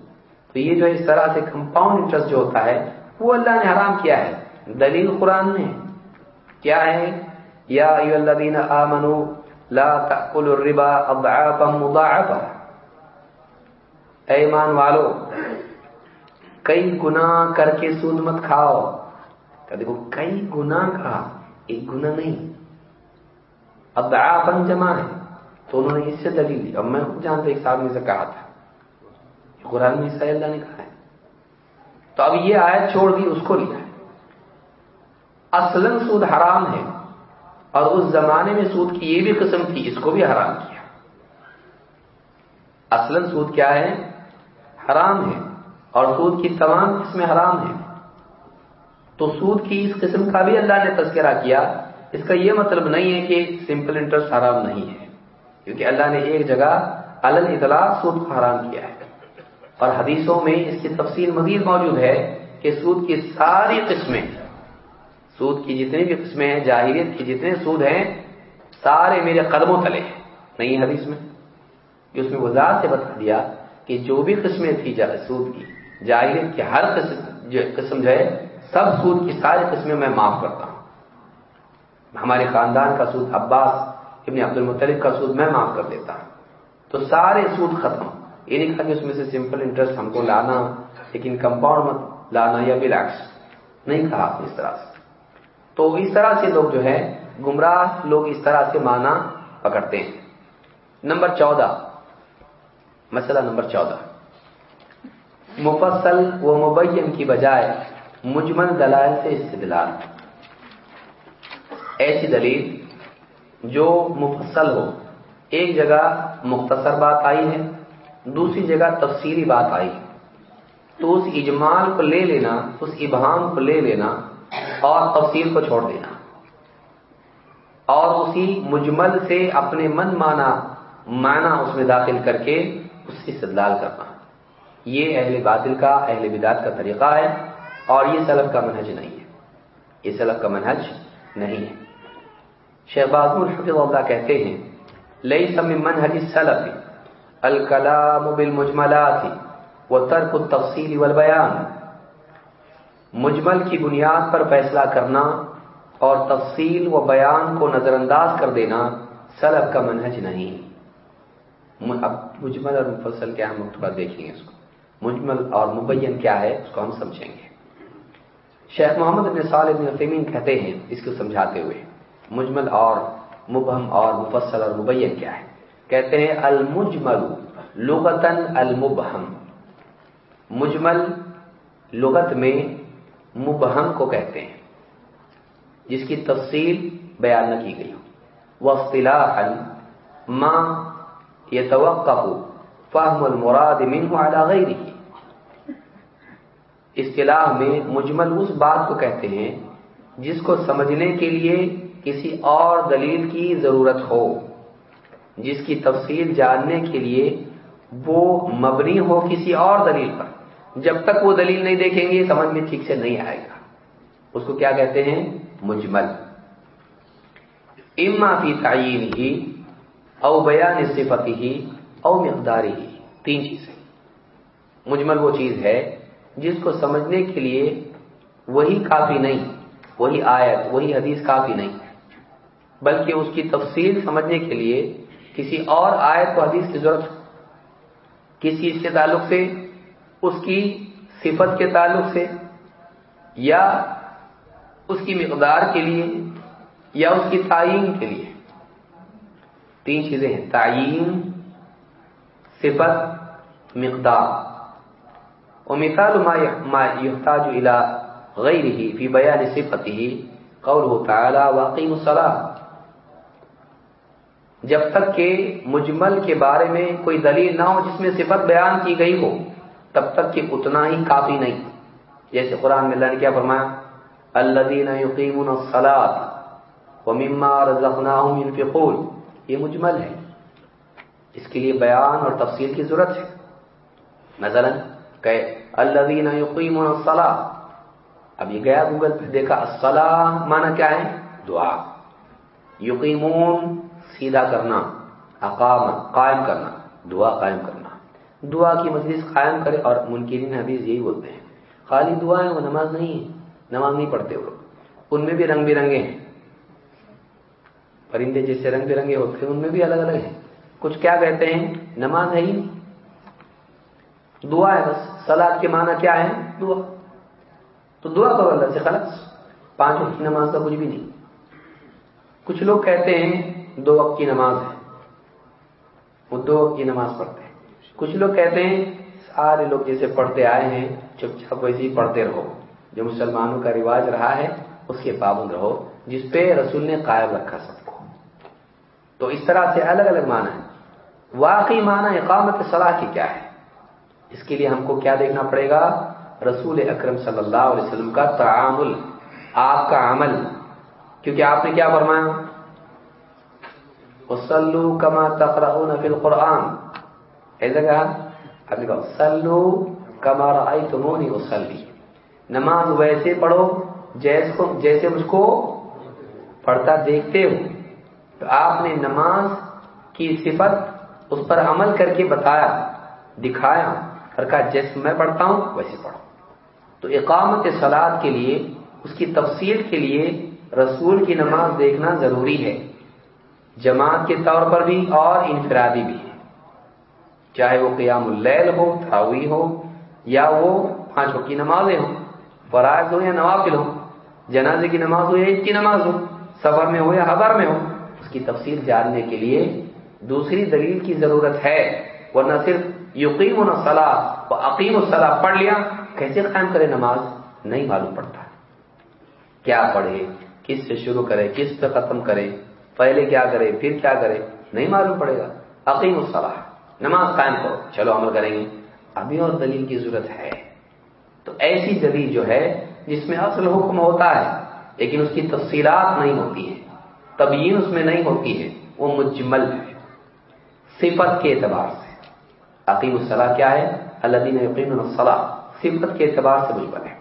تو یہ جو اس طرح سے کمپاؤنڈ انٹرسٹ جو ہوتا ہے، وہ اللہ نے حرام کیا ہے۔ دلیل قرآن نے کیا ہے؟ یا الذین آمنوا لا تأکلوا الربا اضعافا مضاعفا۔ اے ایمان والو، کئی گناہ کر کے سود مت کھاؤ۔ کہ دیکھو، کئی گناہ کہا ایک گناہ نہیں۔ اضعافا جمع ہے۔ تو انہوں نے اس سے دلیل دی۔ اب میں خود جانتے ایک صاحب نے سے کہا تھا۔ قرآن میں حصہ اللہ نے کہا ہے۔ تو اب یہ آیت چھوڑ دی، اس کو لیا ہے۔ اصلاً سود حرام ہے، اور اس زمانے میں سود کی یہ بھی قسم تھی، اس کو بھی حرام کیا۔ اصلاً سود کیا ہے؟ حرام ہے، اور سود کی تمام قسمیں حرام ہیں۔ تو سود کی اس قسم کا بھی اللہ نے تذکرہ کیا۔ اس کا یہ مطلب نہیں ہے کہ سمپل انٹرسٹ حرام نہیں ہے، کیونکہ اللہ نے ایک جگہ الل اطلاع سود کو حرام کیا ہے۔ اور حدیثوں میں اس کی تفصیل مزید موجود ہے کہ سود کی ساری قسمیں، سود کی جتنی بھی قسمیں ہیں جاہریت کی جتنے سود ہیں، سارے میرے قدموں تلے ہیں۔ نہیں حدیث میں؟ اس میں وضاحت سے بتا دیا کہ جو بھی قسمیں تھی سود کی جاہریت کی ہر قسم جو ہے، سب سود کی ساری قسمیں میں معاف کرتا ہوں۔ ہمارے خاندان کا سود، عباس ابن عبد المطلب کا سود میں معاف کر دیتا ہوں۔ تو سارے سود ختم۔ یہ نہیں کہا کہ اس میں سے سمپل انٹرسٹ ہم کو لانا، لیکن کمپاؤنڈ مت لانا یا بلیکس نہیں کہا اس طرح سے۔ تو اس طرح سے لوگ جو ہے گمراہ لوگ اس طرح سے مانا پکڑتے ہیں۔ نمبر چودہ۔ مسئلہ نمبر چودہ۔ مفصل و مبین کی بجائے مجمل دلائل سے استدلال۔ ایسی دلیل جو مفصل ہو۔ ایک جگہ مختصر بات آئی ہے۔ دوسری جگہ تفصیلی بات آئی۔ تو اس اجمال کو لے لینا، اس ابہام کو لے لینا اور تفصیل کو چھوڑ دینا۔ اور اسی مجمل سے اپنے من مانا مانا اس میں داخل کر کے اس کی استدلال کرنا۔ یہ اہل باطل کا، اہل بداد کا طریقہ ہے اور یہ سلب کا منہج نہیں ہے۔ یہ سلب کا منہج نہیں ہے۔ شہباز الحفظ اللہ کہتے ہیں لئی سم منہج سلب الکلام بالمجملات و ترک التفصیل والبیان مجمل کی بنیاد پر فیصلہ کرنا اور تفصیل و بیان کو نظر انداز کر دینا سلب کا منہج نہیں۔ اب مجمل اور مفصل کیا ہم تھوڑا دیکھیں گے اس کو۔ مجمل اور مبین کیا ہے اس کو ہم سمجھیں گے۔ شیخ محمد ابن صالح بن فیمین کہتے ہیں اس کو سمجھاتے ہوئے، مجمل اور مبہم اور مفصل اور مبین کیا ہے؟ کہتے ہیں المجمل لغتن المبہم۔ مجمل لغت میں مبہم کو کہتے ہیں، جس کی تفصیل بیان نہ کی گئی ہو۔ وہ اصطلاح ماں یہ توقع فہم المراد منہ على غیره۔ اصطلاح میں مجمل اس بات کو کہتے ہیں جس کو سمجھنے کے لیے کسی اور دلیل کی ضرورت ہو۔ جس کی تفصیل جاننے کے لیے وہ مبنی ہو کسی اور دلیل پر۔ جب تک وہ دلیل نہیں دیکھیں گے، سمجھ میں ٹھیک سے نہیں آئے گا۔ اس کو کیا کہتے ہیں؟ مجمل۔ اما فی تعین ہی او بیان صفتی ہی او مقداری ہی تین چیزیں۔ مجمل وہ چیز ہے جس کو سمجھنے کے لیے وہی کافی نہیں، وہی آیت، وہی حدیث کافی نہیں، بلکہ اس کی تفصیل سمجھنے کے لیے کسی اور آیت و حدیث کی ضرورت کس چیز کے تعلق سے، اس کی صفت کے تعلق سے، یا اس کی مقدار کے لیے، یا اس کی تعین کے لیے۔ تین چیزیں ہیں تعین صفت، مقدار۔ و مثال ما يحتاج الى غیره فی بیان صفته قوله تعالی واقیم الصلاة۔ جب تک کہ مجمل کے بارے میں کوئی دلیل نہ ہو جس میں صفت بیان کی گئی ہو، تب تک کہ اتنا ہی کافی نہیں۔ جیسے قرآن میں اللہ نے کیا فرمایا؟ الدین یقین الصلاط و مما رزقناہم ينفقون۔ یہ مجمل ہے۔ اس کے لیے بیان اور تفصیل کی ضرورت ہے۔ مثلا کہ الذین یقیمون الصلاۃ اب یہ گیا گوگل پہ دیکھا۔ الصلاۃ معنی کیا ہے؟ دعا۔ یقیمون سیدھا کرنا اقام قائم کرنا، دعا قائم کرنا۔ دعا کی مجلس قائم کرے اور منکرین حدیث یہی بولتے ہیں۔ خالی دعا ہے وہ نماز نہیں ہے نماز نہیں پڑھتے وہ۔ ان میں بھی رنگ برنگے ہیں۔ پرندے جیسے رنگ برنگے ہوتے ہیں، ان میں بھی الگ الگ ہیں۔ کچھ کیا کہتے ہیں؟ نماز ہے ہی دعا ہے بس۔ سلاد کے معنی کیا ہے دعا۔ تو دعا کرو اللہ سے، خلاص۔ پانچ وقت کی نماز کا کچھ بھی نہیں۔ کچھ لوگ کہتے ہیں دو وقت کی نماز ہے۔ وہ دو وقت کی نماز پڑھتے ہیں۔ کچھ لوگ کہتے ہیں، سارے لوگ جیسے پڑھتے آئے ہیں، چپ چاپ ویسے ہی پڑھتے رہو۔ جو مسلمانوں کا رواج رہا ہے، اس کے پابند رہو، جس پہ رسول نے قائم رکھا سب کو۔ تو اس طرح سے الگ الگ معنی ہے واقعی معنی اقامت صلاح کی کیا ہے؟ اس کے لیے ہم کو کیا دیکھنا پڑے گا؟ رسول اکرم صلی اللہ علیہ وسلم کا تعامل، آپ کا عمل۔ کیونکہ آپ نے کیا فرمایا؟ وسلو کما تقرؤون فی القرآن. ایسا کہا آپ نے سلو کما رأیتمونی نماز ویسے پڑھو جیسے جیسے مجھ کو پڑھتا دیکھتے ہو. تو آپ نے نماز کی صفت اس پر عمل کر کے بتایا، دکھایا اور کہا جیسے میں پڑھتا ہوں، ویسے پڑھو. تو اقامت سلاد کے لیے، اس کی تفصیل کے لیے رسول کی نماز دیکھنا ضروری ہے۔ جماعت کے طور پر بھی اور انفرادی بھی ہے چاہے وہ قیام اللیل ہو تھاوی ہو، یا وہ پانچوں کی نمازیں ہوں، فرائض ہو یا نوافل ہو جنازے کی نماز ہو یا عید کی نماز ہو سفر میں ہو یا حضر میں ہو، اس کی تفصیل جاننے کے لیے دوسری دلیل کی ضرورت ہے۔ ورنہ صرف یقین و صلاح و عقیم الصلاح پڑھ لیا، کیسے قائم کرے نماز؟ نہیں معلوم پڑتا۔ کیا پڑھے، کس سے شروع کرے، کس پہ ختم کرے؟ پہلے کیا کرے، پھر کیا کرے؟ نہیں معلوم پڑے گا۔ عقیم الصلاح، نماز قائم کرو۔ چلو عمل کریں گے۔ ابھی اور دلیل کی ضرورت ہے۔ تو ایسی دلیل جو ہے، جس میں اصل حکم ہوتا ہے، لیکن اس کی تفصیلات نہیں ہوتی ہے تبیین اس میں نہیں ہوتی ہے وہ مجمل ہے۔ صفت کے اعتبار سے۔ عقیم الصلاح کیا ہے؟ اللہ دین یقین الصلاح۔ صفت کے اعتبار سے مجمل ہے۔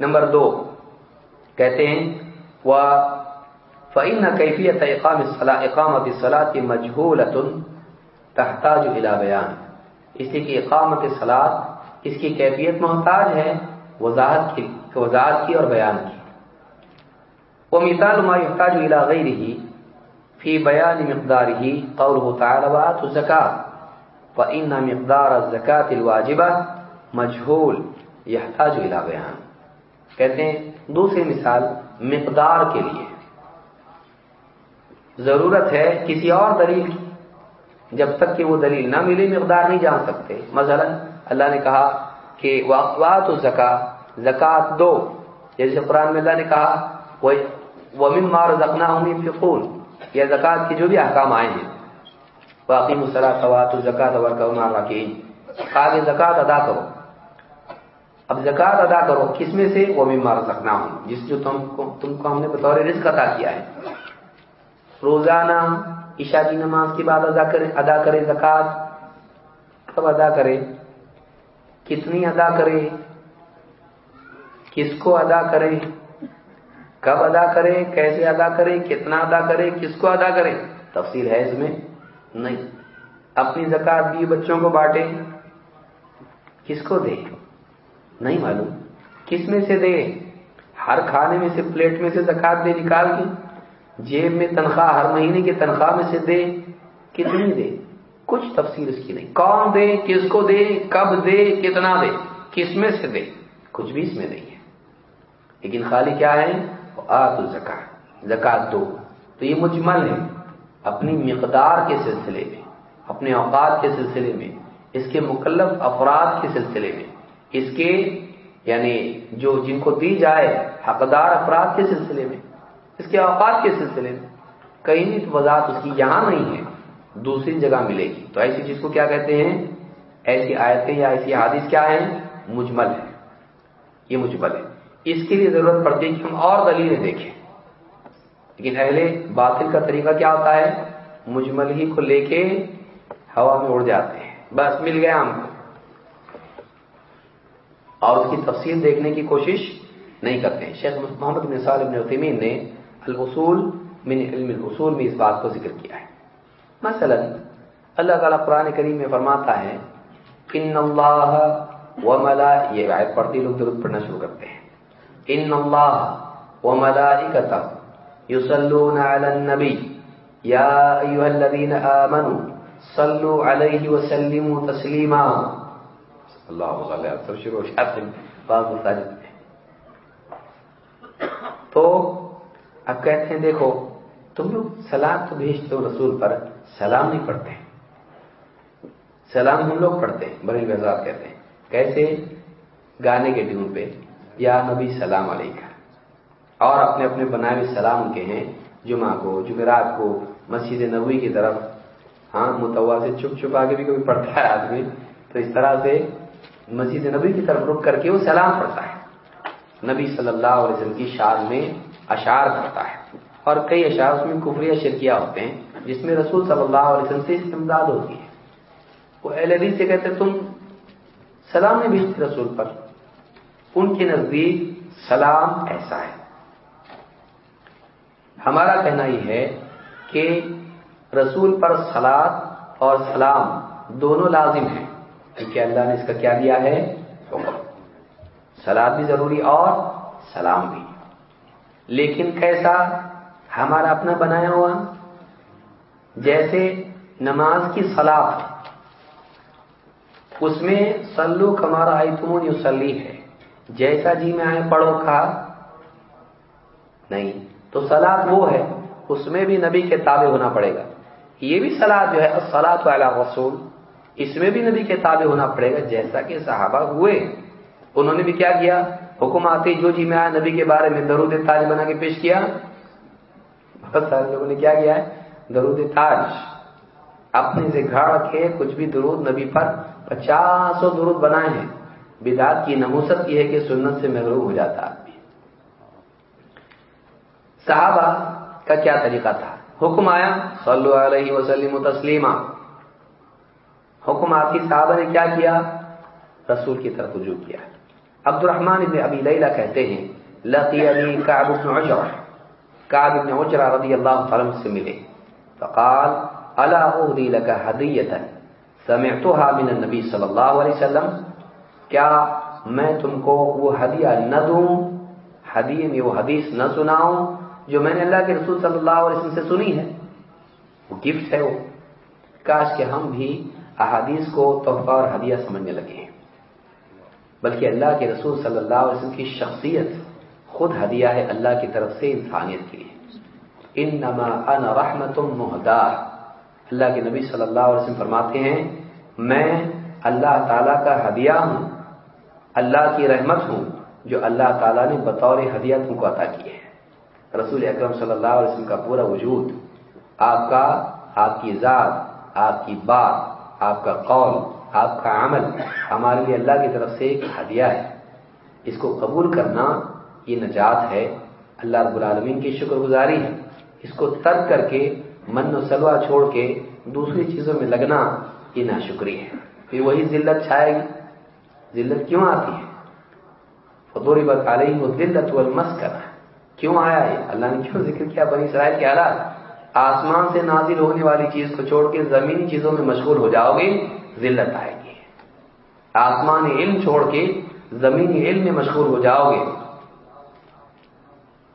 نمبر دو، کہتے ہیں وہ فعین کیفیت اقام اقامت صلاح مجہولت تحتاج الى بیان اس لیے کہ اقامت صلاح اس کی کیفیت محتاج ہے، وضاحت کی وضاحت کی اور بیان کی۔ وہ مثال ما يحتاج الى غیره فی بیان مقداره قوله تعالی وآتوا الزکاة فإن مقدار الزکاة الواجبہ مجہول يحتاج الى بیان کہتے ہیں، دوسری مثال مقدار کے لیے۔ ضرورت ہے کسی اور دلیل کی۔ جب تک کہ وہ دلیل نہ ملے، مقدار نہیں جان سکتے۔ مثلا اللہ نے کہا کہ واقعات زکا زکات دو۔ جیسے قرآن میں اللہ نے کہا وہ مار زخنا فکون یا زکات کے جو بھی احکام آئے ہیں۔ واقعی مسلح خوات الزکات کہا کہ زکات ادا کرو۔ اب زکات ادا کرو، کس میں سے؟ وہ مار سکنا ہوں جس جو تم کو تم کو ہم نے بطور رزق عطا کیا ہے۔ روزانہ عشاء کی نماز کے بعد ادا کرے ادا کرے زکات کب ادا کرے کتنی ادا کرے کس کو ادا کرے کب ادا کرے کیسے ادا کرے کتنا ادا کرے کس کو ادا کرے تفصیل ہے اس میں؟ نہیں۔ اپنی زکات بھی بچوں کو بانٹے کس کو دے نہیں معلوم۔ کس میں سے دے ہر کھانے میں سے، پلیٹ میں سے زکات دے نکال کے۔ جیب میں تنخواہ، ہر مہینے کی تنخواہ میں سے دے، کتنی دے؟ کچھ تفصیل اس کی نہیں۔ کون دے؟ کس کو دے؟ کب دے؟ کتنا دے؟ کس میں سے دے؟ کچھ بھی اس میں نہیں ہے۔ لیکن خالی کیا ہے؟ آت الزکات زکات دو۔ تو یہ مجمل ہے۔ اپنی مقدار کے سلسلے میں، اپنے اوقات کے سلسلے میں، اس کے مکلف افراد کے سلسلے میں، اس کے یعنی جو جن کو دی جائے حقدار افراد کے سلسلے میں۔ اس کے اوقات کے سلسلے میں کہیں وضاحت اس کی یہاں نہیں ہے، دوسری جگہ ملے گی۔ تو ایسی چیز کو کیا کہتے ہیں؟ ایسی آیتیں یا ایسی حادث کیا ہیں مجمل ہے۔ یہ مجمل ہے۔ اس کے لیے ضرورت پڑتی ہے کہ ہم اور دلیلیں دیکھیں۔ لیکن اہل باطل کا طریقہ کیا ہوتا ہے؟ مجمل ہی کو لے کے ہوا میں اڑ جاتے ہیں۔ بس مل گیا ہم کو۔ اور اس کی تفصیل دیکھنے کی کوشش نہیں کرتے۔ ہیں شیخ محمد بن صالح بن عثیمین نے الوصول من علم الاصول میں اس بات کو ذکر کیا ہے۔ مثلا اللہ تعالیٰ قرآن کریم میں فرماتا ہے، ان اللہ و ملا یہ آیت پڑھتی لوگ درست پڑھنا شروع کرتے ہیں۔ ان اللہ و ملائکتہ یصلون علی النبی یا ایوہ الذین آمنوا صلو علیہ وسلموا تسلیما۔ اللہ صلی اللہ شروع شاید بعض مساجد میں تو اب کہتے ہیں دیکھو، تم لوگ سلام تو بھیجتے ہو رسول پر، سلام نہیں پڑھتے۔ سلام ہم لوگ پڑھتے ہیں بڑے بزاد کہتے ہیں۔ کیسے؟ گانے کے ٹیون پہ، یا نبی سلام علیکم اور اپنے اپنے بنائے ہوئے سلام کے ہیں، جمعہ کو، جمعرات کو، مسجد نبوی کی طرف۔ ہاں متوا سے چھپ چھپا کے بھی کبھی پڑھتا ہے آدمی۔ تو اس طرح سے مسجد نبی کی طرف رک کر کے وہ سلام پڑھتا ہے۔ نبی صلی اللہ علیہ وسلم کی شاد میں اشعار کرتا ہے۔ اور کئی اشعار اس میں کفری شرکیہ ہوتے ہیں، جس میں رسول صلی اللہ علیہ وسلم سے استمداد ہوتی ہے۔ وہ اہل حدیث سے کہتے تم سلام نہیں بھیجتے رسول پر۔ ان کے نزدیک سلام ایسا ہے۔ ہمارا کہنا یہ ہے کہ رسول پر سلاد اور سلام دونوں لازم ہیں۔ کیونکہ اللہ نے اس کا کیا دیا ہے؟ سلاد بھی ضروری اور سلام بھی۔ لیکن کیسا ہمارا اپنا بنایا ہوا؟ جیسے نماز کی سلاد اس میں سلو کمارا آئی تمون یوسلی ہے۔ جیسا جی میں آئے پڑھو کھا نہیں، تو سلاد وہ ہے، اس میں بھی نبی کے تابع ہونا پڑے گا۔ یہ بھی سلاد جو ہے سلاد والا رسول اس میں بھی نبی کے تابع ہونا پڑے گا، جیسا کہ صحابہ ہوئے۔ انہوں نے بھی کیا کیا؟ حکم آتے جو جی میں آیا، نبی کے بارے میں درود تاج بنا کے پیش کیا۔ بہت سارے لوگوں نے کیا کیا ہے؟ درود تاج۔ اپنے سے گھڑ کے کچھ بھی درود نبی پر پچاسوں درود بنائے ہیں۔ بدعت کی نموست یہ ہے کہ سنت سے محروم ہو جاتا آدمی۔ صحابہ کا کیا طریقہ تھا؟ حکم آیا، صلو علیہ وسلم و تسلیمہ حکم آتی، صحابہ نے کیا کیا؟ رسول کی طرف رجوع کیا۔ عبد الرحمن ابن ابی لیلہ کہتے ہیں لقی علی کعب بن عجر کعب بن عجر رضی اللہ عنہ سے ملے۔ فقال، الا اهدی لك هدیہ سمعتها من النبی صلی اللہ علیہ وسلم، کیا میں تم کو وہ ہدیہ نہ دوں؟ ہدیے میں وہ حدیث نہ سناؤں جو میں نے اللہ کے رسول صلی اللہ علیہ وسلم سے سنی ہے؟ وہ گفٹ ہے وہ۔ کاش کہ ہم بھی احادیث کو تحفہ اور ہدیہ سمجھنے لگے۔ ہیں بلکہ اللہ کے رسول صلی اللہ علیہ وسلم کی شخصیت خود ہدیہ ہے اللہ کی طرف سے انسانیت کے لیے۔ انما انا رحمت مہدا اللہ کے نبی صلی اللہ علیہ وسلم فرماتے ہیں، میں اللہ تعالیٰ کا ہدیہ ہوں، اللہ کی رحمت ہوں، جو اللہ تعالیٰ نے بطور ہدیہ تم کو عطا کی ہے رسول اکرم صلی اللہ علیہ وسلم کا پورا وجود، آپ کا، آپ کی ذات، آپ کی بات آپ کا قول آپ کا عمل ہمارے لیے اللہ کی طرف سے ایک ہدیہ ہے۔ اس کو قبول کرنا یہ نجات ہے۔ اللہ رب العالمین کی شکر گزاری ہے اس کو ترک کر کے، من و سلوا چھوڑ کے دوسری چیزوں میں لگنا یہ ناشکری ہے۔ پھر وہی ذلت چھائے گی۔ ذلت کیوں آتی ہے؟ فطوری بت علیہ وہ ذلت والمس کرنا کیوں آیا ہے اللہ نے کیوں ذکر کیا بنی اسرائیل کے حالات؟ آسمان سے نازل ہونے والی چیز کو چھوڑ کے زمینی چیزوں میں مشغول ہو جاؤ گے، ذلت آئے گی آسمانی علم چھوڑ کے زمینی علم میں مشغول ہو جاؤ گے۔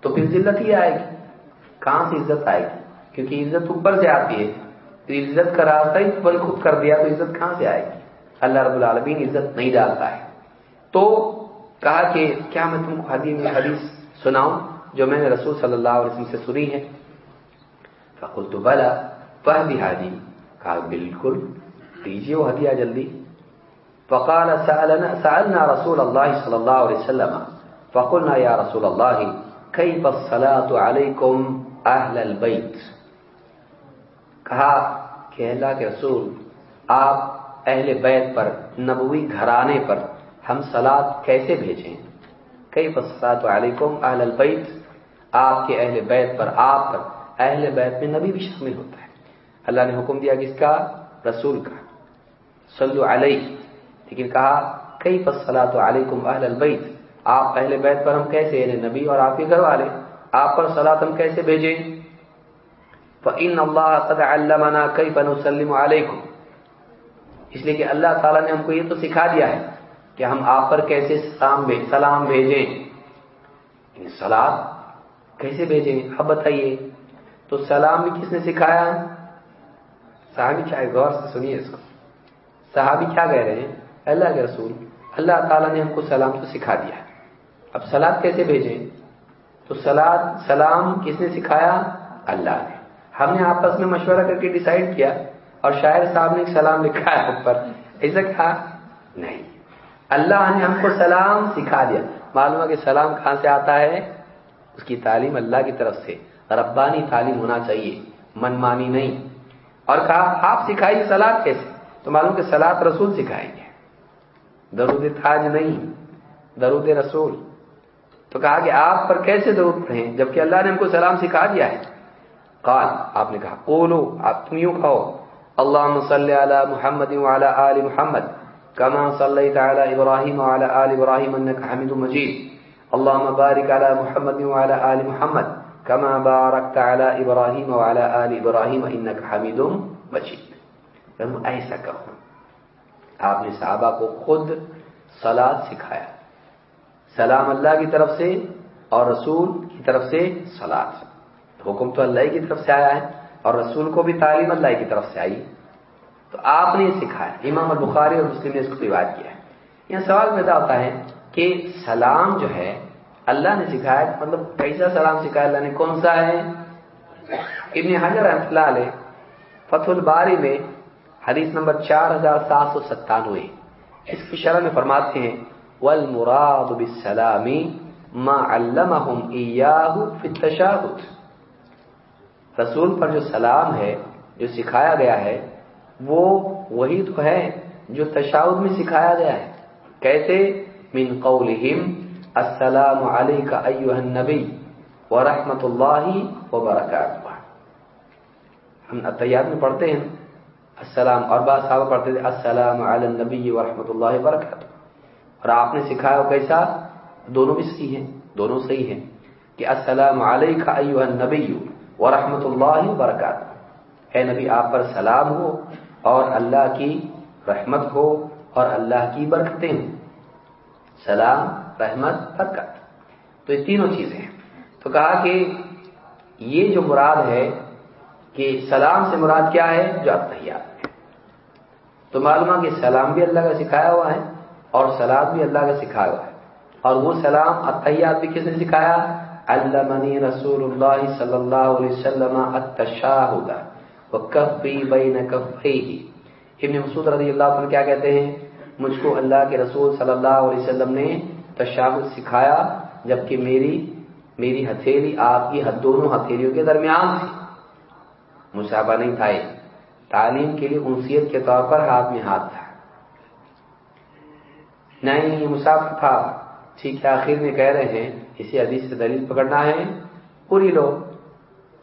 تو پھر ذلت ہی آئے گی۔ کہاں سے عزت آئے گی؟ کیونکہ عزت اوپر سے آتی ہے۔ تو عزت کا راستہ ہی بل خود کر دیا تو عزت کہاں سے آئے گی؟ اللہ رب العالمین عزت نہیں ڈالتا ہے۔ تو کہا کہ کیا میں تم کو حدیث میں حدیث سناؤں جو میں نے رسول صلی اللہ علیہ وسلم سے سنی ہے؟ فقل تو بلا پہ بھی حاجی کہا، بالکل دیجیے وہ ہدیہ جلدی۔ فقال سألنا, سألنا رسول الله صلى الله عليه وسلم فقلنا يا رسول الله كيف الصلاة عليكم أهل البيت؟ کہا کہ اللہ کے رسول آپ اہل بیت پر نبوی گھرانے پر ہم سلاد کیسے بھیجیں؟ کئی فساد علیکم اہل البیت آپ کے اہل بیت پر آپ پر اہل بیت میں نبی بھی شامل ہوتا ہے۔ اللہ نے حکم دیا کس کا رسول کا۔ صلو علیہ۔ لیکن کہا کئی فصلات علیکم اہل البیت؟ آپ اہل بیت پر ہم کیسے یعنی نبی اور آپ کے گھر والے۔ آپ پر سلاد ہم کیسے بھیجیں؟ فَإِنَّ اللَّهَ قَدْ عَلَّمَنَا كَيْفَ نُسَلِّمُ عَلَيْكُمْ. اس لیے کہ اللہ تعالیٰ نے ہم کو یہ تو سکھا دیا ہے کہ ہم آپ پر کیسے سلام بھیجیں۔ سلاد کیسے بھیجیں؟ اب بتائیے، تو سلام بھی کس نے سکھایا؟ صحابی کیا غور سے سنیے اس کو۔ صحابی کیا کہہ رہے ہیں؟ اللہ کے رسول، اللہ تعالیٰ نے ہم کو سلام تو سکھا دیا۔ اب سلاد کیسے بھیجیں؟ تو سلاد، سلام کس نے سکھایا؟ اللہ نے۔ ہم نے آپس میں مشورہ کر کے ڈیسائیڈ کیا اور شاعر صاحب نے ایک سلام لکھا ہے اوپر۔ ایسا کہا نہیں۔ اللہ نے ہم کو سلام سکھا دیا۔ معلوم ہے کہ سلام کہاں سے آتا ہے؟ اس کی تعلیم اللہ کی طرف سے۔ ربانی تعلیم ہونا چاہیے من مانی نہیں۔ اور کہا، آپ سکھائیے سلاد کیسے؟ تو معلوم کہ سلاد رسول سکھائیں گے۔ درود تاج نہیں، درود رسول۔ تو کہا کہ آپ پر کیسے درود پڑھیں؟ جبکہ اللہ نے ہم کو سلام سکھا دیا ہے۔ قال، آپ نے کہا، قولو، آپ تم یوں کہو، اللہم صلی علی محمد وعلی آل محمد، کما صلیت علی ابراہیم وعلی آل ابراہیم، انکا حمید مجید۔ اللہم بارک علی محمد وعلی آل محمد، کما بارکت علی ابراہیم وعلی آل ابراہیم، انکا حمید مجید۔ ایسا کہو۔ آپ نے صحابہ کو خود سلاد سکھایا۔ سلام اللہ کی طرف سے اور رسول کی طرف سے سلاد حکم تو اللہ کی طرف سے آیا ہے اور رسول کو بھی تعلیم اللہ کی طرف سے آئی۔ تو آپ نے یہ سکھایا۔ امام البخاری اور مسلم نے اس کو روایت کیا ہے۔ یہ سوال پیدا ہوتا ہے کہ سلام جو ہے، اللہ نے سکھایا مطلب کیسا سلام سکھایا؟ اللہ نے کون سا ہے؟ ابن حجر رحمۃ اللہ علیہ فتح الباری میں حدیث نمبر چار ہزار سات سو ستانوے۔ اس کی شرح میں فرماتے ہیں، والمراد بالسلام ما علمهم ایاہ فی التشاہد رسول پر جو سلام ہے، جو سکھایا گیا ہے، وہ وہی تو ہے جو تشاؤد میں سکھایا گیا ہے۔ کیسے؟ من قولہم، السلام علیکہ ایوہ النبی ورحمت اللہ وبرکاتہ۔ ہم اتیات میں پڑھتے ہیں السلام، اور بعض صحابہ پڑھتے تھے، السلام علی النبی ورحمت اللہ وبرکاتہ۔ اور آپ نے سکھایا وہ کیسا؟ دونوں بھی صحیح ہیں، دونوں صحیح ہیں۔ کہ السلام علیکہ ایوہ النبی ورحمت اللہ وبرکاتہ۔ اے نبی، آپ پر سلام ہو، اور اللہ کی رحمت ہو، اور اللہ کی برکتیں ہوں۔ سلام، رحمت، برکت۔ تو یہ تینوں چیزیں ہیں۔ تو کہا کہ یہ جو مراد ہے کہ سلام سے مراد کیا ہے؟ جو اتحیات تو معلوم کہ سلام بھی اللہ کا سکھایا ہوا ہے اور سلاد بھی اللہ کا سکھایا ہوا ہے۔ اور وہ سلام اتحیات بھی کس نے سکھایا؟ علمنی رسول اللہ صلی اللہ علیہ وسلم التشاہد وکفی بین کفیہ۔ ابن مسعود رضی اللہ عنہ کیا کہتے ہیں؟ مجھ کو اللہ کے رسول صلی اللہ علیہ وسلم نے تشاہد سکھایا، جبکہ میری میری ہتھیلی آپ کی دونوں ہتھیلیوں کے درمیان تھی۔ مشابہ نہیں تھا یہ۔ تعلیم کے لیے انسیت کے طور پر ہاتھ میں ہاتھ تھا۔ نہیں یہ مسافر تھا۔ ٹھیک ہے، آخر میں کہہ رہے ہیں اسی حدیث سے دلیل پکڑنا ہے۔ پوری لو۔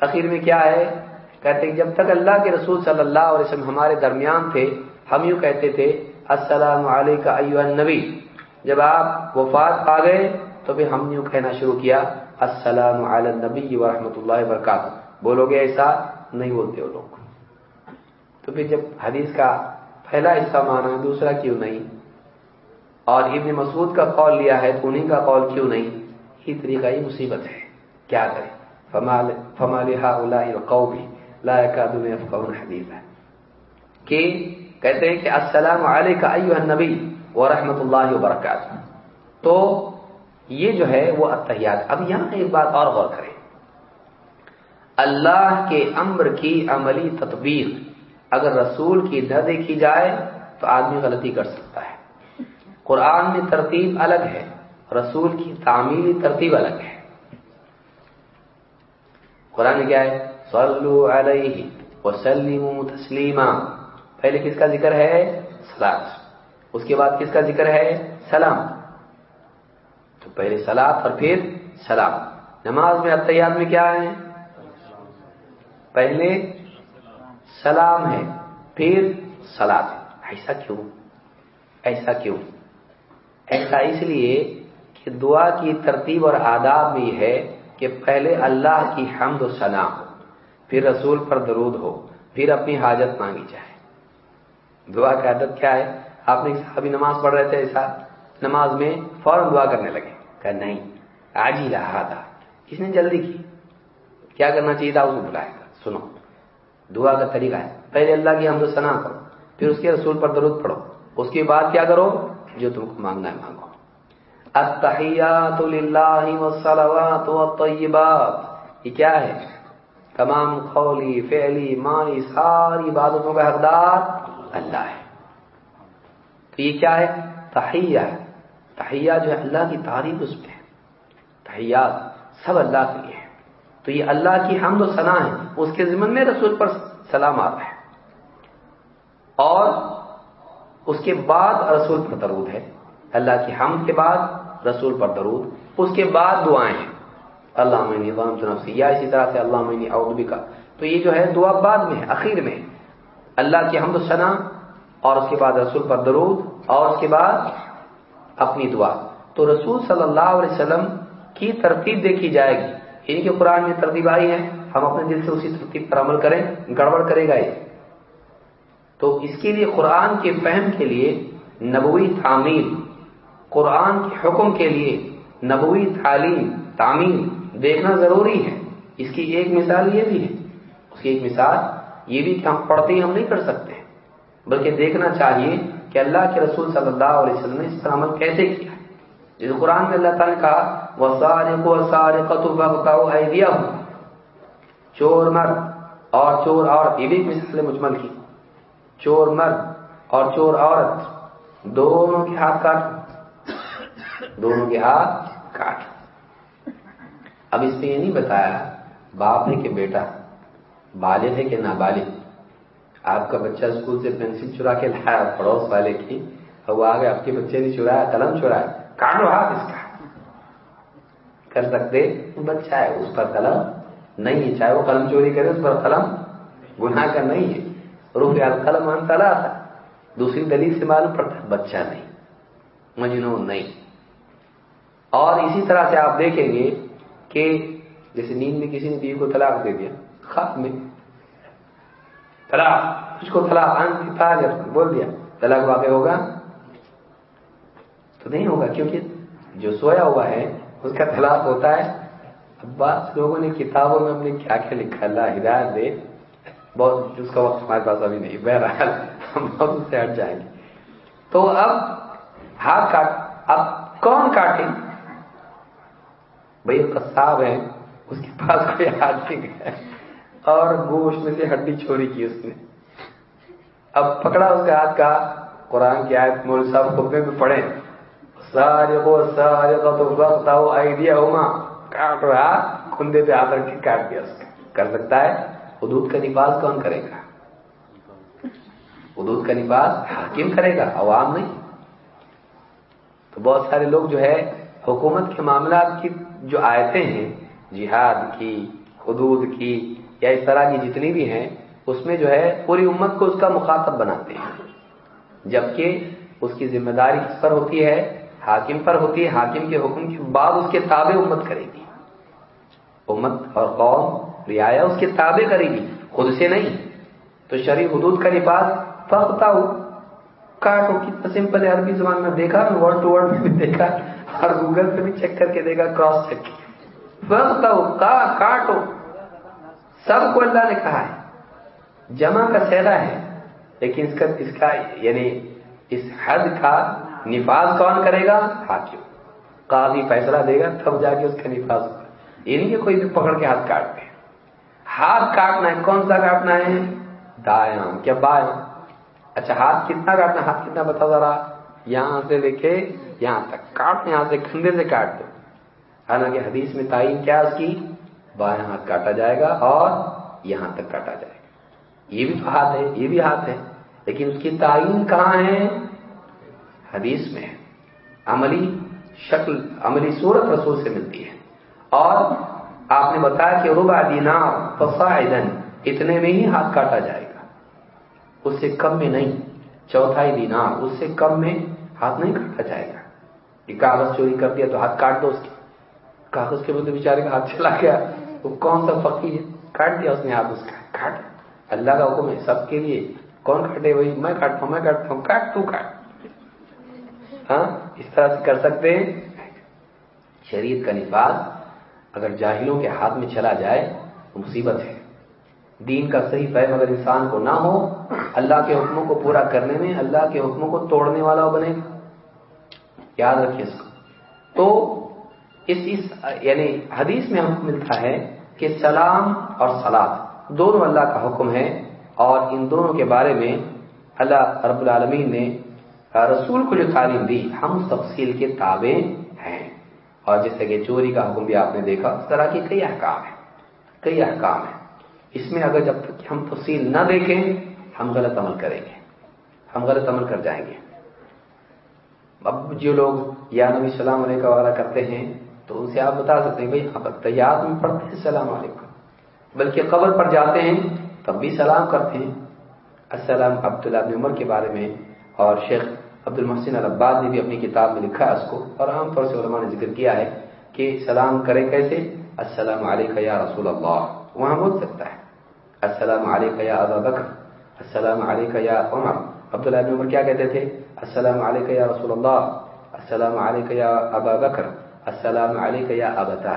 آخر میں کیا ہے؟ کہتے ہیں، جب تک اللہ کے رسول صلی اللہ علیہ وسلم ہمارے درمیان تھے، ہم یوں کہتے تھے، السلام علیکم ایوہ النبی۔ جب آپ وفات پا گئے، تو پھر ہم یوں کہنا شروع کیا، السلام علی النبی ورحمۃ اللہ وبرکاتہ۔ بولو گے ایسا؟ نہیں بولتے وہ لوگ۔ تو پھر جب حدیث کا پہلا حصہ مانا، دوسرا کیوں نہیں؟ اور ابن مسعود کا قول لیا ہے تو انہیں کا قول کیوں نہیں؟ یہ طریقہ، یہ مصیبت ہے۔ کیا کریں؟ فمال فمال لا يكادون يفقهون حديثا کہ کہتے ہیں کہ السلام علیکہ ایوہ النبی ورحمۃ اللہ وبرکاتہ۔ تو یہ جو ہے، وہ اتحیات اب یہاں ایک بات اور غور کریں۔ اللہ کے امر کی عملی تطبیق اگر رسول کی نہ دیکھی جائے تو آدمی غلطی کر سکتا ہے۔ قرآن میں ترتیب الگ ہے، رسول کی تعمیلی ترتیب الگ ہے۔ قرآن میں کیا ہے؟ صلو علیہ وسلم تسلیما۔ پہلے کس کا ذکر ہے؟ سلاد اس کے بعد کس کا ذکر ہے؟ سلام۔ تو پہلے سلاد اور پھر سلام۔ نماز میں اتیات میں کیا ہے؟ پہلے سلام ہے، پھر سلاد ہے۔ ایسا کیوں؟ ایسا کیوں؟ ایسا اس لیے کہ دعا کی ترتیب اور آداب بھی ہے کہ پہلے اللہ کی حمد و سلام پھر رسول پر درود ہو، پھر اپنی حاجت مانگی جائے۔ دعا کی عادت کیا ہے؟ آپ نے ابھی نماز پڑھ رہے تھے ایسا۔ نماز میں فوراً دعا کرنے لگے۔ کہ نہیں، آج ہی رہا تھا۔ کس نے جلدی کی؟ کیا کرنا چاہیے تھا؟ اسے بلائے گا۔ سنو۔ دعا کا طریقہ ہے۔ پہلے اللہ کی حمد و سنا کرو، پھر اس کے رسول پر درود پڑھو۔ اس کے بعد کیا کرو؟ جو تم کو مانگنا ہے مانگو۔ التحیات للہ والصلوات والطیبات۔ یہ کیا ہے؟ تمام قولی، فعلی، مانی، ساری عبادتوں کا حقدار اللہ ہے۔ تو یہ کیا ہے؟ تحیہ ہے۔ تحیہ جو ہے اللہ کی تعریف اس میں ہے۔ تحیات سب اللہ کے لیے ہے تو یہ اللہ کی حمد و ثنا ہے۔ اس کے ذمن میں رسول پر سلام آ رہا ہے۔ اور اس کے بعد رسول پر درود ہے۔ اللہ کی حمد کے بعد رسول پر درود۔ اس کے بعد دعائیں ہیں۔ اللہ معنی سے یا اسی طرح سے اللہ معنی اعوذ کا تو یہ جو ہے دعا بعد میں ہے، اخیر میں اللہ کی حمد و ثنا اور اس کے بعد رسول پر درود، اور اس کے بعد اپنی دعا۔ تو رسول صلی اللہ علیہ وسلم کی ترتیب دیکھی جائے گی۔ ان کے قرآن میں ترتیب آئی ہے، ہم اپنے دل سے اسی ترتیب پر عمل کریں، گڑبڑ کرے گا یہ۔ تو اس کے لیے قرآن کے فہم کے لیے نبوی تعمیر، قرآن کے حکم کے لیے نبوی تعلیم، تعمیر دیکھنا ضروری ہے۔ اس کی ایک مثال یہ بھی ہے۔ اس کی ایک مثال یہ بھی کہ ہم پڑھتے ہی ہم نہیں کر سکتے، بلکہ دیکھنا چاہیے کہ اللہ کے رسول صلی اللہ علیہ وسلم نے اس پر عمل کیسے کیا۔ جس قرآن میں اللہ تعالیٰ نے کہا وہ سارے کو سارے قطب چور مرد اور چور اور یہ بھی مثال مجمل کی۔ چور مرد اور چور عورت، دونوں کے ہاتھ کاٹ۔ دونوں کے ہاتھ کاٹ۔ اب اس میں یہ نہیں بتایا، باپ ہے کہ بیٹا بالغ ہے کہ نابالغ۔ آپ کا بچہ اسکول سے پینسل چرا کے لایا، پڑوس والے کی۔ اور وہ آگے آپ کے بچے نے چرایا، قلم چرایا کاٹو ہاتھ اس کا۔ کر سکتے بچہ ہے اس پر قلم نہیں ہے۔ چاہے وہ قلم چوری کرے، اس پر قلم گناہ کا نہیں ہے۔ روح القلم ان تلا تھا دوسری دلیل سے معلوم پڑتا بچہ نہیں، مجنون نہیں۔ اور اسی طرح سے آپ دیکھیں گے کہ جیسے نیند میں کسی نے بیوی کو طلاق دے دیا، خواب میں طلاق، اس کو طلاق بول دیا۔ طلاق واقع ہوگا؟ تو نہیں ہوگا، کیونکہ جو سویا ہوا ہے، اس کا طلاق ہوتا ہے۔ اب بعض لوگوں نے کتابوں میں اپنے کیا کیا لکھا اللہ ہدایت دے بہت، اس کا وقت ہمارے پاس ابھی نہیں، بہرحال ہم بہت سے ہٹ جائیں گے۔ تو اب ہاتھ کاٹ، اب کون کاٹے؟ بھائی، قصاب ہے اس کے پاس کوئی ہاتھ نہیں گیا اور گوشت میں سے ہڈی چھوڑی کی اس نے۔ اب پکڑا اس کے ہاتھ کا قرآن کی آیت مول صاحب خطبے میں پڑھے سارے کو سارے کا تو وقت آؤ آئیڈیا ہوگا کاٹ رہا کندے پہ آ کر کے کاٹ دیا اس کا۔ کر سکتا ہے؟ حدود کا نفاذ کون کرے گا؟ حدود کا نفاذ حاکم کرے گا، عوام نہیں۔ تو بہت سارے لوگ جو ہے، حکومت کے معاملات کی جو آیتیں ہیں، جہاد کی، حدود کی، یا اس طرح کی جتنی بھی ہیں، اس میں جو ہے، پوری امت کو اس کا مخاطب بناتے ہیں۔ جبکہ اس کی ذمہ داری کس پر ہوتی ہے؟ حاکم پر ہوتی ہے، حاکم کے حکم کے بعد اس کے تابع امت کرے گی۔ امت اور قوم، رعایا اس کے تابع کرے گی، خود سے نہیں۔ تو شرع حدود کا لباس فختا ہو کاٹو، کتنا سمپل ہے، عربی زبان میں دیکھا ورڈ ٹو ورڈ میں بھی دیکھا، اور گوگل پہ بھی چیک کر کے دیکھا کراس چیک فختا ہو کاٹو۔ سب کو اللہ نے کہا ہے۔ جمع کا سہرا ہے، لیکن اس کا اس کا یعنی اس حد کا نفاذ کون کرے گا؟ حاکم۔ قاضی فیصلہ دے گا، تب جا کے اس کا نفاذ ہوگا۔ یہ نہیں کہ کوئی بھی پکڑ کے ہاتھ کاٹتے ہاتھ کاٹنا ہے، کون سا کاٹنا ہے؟ دایاں۔ کیا بایاں اچھا ہاتھ کتنا کاٹنا ہاتھ کتنا بتا ذرا۔ یہاں سے لے کے یہاں تک۔ کاٹ یہاں سے کھندے سے کاٹ دو۔ حالانکہ حدیث میں تعین کیا اس کی؟ بایاں ہاتھ کاٹا جائے گا اور یہاں تک کاٹا جائے گا۔ یہ بھی ہاتھ ہے، یہ بھی ہاتھ ہے۔ لیکن اس کی تعین کہاں ہے؟ حدیث میں عملی شکل، عملی صورت رسول سے ملتی ہے۔ اور آپ نے بتایا کہ ربع دینار فصاعدا اتنے میں ہی ہاتھ کاٹا جائے گا۔ اس سے کم میں نہیں، چوتھائی دینار، اس سے کم میں ہاتھ نہیں کاٹا جائے گا۔ یہ کاغذ چوری کر دیا تو ہاتھ کاٹ دو اس کے۔ کاغذ کے بدلے بیچارے کا ہاتھ چلا گیا۔ وہ کون سا فقیر ہے؟ کاٹ دیا اس نے ہاتھ اس کا، کاٹ۔ اللہ کا حکم ہے سب کے لیے، کون کاٹے؟ وہی، میں کاٹتا ہوں، میں کاٹتا ہوں، کاٹ، تو کاٹ۔ ہاں اس طرح سے کر سکتے ہیں؟ شریعت کا نفاذ اگر جاہلوں کے ہاتھ میں چلا جائے تو مصیبت ہے۔ دین کا صحیح فہم اگر انسان کو نہ ہو، اللہ کے حکموں کو پورا کرنے میں، اللہ کے حکموں کو توڑنے والا بنے۔ یاد رکھیے اس کو۔ تو اس اس یعنی حدیث میں ہم ملتا ہے کہ سلام اور سلاد دونوں اللہ کا حکم ہے اور ان دونوں کے بارے میں اللہ رب العالمین نے رسول کو جو تعلیم دی، ہم اس تفصیل کے تابع ہیں۔ اور جیسے کہ چوری کا حکم بھی آپ نے دیکھا، اس طرح کی کئی احکام ہیں۔ کئی احکام ہیں۔ اس میں اگر جب تک ہم تفصیل نہ دیکھیں، ہم غلط عمل کریں گے۔ ہم غلط عمل کر جائیں گے۔ اب جو لوگ یا نبی السلام علیہ وغیرہ کرتے ہیں، تو ان سے آپ بتا سکتے ہیں، بھائی اب تیار میں پڑھتے ہیں السلام علیکم۔ بلکہ قبر پر جاتے ہیں، تب بھی سلام کرتے ہیں۔ السلام عبداللہ بن عمر کے بارے میں اور شیخ عبد المحسن العباد نے بھی اپنی کتاب میں لکھا اس کو، اور عام طور سے علماء نے ذکر کیا ہے کہ سلام کرے کیسے؟ السلام علیکم یا رسول اللہ وہاں بول سکتا ہے، السلام علیکم یا ابا بکر، السلام علیکم یا عمر۔ عبداللہ بن عمر کیا کہتے تھے؟ السلام علیکم یا رسول اللہ السلام علیکم یا ابا بکر، السلام علیکم یا ابتا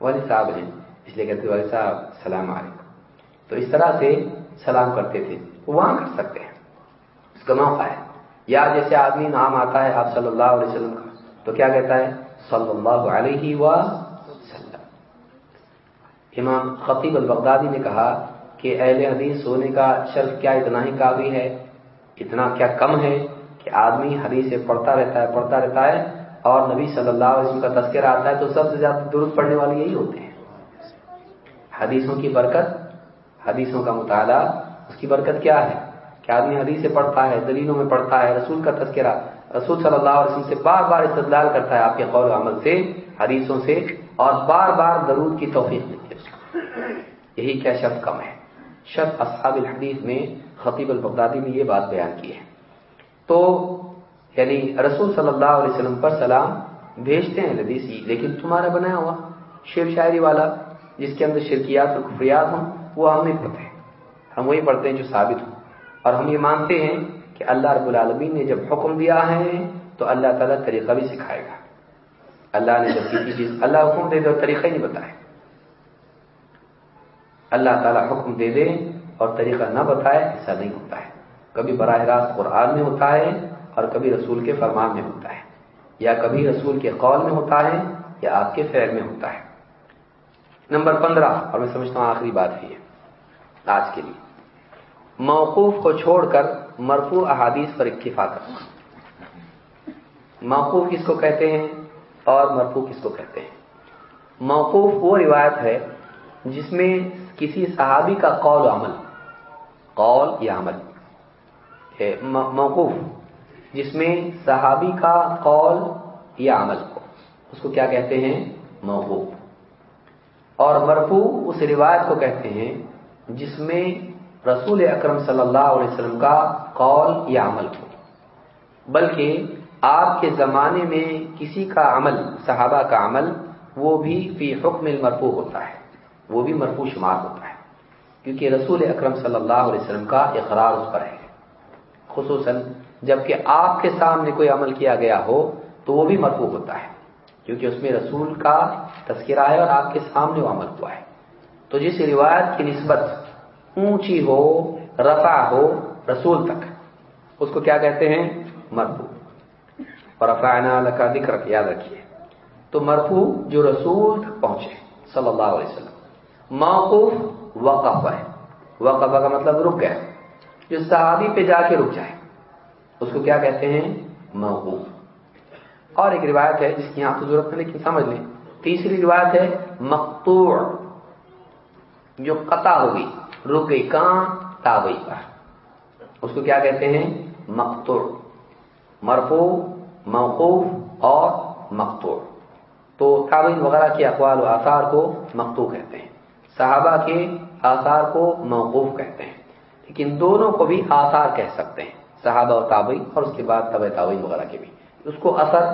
والد صاحب ہیں، اس لیے کہتے والد صاحب، السلام علیکم۔ تو اس طرح سے سلام کرتے تھے وہاں کر سکتے ہیں۔ اس کا موقع ہے۔ یا جیسے آدمی نام آتا ہے آپ صلی اللہ علیہ وسلم کا، تو کیا کہتا ہے؟ صلی اللہ علیہ وسلم۔ امام خطیب البغدادی نے کہا کہ اہل حدیث ہونے کا شرف کیا اتنا ہی کافی ہے؟ اتنا کیا کم ہے کہ آدمی حدیث سے پڑھتا رہتا ہے، پڑھتا رہتا ہے اور نبی صلی اللہ علیہ وسلم کا تذکرہ آتا ہے تو سب سے زیادہ درست پڑھنے والے یہی ہوتے ہیں۔ حدیثوں کی برکت، حدیثوں کا مطالعہ، اس کی برکت کیا ہے؟ کہ آدمی حدیث سے پڑھتا ہے، دلیلوں میں پڑھتا ہے، رسول کا تذکرہ، رسول صلی اللہ علیہ وسلم سے بار بار استدلال کرتا ہے آپ کے قول و عمل سے، حدیثوں سے، اور بار بار درود کی توفیق ملتی ہے یہی کیا شرط کم ہے؟ شرط اصحاب الحدیث میں خطیب البغدادی نے یہ بات بیان کی ہے۔ تو یعنی رسول صلی اللہ علیہ وسلم پر سلام بھیجتے ہیں حدیثی لیکن تمہارا بنایا ہوا شیر شاعری والا، جس کے اندر شرکیات اور کفریات ہوں، وہ ہم نہیں پڑھتے ہم وہی پڑھتے ہیں جو ثابت ہوں اور ہم یہ مانتے ہیں کہ اللہ رب العالمین نے جب حکم دیا ہے تو اللہ تعالیٰ طریقہ بھی سکھائے گا۔ اللہ نے جب کسی چیز اللہ حکم دے دے اور طریقہ ہی نہیں بتائے۔ اللہ تعالیٰ حکم دے دے اور طریقہ نہ بتائے، ایسا نہیں ہوتا ہے۔ کبھی براہ راست قرآن میں ہوتا ہے اور کبھی رسول کے فرمان میں ہوتا ہے۔ یا کبھی رسول کے قول میں ہوتا ہے یا آپ کے فعل میں ہوتا ہے۔ نمبر پندرہ، اور میں سمجھتا ہوں آخری بات ہے۔ آج کے لیے۔ موقوف کو چھوڑ کر مرفوع احادیث پر اکتفا کرنا موقوف کس کو کہتے ہیں اور مرفوع کس کو کہتے ہیں؟ موقوف وہ روایت ہے جس میں کسی صحابی کا قول و عمل، قول یا عمل موقوف، جس میں صحابی کا قول یا عمل کو اس کو کیا کہتے ہیں؟ موقوف۔ اور مرفوع اس روایت کو کہتے ہیں جس میں رسول اکرم صلی اللہ علیہ وسلم کا قول یا عمل ہو بلکہ آپ کے زمانے میں کسی کا عمل، صحابہ کا عمل، وہ بھی فی حکم المرفوع ہوتا ہے۔ وہ بھی مرفوع شمار ہوتا ہے۔ کیونکہ رسول اکرم صلی اللہ علیہ وسلم کا اقرار اس پر ہے۔ خصوصاً جبکہ آپ کے سامنے کوئی عمل کیا گیا ہو، تو وہ بھی مرفوع ہوتا ہے۔ کیونکہ اس میں رسول کا تذکرہ ہے اور آپ کے سامنے وہ عمل ہوا ہے۔ تو جس روایت کی نسبت اونچی ہو، رفع ہو، رسول تک۔ اس کو کیا کہتے ہیں؟ مرفو اور رفعنا لکا ذکر یاد رکھیے۔ تو مرفو جو رسول تک پہنچے، صلی اللہ علیہ وسلم۔ موقوف وقف ہے۔ وقف کا مطلب رک گئے جو صحابی پہ جا کے رک جائے، اس کو کیا کہتے ہیں؟ موقوف۔ اور ایک روایت ہے جس کی یہاں تو ضرورت ہے لیکن سمجھ لیں۔ تیسری روایت ہے مقطوع، جو قطع ہوگی۔ رک گئی تابئی پر۔ اس کو کیا کہتے ہیں؟ مقتوع مرفو موقوف اور مقتوع تو تابعین وغیرہ کے اقوال و آثار کو مقتو کہتے ہیں۔ صحابہ کے آثار کو موقوف کہتے ہیں۔ لیکن دونوں کو بھی آثار کہہ سکتے ہیں۔ صحابہ و تابعین اور اس کے بعد طب تعوین وغیرہ کے بھی۔ اس کو اثر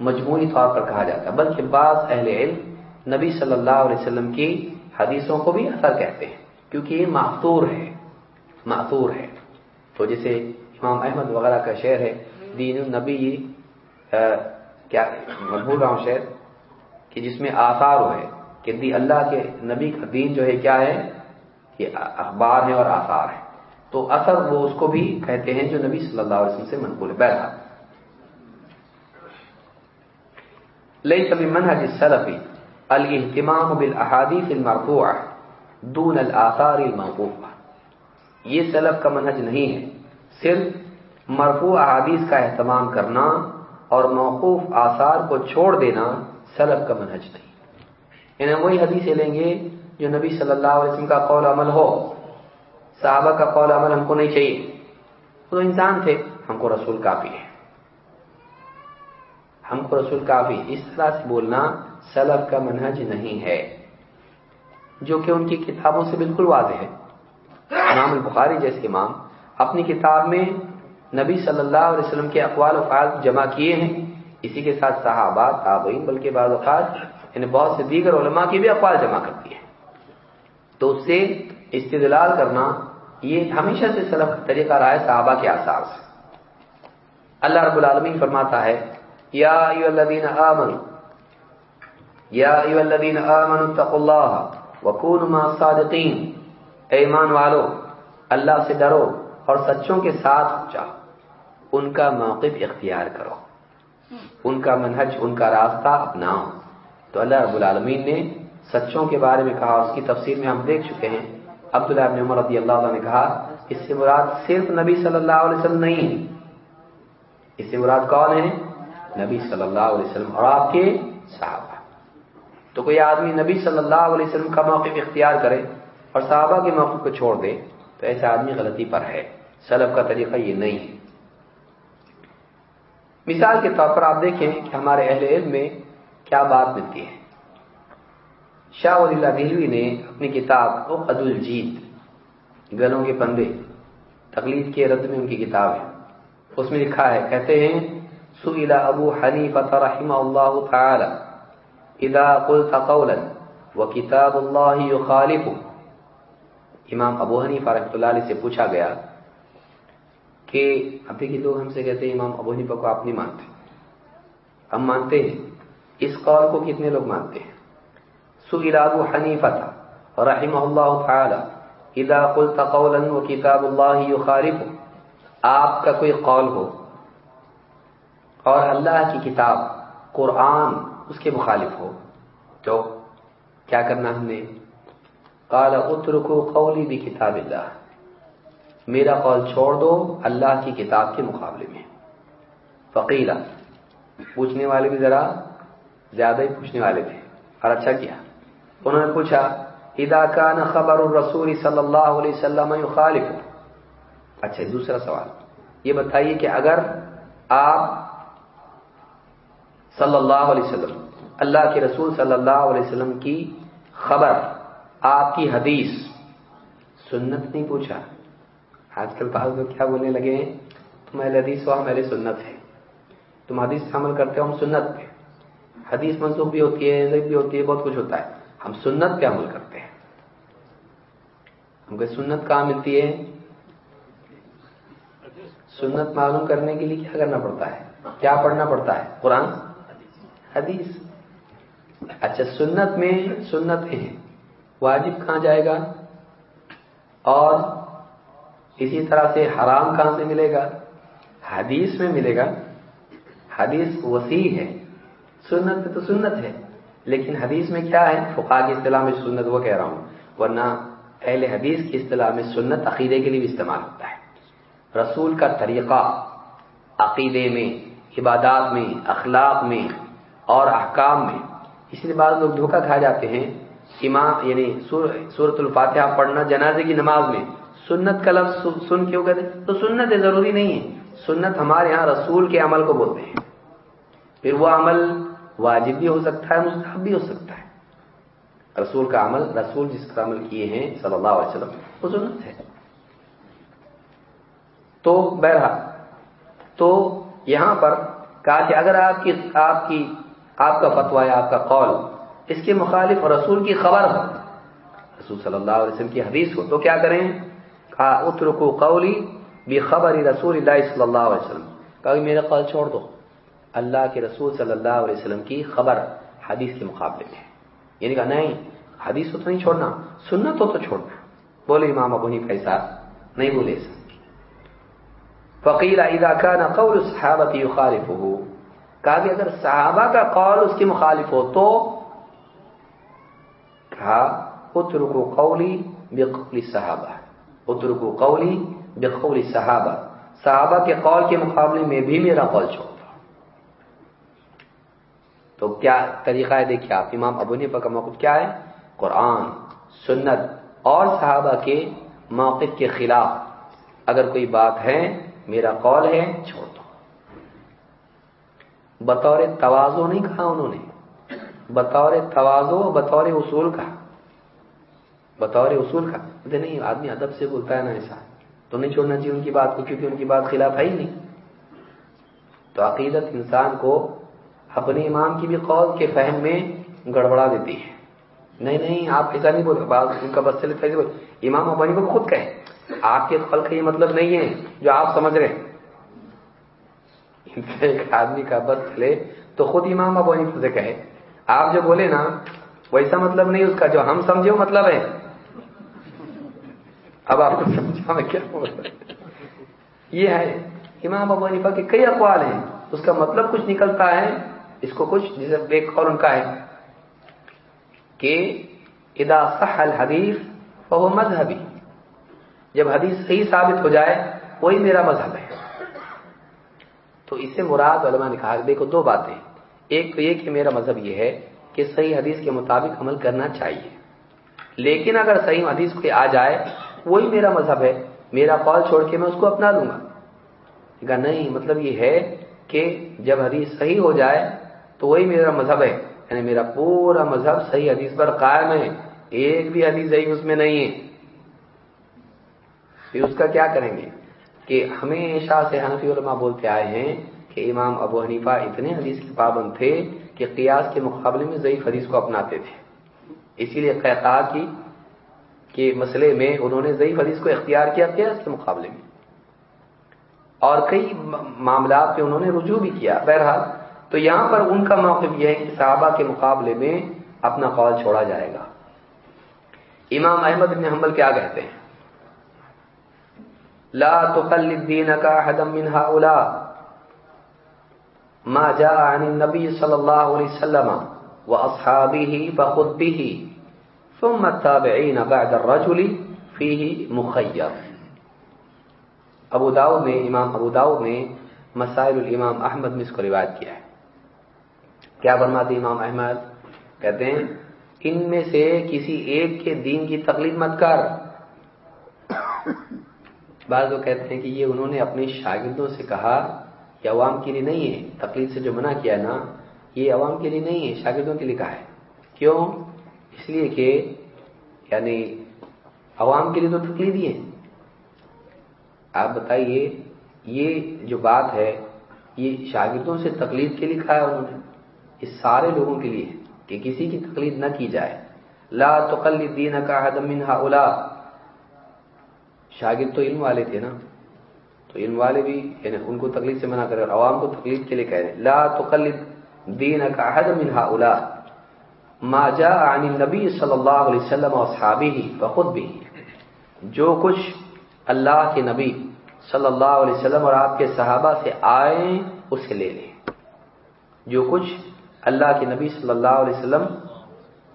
مجموعی طور پر کہا جاتا ہے۔ بلکہ بعض اہل علم نبی صلی اللہ علیہ وسلم کی حدیثوں کو بھی اثر کہتے ہیں۔ کیونکہ یہ معطور ہے معطور ہے۔ تو جیسے امام احمد وغیرہ کا شعر ہے، دین النبی کیا مقبول رہا ہوں شعر، کہ جس میں آثار ہے کہ دی اللہ کے نبی کا دین جو ہے کیا ہے؟ یہ اخبار ہے اور آثار ہے تو اثر وہ اس کو بھی کہتے ہیں جو نبی صلی اللہ علیہ وسلم سے منقول ہے۔ بیٹھا لئی سبھی منہج السلفی الاہتمام بالاحادیث المرفوعہ۔ دون الاثار الموقوفہ یہ سلف کا منہج نہیں ہے، صرف مرفوع احادیث کا اہتمام کرنا اور موقوف آثار کو چھوڑ دینا سلف کا منہج نہیں۔ یعنی وہی حدیثیں لیں گے جو نبی صلی اللہ علیہ وسلم کا قول عمل ہو۔ صحابہ کا قول عمل ہم کو نہیں چاہیے۔ وہ تو انسان تھے، ہم کو رسول کافی ہے ہم کو رسول کافی اس طرح سے بولنا سلف کا منہج نہیں ہے۔ جو کہ ان کی کتابوں سے بالکل واضح ہے۔ امام البخاری جیسے امام اپنی کتاب میں نبی صلی اللہ علیہ وسلم کے اقوال و فعال جمع کیے ہیں۔ اسی کے ساتھ صحابہ، تابعین، بلکہ بعض اوقات یعنی بہت سے دیگر علماء کی بھی اقوال جمع کرتی ہے تو اس سے استدلال کرنا یہ ہمیشہ سے سلف طریقہ رہا ہے صحابہ کے آثار سے۔ اللہ رب العالمین فرماتا ہے، یا ایو الذین آمنوا، یا ایو الذین آمنوا اتقوا اللہ۔ وکونوا مع اے ایمان والو، اللہ سے ڈرو اور سچوں کے ساتھ جاؤ۔ ان کا موقف اختیار کرو۔ ان کا منہج، ان کا راستہ اپناؤ۔ تو اللہ رب العالمین نے سچوں کے بارے میں کہا، اس کی تفسیر میں ہم دیکھ چکے ہیں۔ عبداللہ ابن عمر رضی اللہ عنہ نے کہا، اس سے مراد صرف نبی صلی اللہ علیہ وسلم نہیں۔ ہے اس سے مراد کون ہے نبی صلی اللہ علیہ وسلم اور آپ کے صحابہ۔ تو کوئی آدمی نبی صلی اللہ علیہ وسلم کا موقف اختیار کرے اور صحابہ کے موقف کو چھوڑ دے، تو ایسا آدمی غلطی پر ہے۔ سلب کا طریقہ یہ نہیں۔ ہے مثال کے طور پر آپ دیکھیں کہ ہمارے اہل علم میں کیا بات ملتی ہے۔ شاہ ولی اللہ دہلوی نے اپنی کتاب عد الجیت گلوں کے پندے، تقلید کے رد میں ان کی کتاب ہے۔ اس میں لکھا ہے، کہتے ہیں، سئل ابو حنیفہ رحمہ اللہ تعالی۔ اذا قلت قولا وکتاب اللہ یخالف امام ابو حنیفہ رحمۃ اللہ علیہ سے پوچھا گیا کہ ابھی کے لوگ ہم سے کہتے ہیں امام ابو حنیفہ کو آپ نہیں مانتے. ہم مانتے ہیں. اس قول کو کتنے لوگ مانتے ہیں؟ سئل ابو حنیفہ رحمہ اللہ تعالی. اذا قلت قولا وکتاب اللہ یخالف آپ کا کوئی قول ہو. اور اللہ کی کتاب، قرآن اس کے مخالف ہو۔ تو کیا کرنا ہم نے؟ قال، اترکو قولی بھی کتاب اللہ۔ میرا قول چھوڑ دو اللہ کی کتاب کے مقابلے میں۔ فقیلا، پوچھنے والے بھی ذرا زیادہ ہی پوچھنے والے تھے اور اچھا کیا۔ انہوں نے پوچھا، اذا كان خبر الرسول صلی اللہ علیہ وسلم يخالف اچھا دوسرا سوال۔ یہ بتائیے کہ اگر آپ صلی اللہ علیہ وسلم، اللہ کے رسول صلی اللہ علیہ وسلم کی خبر، آپ کی حدیث، سنت نہیں پوچھا۔ آج کل بعض لوگ کیا بولنے لگے ہیں؟ تم اہل حدیث ہو، ہم اہل سنت ہے تم حدیث سے عمل کرتے ہو، ہم سنت پہ حدیث منسوخ بھی ہوتی ہے بھی ہوتی ہے، بہت کچھ ہوتا ہے۔ ہم سنت پہ عمل کرتے ہیں۔ ہم کو سنت کہاں ملتی ہے؟ سنت معلوم کرنے کے لیے کیا کرنا پڑتا ہے؟ کیا پڑھنا پڑتا ہے؟ قرآن؟ حدیث۔ اچھا سنت میں سنت ہیں۔ واجب کہاں جائے گا؟ اور اسی طرح سے حرام کہاں سے ملے گا؟ حدیث میں ملے گا۔ حدیث وسیع ہے۔ سنت میں تو سنت ہے، لیکن حدیث میں کیا ہے؟ فقا کی اصطلاح میں سنت وہ کہہ رہا ہوں۔ ورنہ اہل حدیث کی اصطلاح میں سنت عقیدے کے لیے بھی استعمال ہوتا ہے۔ رسول کا طریقہ، عقیدے میں، عبادات میں، اخلاق میں اور احکام میں۔ اس لیے بعض لوگ دھوکہ کھا جاتے ہیں۔ امام یعنی سورت الفاتحہ پڑھنا جنازے کی نماز میں۔ سنت کا لفظ سن کیوں کہتے ہیں؟ تو سنت ضروری نہیں ہے۔ سنت ہمارے ہاں رسول کے عمل کو بولتے ہیں۔ پھر وہ عمل واجب بھی ہو سکتا ہے، مستحب بھی ہو سکتا ہے۔ رسول کا عمل، رسول جس کا عمل کیے ہیں صلی اللہ علیہ وسلم، وہ سنت ہے۔ تو بہرحال، تو یہاں پر کہا کہ اگر آپ کی آپ کی آپ کا فتوا ہے، آپ کا قول۔ اس کے مخالف رسول کی خبر۔ ہو رسول صلی اللہ علیہ وسلم کی حدیث ہو تو کیا کریں؟ کہا، اترکو قولی بھی خبر رسول اللہ صلی اللہ علیہ وسلم۔ کہا، کہ میرا قول چھوڑ دو۔ اللہ کے رسول صلی اللہ علیہ وسلم کی خبر حدیث کے مقابلے میں یعنی کہا، نہیں، حدیث تو نہیں چھوڑنا سننا تو تو چھوڑنا۔ بولے امام ابو نہیں پیسہ نہیں بولے۔ فقیر اذا كان قول صحابت یخالف ہو کہا کہ اگر صحابہ کا قول اس کے مخالف ہو تو کہا، اترکو قولی بقول صحابہ، اترکو قولی بقول صحابہ۔ صحابہ کے قول کے مقابلے میں بھی میرا قول چھوڑ تو کیا طریقہ ہے؟ دیکھیے آپ، امام ابو نے کا موقف کیا ہے؟ قرآن، سنت اور صحابہ کے موقف کے خلاف اگر کوئی بات ہے، میرا قول ہے، چھوڑ بطور توازو نہیں کہا انہوں نے۔ بطور توازو بطور اصول کا بطور اصول کا نہیں، آدمی ادب سے بولتا ہے نا ایسا۔ تو نہیں چھوڑنا چاہیے ان کی بات کو، کیونکہ ان کی بات خلاف ہے ہی نہیں۔ تو عقیدت انسان کو اپنے امام کی بھی قول کے فہم میں گڑبڑا دیتی ہے۔ نہیں نہیں، آپ ایسا نہیں بول ان کا بس چلے بول۔ امام ابانی کو خود کہے۔ آپ کے قول کا یہ مطلب نہیں ہے جو آپ سمجھ رہے ہیں۔ (laughs) ایک آدمی کا بس چلے تو خود امام ابو حنیفہ سے کہے۔ آپ جو بولے نا، ویسا مطلب نہیں اس کا، جو ہم سمجھے وہ مطلب ہے۔ اب آپ کو سمجھا میں کیا بول یہ ہے، امام ابو حنیفہ کے کئی اقوال ہیں۔ اس کا مطلب کچھ نکلتا ہے، اس کو کچھ جیسے ایک قول ان کا ہے کہ ادا صح الحدیث وہ مذہبی۔ جب حدیث صحیح ثابت ہو جائے، وہی میرا مذہب ہے۔ تو اس سے مراد علماء نے کہا دیکھو دو باتیں ایک تو یہ کہ میرا مذہب یہ ہے کہ صحیح حدیث کے مطابق عمل کرنا چاہیے۔ لیکن اگر صحیح حدیث کوئی آ جائے، وہی میرا مذہب ہے، میرا قول چھوڑ کے میں اس کو اپنا لوں گا۔ نہیں مطلب یہ ہے کہ جب حدیث صحیح ہو جائے تو وہی میرا مذہب ہے۔ یعنی میرا پورا مذہب صحیح حدیث پر قائم ہے۔ ایک بھی حدیث صحیح اس میں نہیں ہے۔ پھر اس کا کیا کریں گے؟ کہ ہمیشہ سے حنفی علماء بولتے آئے ہیں کہ امام ابو حنیفہ اتنے حدیث کے پابند تھے کہ قیاس کے مقابلے میں ضعیف حدیث کو اپناتے تھے۔ اسی لیے قیقا کی کہ مسئلے میں انہوں نے ضعیف حدیث کو اختیار کیا قیاس کے مقابلے میں۔ اور کئی معاملات پہ انہوں نے رجوع بھی کیا۔ بہرحال تو یہاں پر ان کا موقف یہ ہے کہ صحابہ کے مقابلے میں اپنا قول چھوڑا جائے گا۔ امام احمد بن حنبل کیا کہتے ہیں؟ لا تقلد دينك احدا من هؤلاء ما جاء عن النبي صلى الله عليه وسلم واصحابه فخذ به ثم التابعين بعد الرجل فيه مخير. ابو داؤد نے امام ابو داؤد نے مسائل الامام احمد میں اس کو روایت کیا ہے۔ کیا فرماتے امام احمد کہتے ہیں، ان میں سے کسی ایک کے دین کی تقلید مت کر۔ بعض وہ کہتے ہیں کہ یہ انہوں نے اپنے شاگردوں سے کہا کہ عوام کے لیے نہیں ہے، تقلید سے جو منع کیا نا، یہ عوام کے لیے نہیں ہے، شاگردوں کے لیے کہا ہے۔ کیوں؟ اس لیے کہ یعنی عوام کے لیے تو تقلید ہی ہے آپ بتائیے، یہ جو بات ہے، یہ شاگردوں سے تقلید کے لیے کہا ہے انہوں نے؟ اس سارے لوگوں کے لیے کہ کسی کی تقلید نہ کی جائے۔ لا تقلد دین کا حدم منہا اولا شاگرد تو علم والے تھے نا۔ تو علم والے بھی یعنی ان کو تکلیف سے منع کرے اور عوام کو تکلیف کے لیے کہہ رہے لا تقلد دین کا حد منہا اولا ما جاء عن النبی صلی اللہ علیہ وسلم اور صحابی ہی بخود بھی جو کچھ اللہ کے نبی صلی اللہ علیہ وسلم اور آپ کے صحابہ سے آئے اسے لے لیں۔ جو کچھ اللہ کے نبی صلی اللہ علیہ وسلم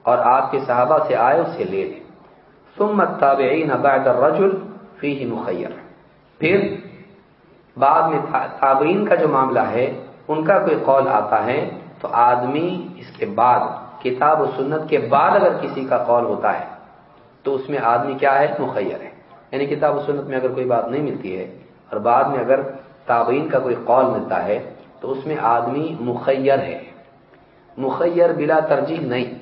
اور آپ کے صحابہ سے آئے اسے لے لیں۔ ثم التابعین بعد الرجل فیہ مخیر۔ پھر بعد میں تابعین کا جو معاملہ ہے، ان کا کوئی قول آتا ہے، تو آدمی اس کے بعد، کتاب و سنت کے بعد اگر کسی کا قول ہوتا ہے، تو اس میں آدمی کیا ہے؟ مخیر ہے۔ یعنی کتاب و سنت میں اگر کوئی بات نہیں ملتی ہے، اور بعد میں اگر تابعین کا کوئی قول ملتا ہے، تو اس میں آدمی مخیر ہے۔ مخیر بلا ترجیح نہیں۔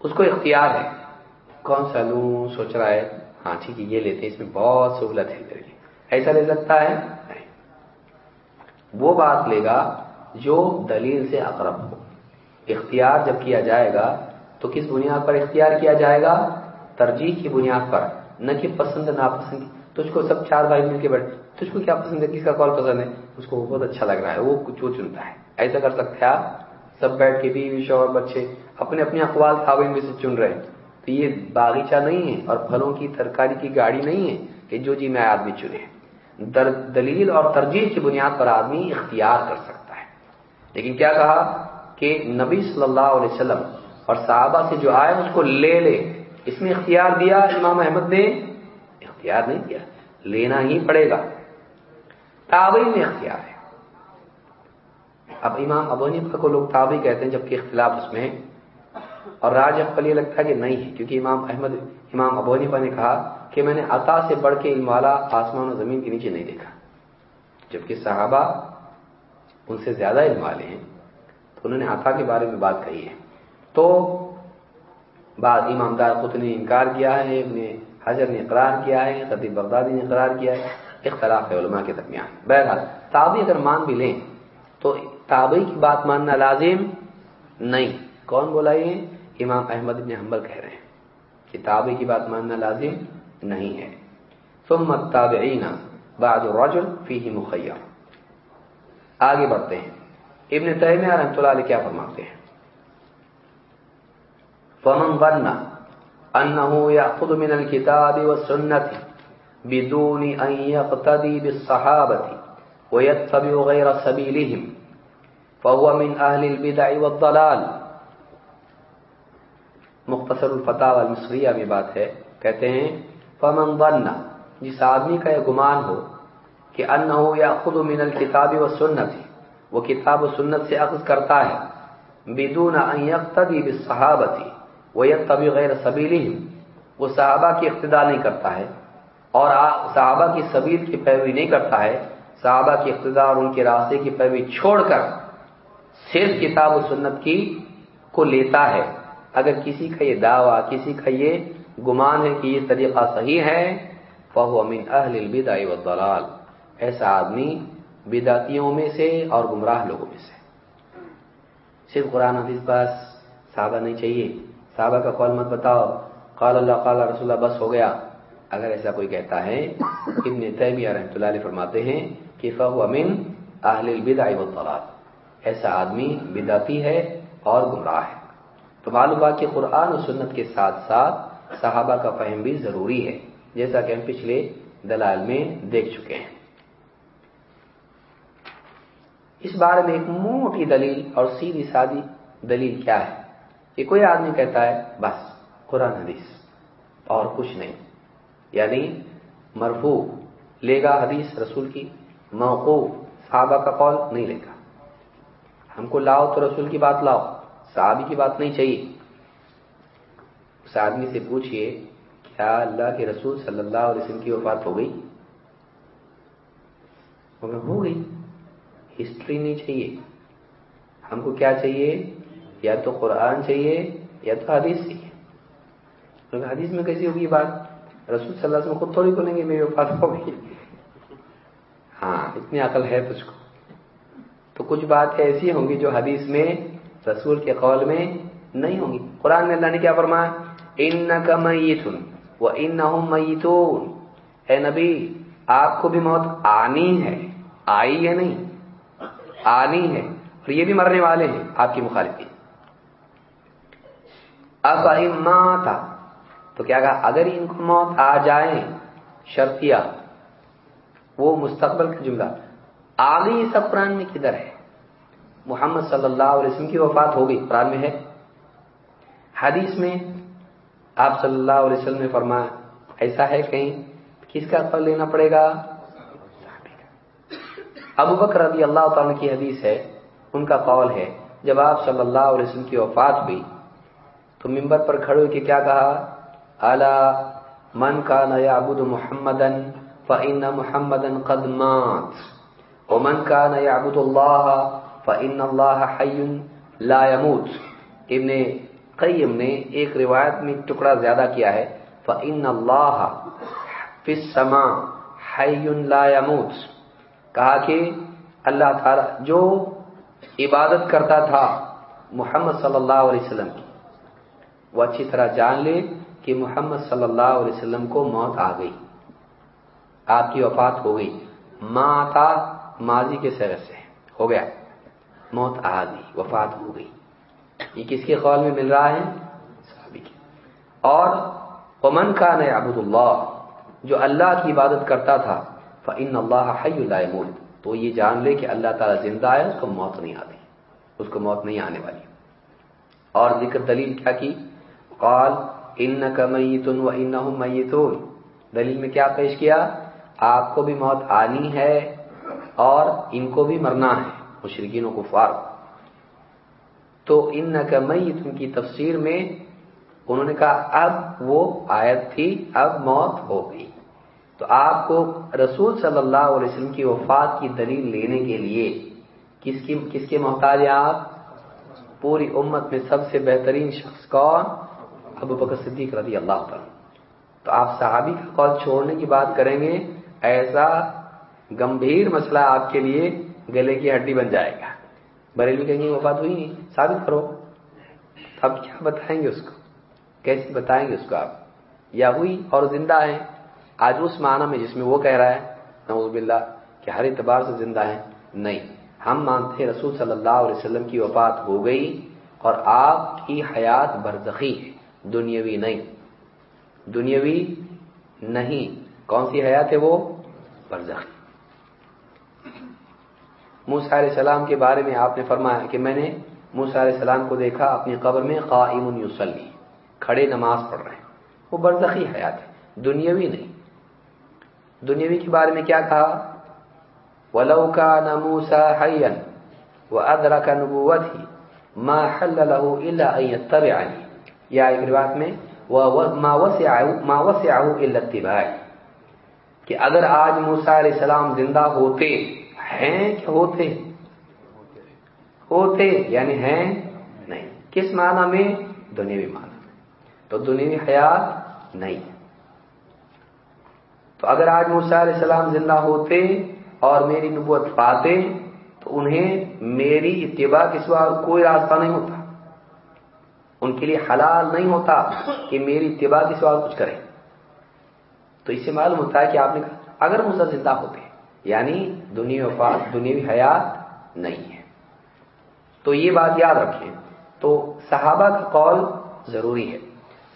اس کو اختیار ہے۔ کون سا لوں؟ سوچ رہا ہے ہاں ٹھیک ہے، یہ لیتے اس میں بہت سہولت ہے میرے لیے۔ ایسا لے سکتا ہے؟ نہیں۔ وہ بات لے گا جو دلیل سے اقرب ہو۔ اختیار جب کیا جائے گا، تو کس بنیاد پر اختیار کیا جائے گا؟ ترجیح کی بنیاد پر، نہ کہ پسند، ناپسند۔ تجھ کو سب چار بھائی مل کے بیٹھ، تجھ کو کیا پسند ہے؟ کس کا کال پسند ہے؟ اس کو بہت اچھا لگ رہا ہے، وہ کچھ وہ چنتا ہے۔ ایسا کر سکتے آپ؟ سب بیٹھ کے بیوی، شوہر، بچے، اپنے اپنے اقوال تھاوین میں سے چن رہے ہیں۔ تو یہ باغیچہ نہیں ہے اور پھلوں کی ترکاری کی گاڑی نہیں ہے کہ جو جی میں آدمی چنے دلیل اور ترجیح کی بنیاد پر آدمی اختیار کر سکتا ہے۔ لیکن کیا کہا کہ نبی صلی اللہ علیہ وسلم اور صحابہ سے جو آئے اس کو لے لے۔ اس میں اختیار دیا امام احمد نے؟ اختیار نہیں دیا۔ لینا ہی پڑے گا۔ تابعی میں اختیار ہے۔ اب امام ابونی کو لوگ تابعی کہتے ہیں جبکہ اختلاف اس میں ہے۔ اور راج اقبال یہ لگتا ہے کہ نہیں ہے، کیونکہ امام احمد، امام ابونی نے کہا کہ میں نے عطا سے بڑھ کے علم والا آسمان و زمین کے نیچے نہیں دیکھا۔ جبکہ صحابہ ان سے زیادہ علم والے ہیں، تو انہوں نے عطا کے بارے میں بات کہی ہے۔ تو بعد امام دار خود نے انکار کیا ہے، ابن حضر نے اقرار کیا ہے، خطیب بغدادی نے اقرار کیا ہے، اختلاف ہے علماء کے درمیان۔ بہرحال تابعی اگر مان بھی لیں، تو تابعی کی بات ماننا لازم نہیں۔ کون بولا یہ امام احمد ابن حنبل کہہ رہے ہیں۔ کہ کی بات ماننا لازم نہیں ہے۔ ثم التابعین بعد الرجل فیہ مخیر۔ آگے بڑھتے ہیں۔ ابن تیمیہ رحمۃ اللہ علیہ کیا فرماتے ہیں؟ فمن ظن انه ياخذ من الكتاب والسنه بدون ان يقتدي بالصحابه ويتبع غير سبيلهم فهو من اهل البدع والضلال۔ مختصر الفتاوى المصریہ میں بات ہے، کہتے ہیں، فمن ظن، جس آدمی کا یہ گمان ہو کہ انه ياخذ من الكتاب والسنه وہ کتاب و سنت سے اخذ کرتا ہے، بدون ان يقتدي بالصحابه وہ یک طبی غیر سبیلی وہ صحابہ کی اقتدا نہیں کرتا ہے اور صحابہ کی سبیل کی پیروی نہیں کرتا ہے، صحابہ کی اقتدا اور ان کے راستے کی پیروی چھوڑ کر صرف کتاب و سنت کی کو لیتا ہے۔ اگر کسی کا یہ دعویٰ، کسی کا یہ گمان ہے کہ یہ طریقہ صحیح ہے، فہو امین اہل البدا والضلال۔ ایسا آدمی بداتیوں میں سے اور گمراہ لوگوں میں سے۔ صرف قرآن حدیث بس، صحابہ نہیں چاہیے۔ صحابہ کا قول مت بتاؤ۔ قال اللہ، قال رسول اللہ، بس ہو گیا۔ اگر ایسا کوئی کہتا ہے، ابن تیمیہ رحمۃ اللہ علیہ فرماتے ہیں کہ فہو امین اہل البدع والضلال۔ ایسا آدمی بدعتی ہے اور گمراہ ہے۔ تو معلوم کہ قرآن و سنت کے ساتھ ساتھ صحابہ کا فہم بھی ضروری ہے، جیسا کہ ہم پچھلے دلائل میں دیکھ چکے ہیں۔ اس بارے میں ایک موٹی دلیل اور سیدھی سادی دلیل کیا ہے کہ کوئی آدمی کہتا ہے، بس، قرآن حدیث، اور کچھ نہیں. یعنی مرفو لے گا حدیث رسول کی موقو صحابہ کا قول نہیں لے گا۔ ہم کو لاؤ تو رسول کی بات لاؤ۔ صحابی کی بات نہیں چاہیے۔ اس آدمی سے پوچھئے، کیا اللہ کے رسول صلی اللہ علیہ وسلم کی وفات ہو گئی؟ ہو گئی۔ ہسٹری نہیں چاہیے۔ ہم کو کیا چاہیے؟ یا تو قرآن چاہیے، یا تو حدیث چاہیے۔ حدیث میں کیسی ہوگی بات؟ رسول صلی اللہ علیہ وسلم خود تھوڑی بولیں گے، میری وفات ہو گئی۔ ہاں اتنی عقل ہے تجھ کو۔ تو کچھ بات ایسی ہوں گی جو حدیث میں رسول کے قول میں نہیں ہوں گی۔ قرآن میں اللہ نے کیا فرمایا؟ ان کا میتن وہ ان میتون اے نبی، آپ کو بھی موت آنی ہے، آئی ہے نہیں؟ آنی ہے۔ اور یہ بھی مرنے والے ہیں آپ کی مخالفی اب تھا تو کیا کہا؟ اگر ان کو موت آ جائیں شرطیہ، وہ مستقبل کا جملہ۔ آگے سب قرآن میں کدھر ہے؟ محمد صلی اللہ علیہ وسلم کی وفات ہو گئی، قرآن میں ہے۔ حدیث میں آپ صلی اللہ علیہ وسلم نے فرمایا، ایسا ہے کہیں کس کا فل لینا پڑے گا؟ ابو بکر رضی اللہ تعالیٰ کی حدیث ہے، ان کا قول ہے، جب آپ صلی اللہ علیہ وسلم کی وفات ہوئی، تو ممبر پر کھڑے ہو کے کیا کہا؟ اللہ من کا نیا ابود محمدن فعن محمدن قدمات ومن کا نیا ابود اللہ فعن اللہ لا يموت۔ ابن قیم نے ایک روایت میں ٹکڑا زیادہ کیا ہے۔ فعن اللہ فما لا يموت۔ کہا کہ اللہ تعالی جو عبادت کرتا تھا محمد صلی اللہ علیہ وسلم کی۔ وہ اچھی طرح جان لے کہ محمد صلی اللہ علیہ وسلم کو موت آ گئی۔ آپ کی وفات ہو گئی۔ ماں آتا ماضی کے سر سے۔ ہو گیا۔ موت آ گئی، وفات ہو گئی۔ یہ کس کے قول میں مل رہا ہے؟ اور امن کا نئے ابود اللہ، جو اللہ کی عبادت کرتا تھا فن اللہ حی تو یہ جان لے کہ اللہ تعالیٰ زندہ ہے، اس کو موت نہیں آتی، اس کو موت نہیں آنے والی۔ اور ذکر دلیل کیا کی؟ قال ان کا میتن و ان میتون دلیل میں کیا پیش کیا؟ آپ کو بھی موت آنی ہے اور ان کو بھی مرنا ہے۔ مشرقین کو فار تو ان کا میتن کی تفسیر میں انہوں نے کہا، اب وہ آیت تھی، اب موت ہو گئی۔ تو آپ کو رسول صلی اللہ علیہ وسلم کی وفات کی دلیل لینے کے لیے کس کی، کس کے محتاج ہیں آپ؟ پوری امت میں سب سے بہترین شخص کون؟ ابو بکر صدیق رضی اللہ تعالی۔ تو آپ صحابی کا قول چھوڑنے کی بات کریں گے، ایسا گمبھیر مسئلہ آپ کے لیے گلے کی ہڈی بن جائے گا۔ بریلی کہیں گے وفات ہوئی نہیں، ثابت کرو۔ اب کیا بتائیں گے اس کو؟ کیسے بتائیں گے اس کو آپ؟ یا ہوئی اور زندہ ہیں۔ آج اس معنی میں جس میں وہ کہہ رہا ہے، نعوذ باللہ، کہ ہر اعتبار سے زندہ ہے نہیں، ہم مانتے رسول صلی اللہ علیہ وسلم کی وفات ہو گئی اور آپ کی حیات برزخی ہے، دنیاوی نہیں۔ دنیاوی نہیں، کون سی حیات ہے وہ؟ برزخی۔ موسیٰ علیہ السلام کے بارے میں آپ نے فرمایا کہ میں نے موسیٰ علیہ السلام کو دیکھا، اپنی قبر میں قائم یوسلی کھڑے نماز پڑھ رہے ہیں۔ وہ برزخی حیات ہے، دنیاوی نہیں۔ دنیاوی کے بارے میں کیا کہا؟ ولو كان موسى حيا وادرك نبوته ما حل له الا ان يتبعني یا ایک روایت میں ما وسعه ما وسعه الا اتباعي کہ اگر آج موسی علیہ السلام زندہ ہوتے ہیں کہ ہوتے ہوتے یعنی ہیں نہیں۔ کس معنی میں؟ دنیاوی معنی تو دنیاوی حیات نہیں۔ تو اگر آج موسیٰ علیہ السلام زندہ ہوتے اور میری نبوت پاتے، تو انہیں میری اتباع کے سوا کوئی راستہ نہیں ہوتا۔ ان کے لیے حلال نہیں ہوتا کہ میری اتباع کے سوا کچھ کرے تو اس سے معلوم ہوتا ہے کہ آپ نے کہا، اگر موسا زندہ ہوتے یعنی دنیا وفات دنیاوی حیات نہیں ہے۔ تو یہ بات یاد رکھیں۔ تو صحابہ کا قول ضروری ہے۔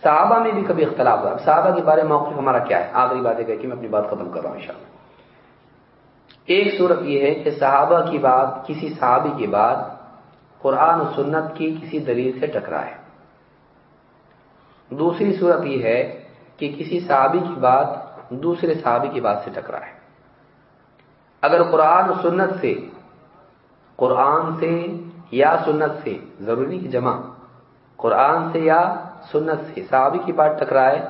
صحابہ میں بھی کبھی اختلاف ہوا صحابہ کے بارے میں موقف ہمارا کیا ہے؟ آخری باتیں کہ میں اپنی بات ختم کر رہا ہوں انشاءاللہ۔ ایک صورت یہ ہے کہ صحابہ کی بات، کسی صحابی کے بعد قرآن و سنت کی کسی دلیل سے ٹکرائے۔ دوسری صورت یہ ہے کہ کسی صحابی کی بات دوسرے صحابی کی بات سے ٹکرائے۔ اگر قرآن و سنت سے، قرآن سے یا سنت سے، ضروری جمع، قرآن سے یا سنت سے، صحابی کی بات ٹکرائے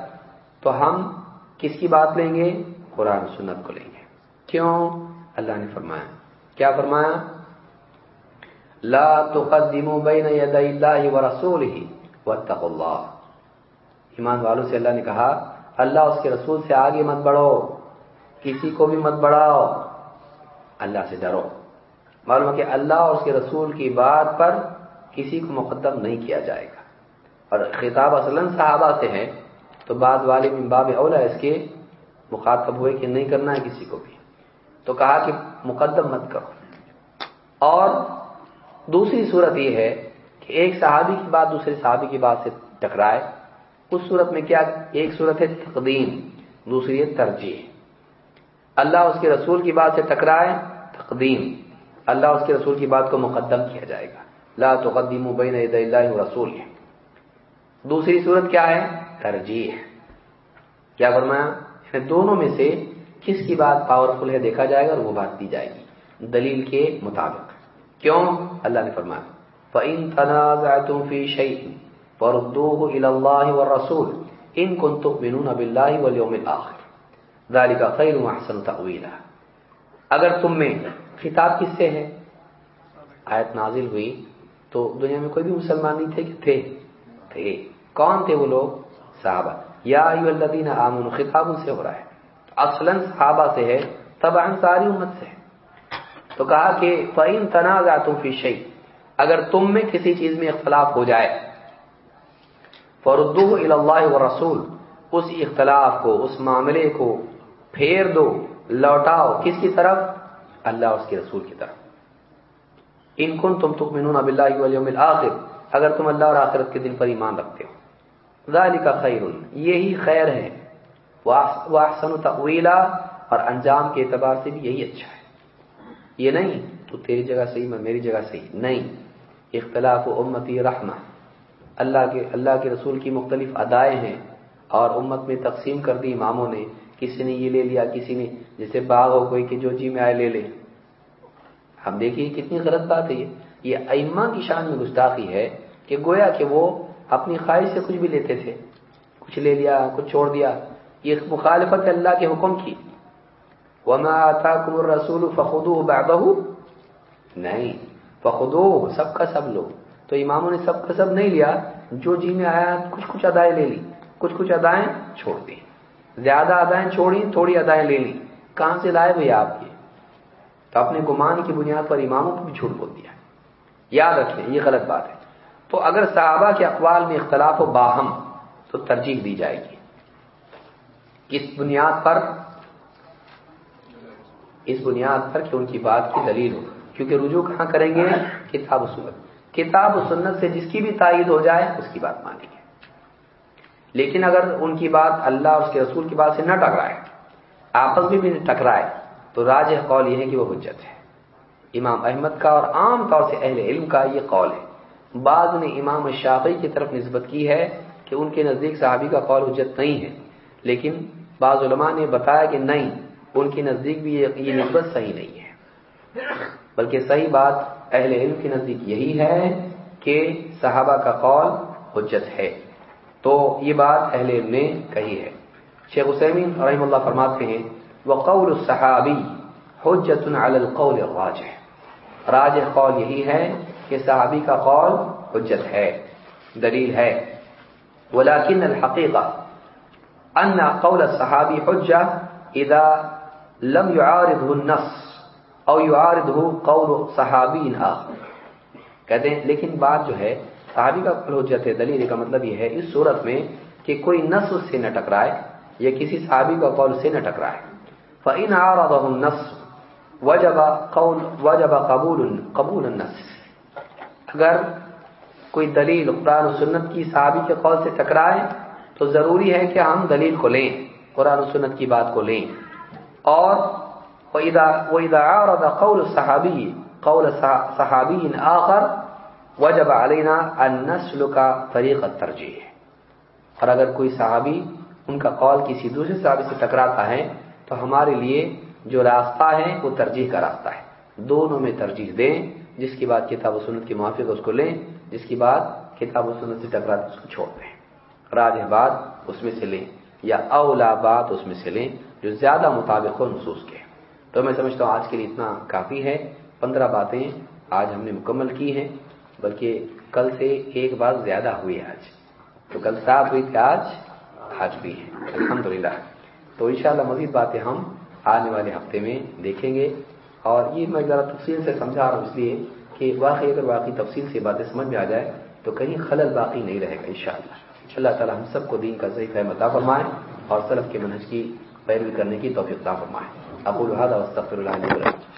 تو ہم کس کی بات لیں گے؟ قرآن و سنت کو لیں گے۔ کیوں؟ اللہ نے فرمایا۔ کیا فرمایا؟ لا تقدموا بین یدی اللہ ورسولہ واتقوا اللہ۔ ایمان والوں سے اللہ نے کہا، اللہ اس کے رسول سے آگے مت بڑھو، کسی کو بھی مت بڑھاؤ۔ اللہ سے ڈرو۔ معلوم ہے کہ اللہ اور اس کے رسول کی بات پر کسی کو مقدم نہیں کیا جائے گا۔ اور خطاب اصلا صحابہ سے ہے تو بعد والے باب اولا اس کے مخاطب ہوئے کہ نہیں کرنا ہے کسی کو بھی۔ تو کہا کہ مقدم مت کرو۔ اور دوسری صورت یہ ہے کہ ایک صحابی کی بات دوسرے صحابی کی بات سے ٹکرائے۔ اس صورت میں کیا ایک صورت ہے تقدیم، دوسری ہے ترجیح۔ اللہ اس کے رسول کی بات سے ٹکرائے تقدیم۔ اللہ اس کے رسول کی بات کو مقدم کیا جائے گا۔ لا تقدیم بین اللہ رسول دوسری صورت کیا ہے؟ ترجیح۔ کیا فرمایا؟ یعنی دونوں میں سے کس کی بات پاورفل ہے دیکھا جائے گا اور وہ بات دی جائے گی۔ دلیل کے مطابق۔ کیوں؟ اللہ نے فرمایا، فَإِن تَنَازَعْتُمْ فِي شَيْءٍ فَرُدُّوهُ إِلَى اللَّهِ وَالرَّسُولِ ان کن تؤمنون باللہ والیوم الاخر ذالک خیر و تأویلا اگر تم میں خطاب کس سے ہے؟ آیت نازل ہوئی تو دنیا میں کوئی بھی مسلمان نہیں تھے کہ تھے؟ تھے۔ کون تھے وہ لوگ؟ صحابہ۔ یا ایو الذین آمنوا، خطاب ان سے ہو رہا ہے۔ اصلا صحابہ سے ہے، تبعا ساری امت سے ہے۔ تو کہا کہ فَإِن تَنَازَعْتُمْ فِي شَيْءٍ، اگر تم میں کسی چیز میں اختلاف ہو جائے، فردوه الى اللہ و رسول اس اختلاف کو، اس معاملے کو پھیر دو، لوٹاؤ۔ کس کی طرف؟ اللہ اور اس کے رسول کی طرف۔ ان کن تم تؤمنون باللہ والیوم الاخر، اگر تم اللہ اور آخرت کے دن پر ایمان رکھتے ہو۔ ذالک خیر، یہی خیر ہے۔ واحسن تأویلا، اور انجام کے اعتبار سے بھی یہی اچھا ہے۔ یہ نہیں، تو تیری جگہ صحیح، میں میری جگہ صحیح۔ نہیں، اختلاف و امتی رحمہ۔ اللہ کے اللہ کے رسول کی مختلف ادائیں ہیں، اور امت میں تقسیم کر دی اماموں نے۔ کسی نے یہ لے لیا، کسی نے، جیسے باغ ہو کوئی کہ جو جی میں آئے لے لے۔ ہم دیکھیے کتنی غلط بات ہے یہ۔ ایما کی شان میں گستاخی ہے کہ گویا کہ وہ اپنی خواہش سے کچھ بھی لیتے تھے۔ کچھ لے لیا، کچھ چھوڑ دیا۔ یہ مخالفت اللہ کے حکم کی۔ وما آتاکم الرسول فخذوه بعده۔ نہیں، فخذوه، سب کا سب لو۔ تو اماموں نے سب کا سب نہیں لیا، جو جی میں آیا، کچھ کچھ ادائیں لے لی۔ کچھ کچھ ادائیں چھوڑ دی زیادہ ادائیں چھوڑی تھوڑی ادائیں لے لی کہاں سے لائے بھائی آپ یہ؟ تو اپنے گمان کی بنیاد پر اماموں کو بھی جھوٹ بول دیا یاد رکھیں، یہ غلط بات ہے۔ تو اگر صحابہ کے اقوال میں اختلاف و باہم، تو ترجیح دی جائے گی۔ کس بنیاد پر؟ اس بنیاد پر کہ ان کی بات کی دلیل ہو۔ کیونکہ رجوع کہاں کریں گے؟ کتاب و سنت۔ کتاب و سنت سے جس کی بھی تائید ہو جائے، اس کی بات مانیں گے۔ لیکن اگر ان کی بات اللہ اور اس کے رسول کی بات سے نہ ٹکرائے، آپس میں بھی ٹکرائے، تو راج قول یہ ہے کہ وہ حجت ہے۔ امام احمد کا اور عام طور سے اہل علم کا یہ قول ہے۔ بعض نے امام شافعی کی طرف نسبت کی ہے کہ ان کے نزدیک صحابی کا قول حجت نہیں ہے، لیکن بعض علماء نے بتایا کہ نہیں، ان کی نزدیک بھی یہ نسبت صحیح نہیں ہے۔ بلکہ صحیح بات اہل علم کے نزدیک یہی ہے کہ صحابہ کا قول حجت ہے۔ تو یہ بات اہل علم نے کہی ہے۔ شیخ حسین رحم اللہ فرماتے ہیں، وقول الصحابی حجت علی القول الراجح۔ راجح قول یہی ہے کہ صحابی کا قول حجت ہے، دلیل ہے۔ ولكن الحقیقہ، ان قول الصحابی حجہ اذا لم يعارضه النص او يعارضه قول صحابی آخر کہتے ہیں، لیکن بات جو ہے صحابی کا قول حجت ہے، دلیل کا مطلب یہ ہے، اس صورت میں کہ کوئی نص اس سے نہ ٹکرائے یا کسی صحابی کا قول سے نہ ٹکرائے۔ فَإِنْ عَارَضَهُ النَّص وَجَبَ قول وجب قبول قبول النص اگر کوئی دلیل قرآن و سنت کی صحابی کے قول سے ٹکرائے، تو ضروری ہے کہ ہم دلیل کو لیں، قرآن و سنت کی بات کو لیں۔ اور وَإِذَا عَارَضَ قَوْلُ الصَّحَابِيِّ قول صحابی آخر وجب علینا النسل کا طریق ترجیح اور اگر کوئی صحابی ان کا قول کسی دوسرے صحابی سے ٹکراتا ہے، تو ہمارے لیے جو راستہ ہے، وہ ترجیح کا راستہ ہے۔ دونوں میں ترجیح دیں۔ جس کی بات کتاب و سنت کے موافق اس کو لیں۔ جس کی بات کتاب و سنت سے ٹکراتا اس کو چھوڑ دیں۔ راج بات اس میں سے لیں، یا اولا بات اس میں سے لیں، جو زیادہ مطابق ہو نصوص کے تو میں سمجھتا ہوں آج کے لیے اتنا کافی ہے۔ پندرہ باتیں آج ہم نے مکمل کی ہیں۔ بلکہ کل سے ایک بات زیادہ ہوئی آج۔ تو کل سات ہوئی تھی آج آج بھی ہے۔ الحمدللہ۔ تو انشاءاللہ مزید باتیں ہم آنے والے ہفتے میں دیکھیں گے۔ اور یہ میں ذرا تفصیل سے سمجھا رہا ہوں اس لیے کہ واقعی اگر واقعی تفصیل سے باتیں سمجھ میں آ جائے تو کہیں خلل باقی نہیں رہے گا انشاءاللہ۔ اللہ تعالی ہم سب کو دین کا ضعیف فہم عطا فرمائے اور سلف کے منہج کی پیروی کرنے کی توفیق عطا فرمائے۔ ابو الحاد وسطر اللہ علیہ